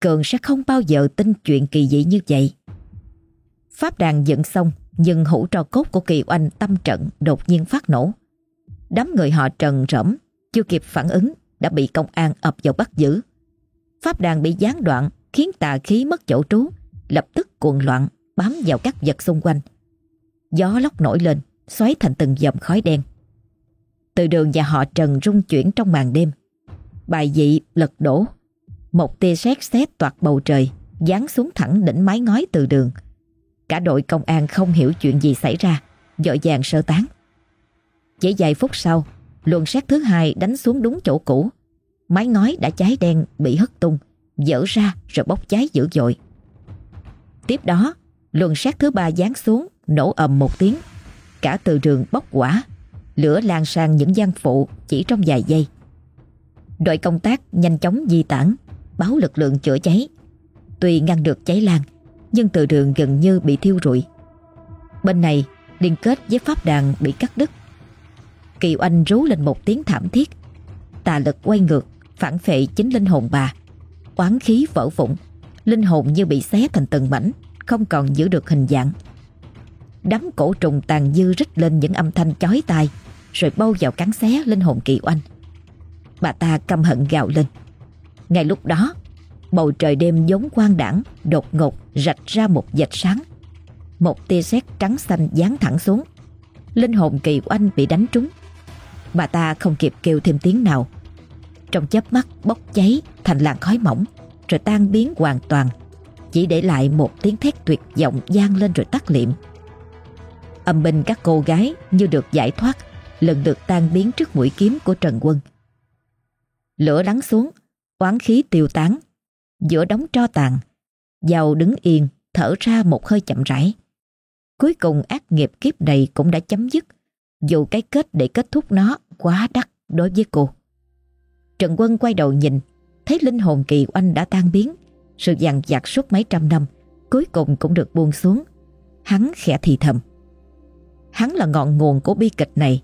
Speaker 1: Cường sẽ không bao giờ tin chuyện kỳ dị như vậy. Pháp đàn dựng xong, nhưng hũ trò cốt của Kỳ Oanh tâm trận đột nhiên phát nổ. Đám người họ trần rẫm, chưa kịp phản ứng, đã bị công an ập vào bắt giữ. Pháp đàn bị gián đoạn, khiến tà khí mất chỗ trú, lập tức cuồng loạn, bám vào các vật xung quanh. Gió lốc nổi lên, xoáy thành từng dòng khói đen. Từ đường nhà họ Trần rung chuyển trong màn đêm. Bài dị lật đổ, Một tia sét xét toạt bầu trời Giáng xuống thẳng đỉnh mái ngói từ đường Cả đội công an không hiểu chuyện gì xảy ra, Dội vàng sơ tán. Chỉ vài phút sau, Luồng xét thứ hai đánh xuống đúng chỗ cũ. Mái ngói đã cháy đen, bị hất tung, Dở ra rồi bốc cháy dữ dội. Tiếp đó, Luồng xét thứ ba giáng xuống, Nổ ầm một tiếng. Cả từ trường bốc quả, Lửa lan sang những gian phụ chỉ trong vài giây. Đội công tác nhanh chóng di tản, Báo lực lượng chữa cháy. Tuy ngăn được cháy lan nhưng từ đường gần như bị thiêu rụi. Bên này, liên kết với pháp đàn bị cắt đứt. Kỳ oanh rú lên một tiếng thảm thiết. Tà lực quay ngược, Phản phệ chính linh hồn bà. Oán khí vỡ vụn, Linh hồn như bị xé thành từng mảnh, Không còn giữ được hình dạng. Đám cổ trùng tàn dư rít lên những âm thanh chói tai, Rồi bâu vào cắn xé linh hồn kỳ oanh. Bà ta căm hận gào lên. Ngay lúc đó Bầu trời đêm giống quang đảng Đột ngột rạch ra một vệt sáng. Một tia sét trắng xanh giáng thẳng xuống. Linh hồn kỳ oanh bị đánh trúng. Bà ta không kịp kêu thêm tiếng nào. Trong chớp mắt bốc cháy Thành làn khói mỏng, Rồi tan biến hoàn toàn. Chỉ để lại một tiếng thét tuyệt vọng gian lên rồi tắt liệm. Âm binh các cô gái như được giải thoát, Lần lượt tan biến trước mũi kiếm của Trần Quân. Lửa lắng xuống, Oán khí tiêu tán. Giữa đống tro tàn, Giàu đứng yên, Thở ra một hơi chậm rãi. Cuối cùng ác nghiệp kiếp này cũng đã chấm dứt, Dù cái kết để kết thúc nó Quá đắt đối với cô. Trần Quân quay đầu nhìn, Thấy linh hồn kỳ oanh đã tan biến, Sự dằn vặt suốt mấy trăm năm, Cuối cùng cũng được buông xuống. Hắn khẽ thì thầm. Hắn là ngọn nguồn của bi kịch này.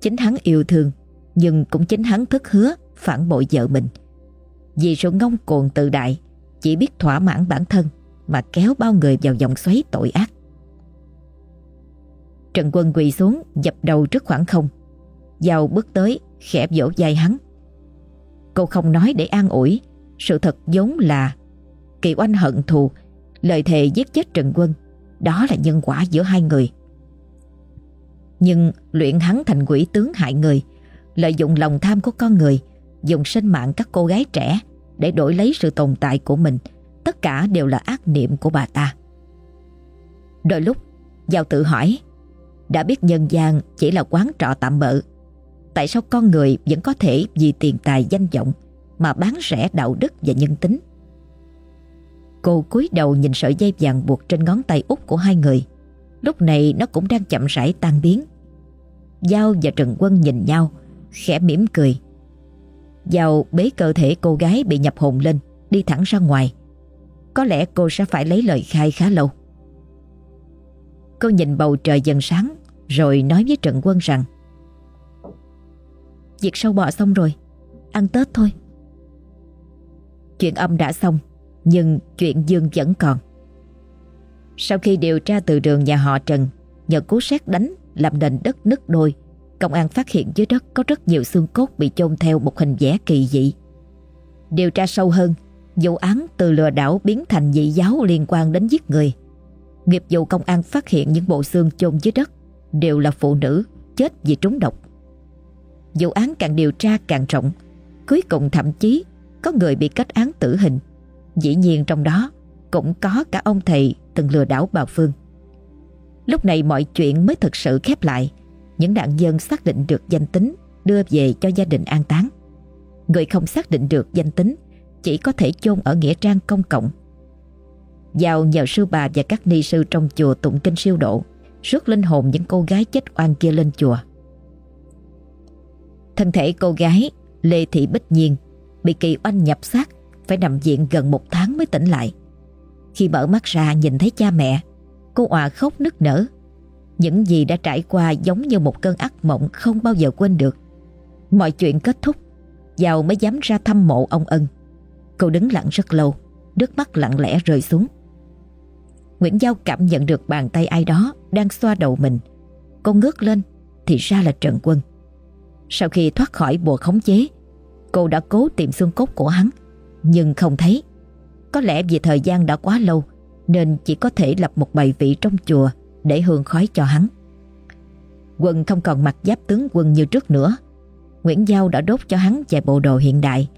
Speaker 1: Chính hắn yêu thương, Nhưng cũng chính hắn thức hứa Phản bội vợ mình. Vì sự ngông cuồng tự đại, Chỉ biết thỏa mãn bản thân Mà kéo bao người vào vòng xoáy tội ác. Trần Quân quỳ xuống, Dập đầu trước khoảng không. Giàu bước tới, khẽ vỗ vai hắn. Cô không nói để an ủi, Sự thật vốn là Kỳ oanh hận thù, Lời thề giết chết Trần Quân, Đó là nhân quả giữa hai người. Nhưng luyện hắn thành quỷ tướng hại người, Lợi dụng lòng tham của con người Dùng sinh mạng các cô gái trẻ Để đổi lấy sự tồn tại của mình Tất cả đều là ác niệm của bà ta Đôi lúc Giao tự hỏi Đã biết nhân gian chỉ là quán trọ tạm bợ Tại sao con người vẫn có thể vì tiền tài danh vọng mà bán rẻ đạo đức và nhân tính? Cô cúi đầu nhìn sợi dây vàng buộc trên ngón tay út của hai người. Lúc này nó cũng đang chậm rãi tan biến. Giao và Trần Quân nhìn nhau, khẽ mỉm cười. Giao bế cơ thể cô gái bị nhập hồn lên, đi thẳng ra ngoài. Có lẽ cô sẽ phải lấy lời khai khá lâu. Cô nhìn bầu trời dần sáng, rồi nói với Trần Quân rằng Việc sâu bọ xong rồi Ăn Tết thôi Chuyện âm đã xong Nhưng chuyện dương vẫn còn Sau khi điều tra từ đường nhà họ Trần Nhờ cú xét đánh Làm nền đất nứt đôi Công an phát hiện dưới đất có rất nhiều xương cốt Bị chôn theo một hình vẽ kỳ dị. Điều tra sâu hơn, Vụ án từ lừa đảo biến thành dị giáo liên quan đến giết người. Nghiệp vụ công an phát hiện những bộ xương chôn dưới đất Đều là phụ nữ, chết vì trúng độc. Vụ án càng điều tra càng rộng, Cuối cùng thậm chí Có người bị kết án tử hình. Dĩ nhiên trong đó Cũng có cả ông thầy từng lừa đảo bà Phương. Lúc này mọi chuyện mới thực sự khép lại. Những nạn nhân xác định được danh tính Đưa về cho gia đình an táng Người không xác định được danh tính Chỉ có thể chôn ở nghĩa trang công cộng Vào nhờ sư bà và các ni sư trong chùa tụng kinh siêu độ Rước linh hồn những cô gái chết oan kia lên chùa Thân thể cô gái Lê Thị Bích Nhiên bị kỳ oanh nhập xác phải nằm viện gần một tháng mới tỉnh lại. Khi mở mắt ra nhìn thấy cha mẹ, cô òa khóc nức nở. Những gì đã trải qua giống như một cơn ác mộng không bao giờ quên được. Mọi chuyện kết thúc, Giàu mới dám ra thăm mộ ông Ân. Cô đứng lặng rất lâu, nước mắt lặng lẽ rơi xuống. Nguyễn Giao cảm nhận được bàn tay ai đó đang xoa đầu mình. Cô ngước lên thì ra là Trần Quân. Sau khi thoát khỏi bùa khống chế Cô đã cố tìm xương cốt của hắn Nhưng không thấy Có lẽ vì thời gian đã quá lâu Nên chỉ có thể lập một bài vị trong chùa để hương khói cho hắn. Quân không còn mặc giáp tướng quân như trước nữa. Nguyễn Giao đã đốt cho hắn vài bộ đồ hiện đại.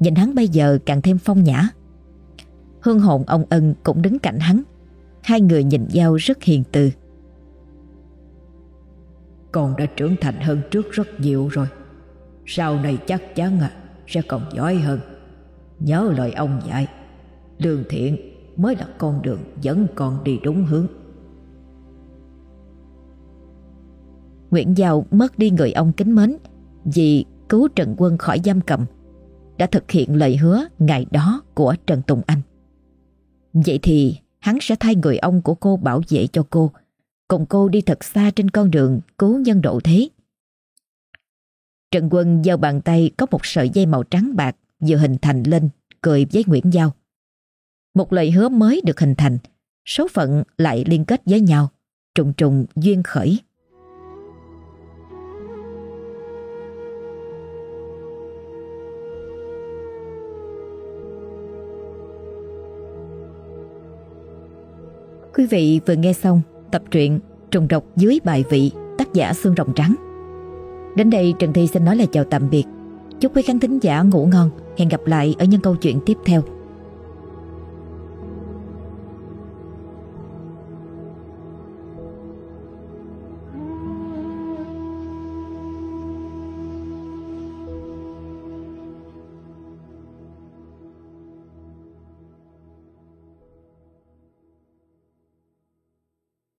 Speaker 1: Nhìn hắn bây giờ càng thêm phong nhã. Hương hồn ông Ân cũng đứng cạnh hắn. Hai người nhìn Giao rất hiền từ.
Speaker 3: Con đã trưởng thành hơn trước rất nhiều rồi. Sau này chắc chắn à, sẽ còn giỏi hơn. Nhớ lời ông dạy Lương thiện mới là con đường dẫn con đi đúng hướng.
Speaker 1: Nguyễn Giao mất đi người ông kính mến vì cứu Trần Quân khỏi giam cầm đã thực hiện lời hứa ngày đó của Trần Tùng Anh. Vậy thì hắn sẽ thay người ông của cô bảo vệ cho cô, cùng cô đi thật xa trên con đường cứu nhân độ thế. Trần Quân giao bàn tay có một sợi dây màu trắng bạc vừa hình thành lên, cười với Nguyễn Giao. Một lời hứa mới được hình thành, số phận lại liên kết với nhau, trùng trùng duyên khởi. Quý vị vừa nghe xong tập truyện Trùng độc dưới bài vị, tác giả Xương Rồng Trắng. Đến đây Trần Thi xin nói lời chào tạm biệt. Chúc quý khán thính giả ngủ ngon. Hẹn gặp lại ở những câu chuyện tiếp theo.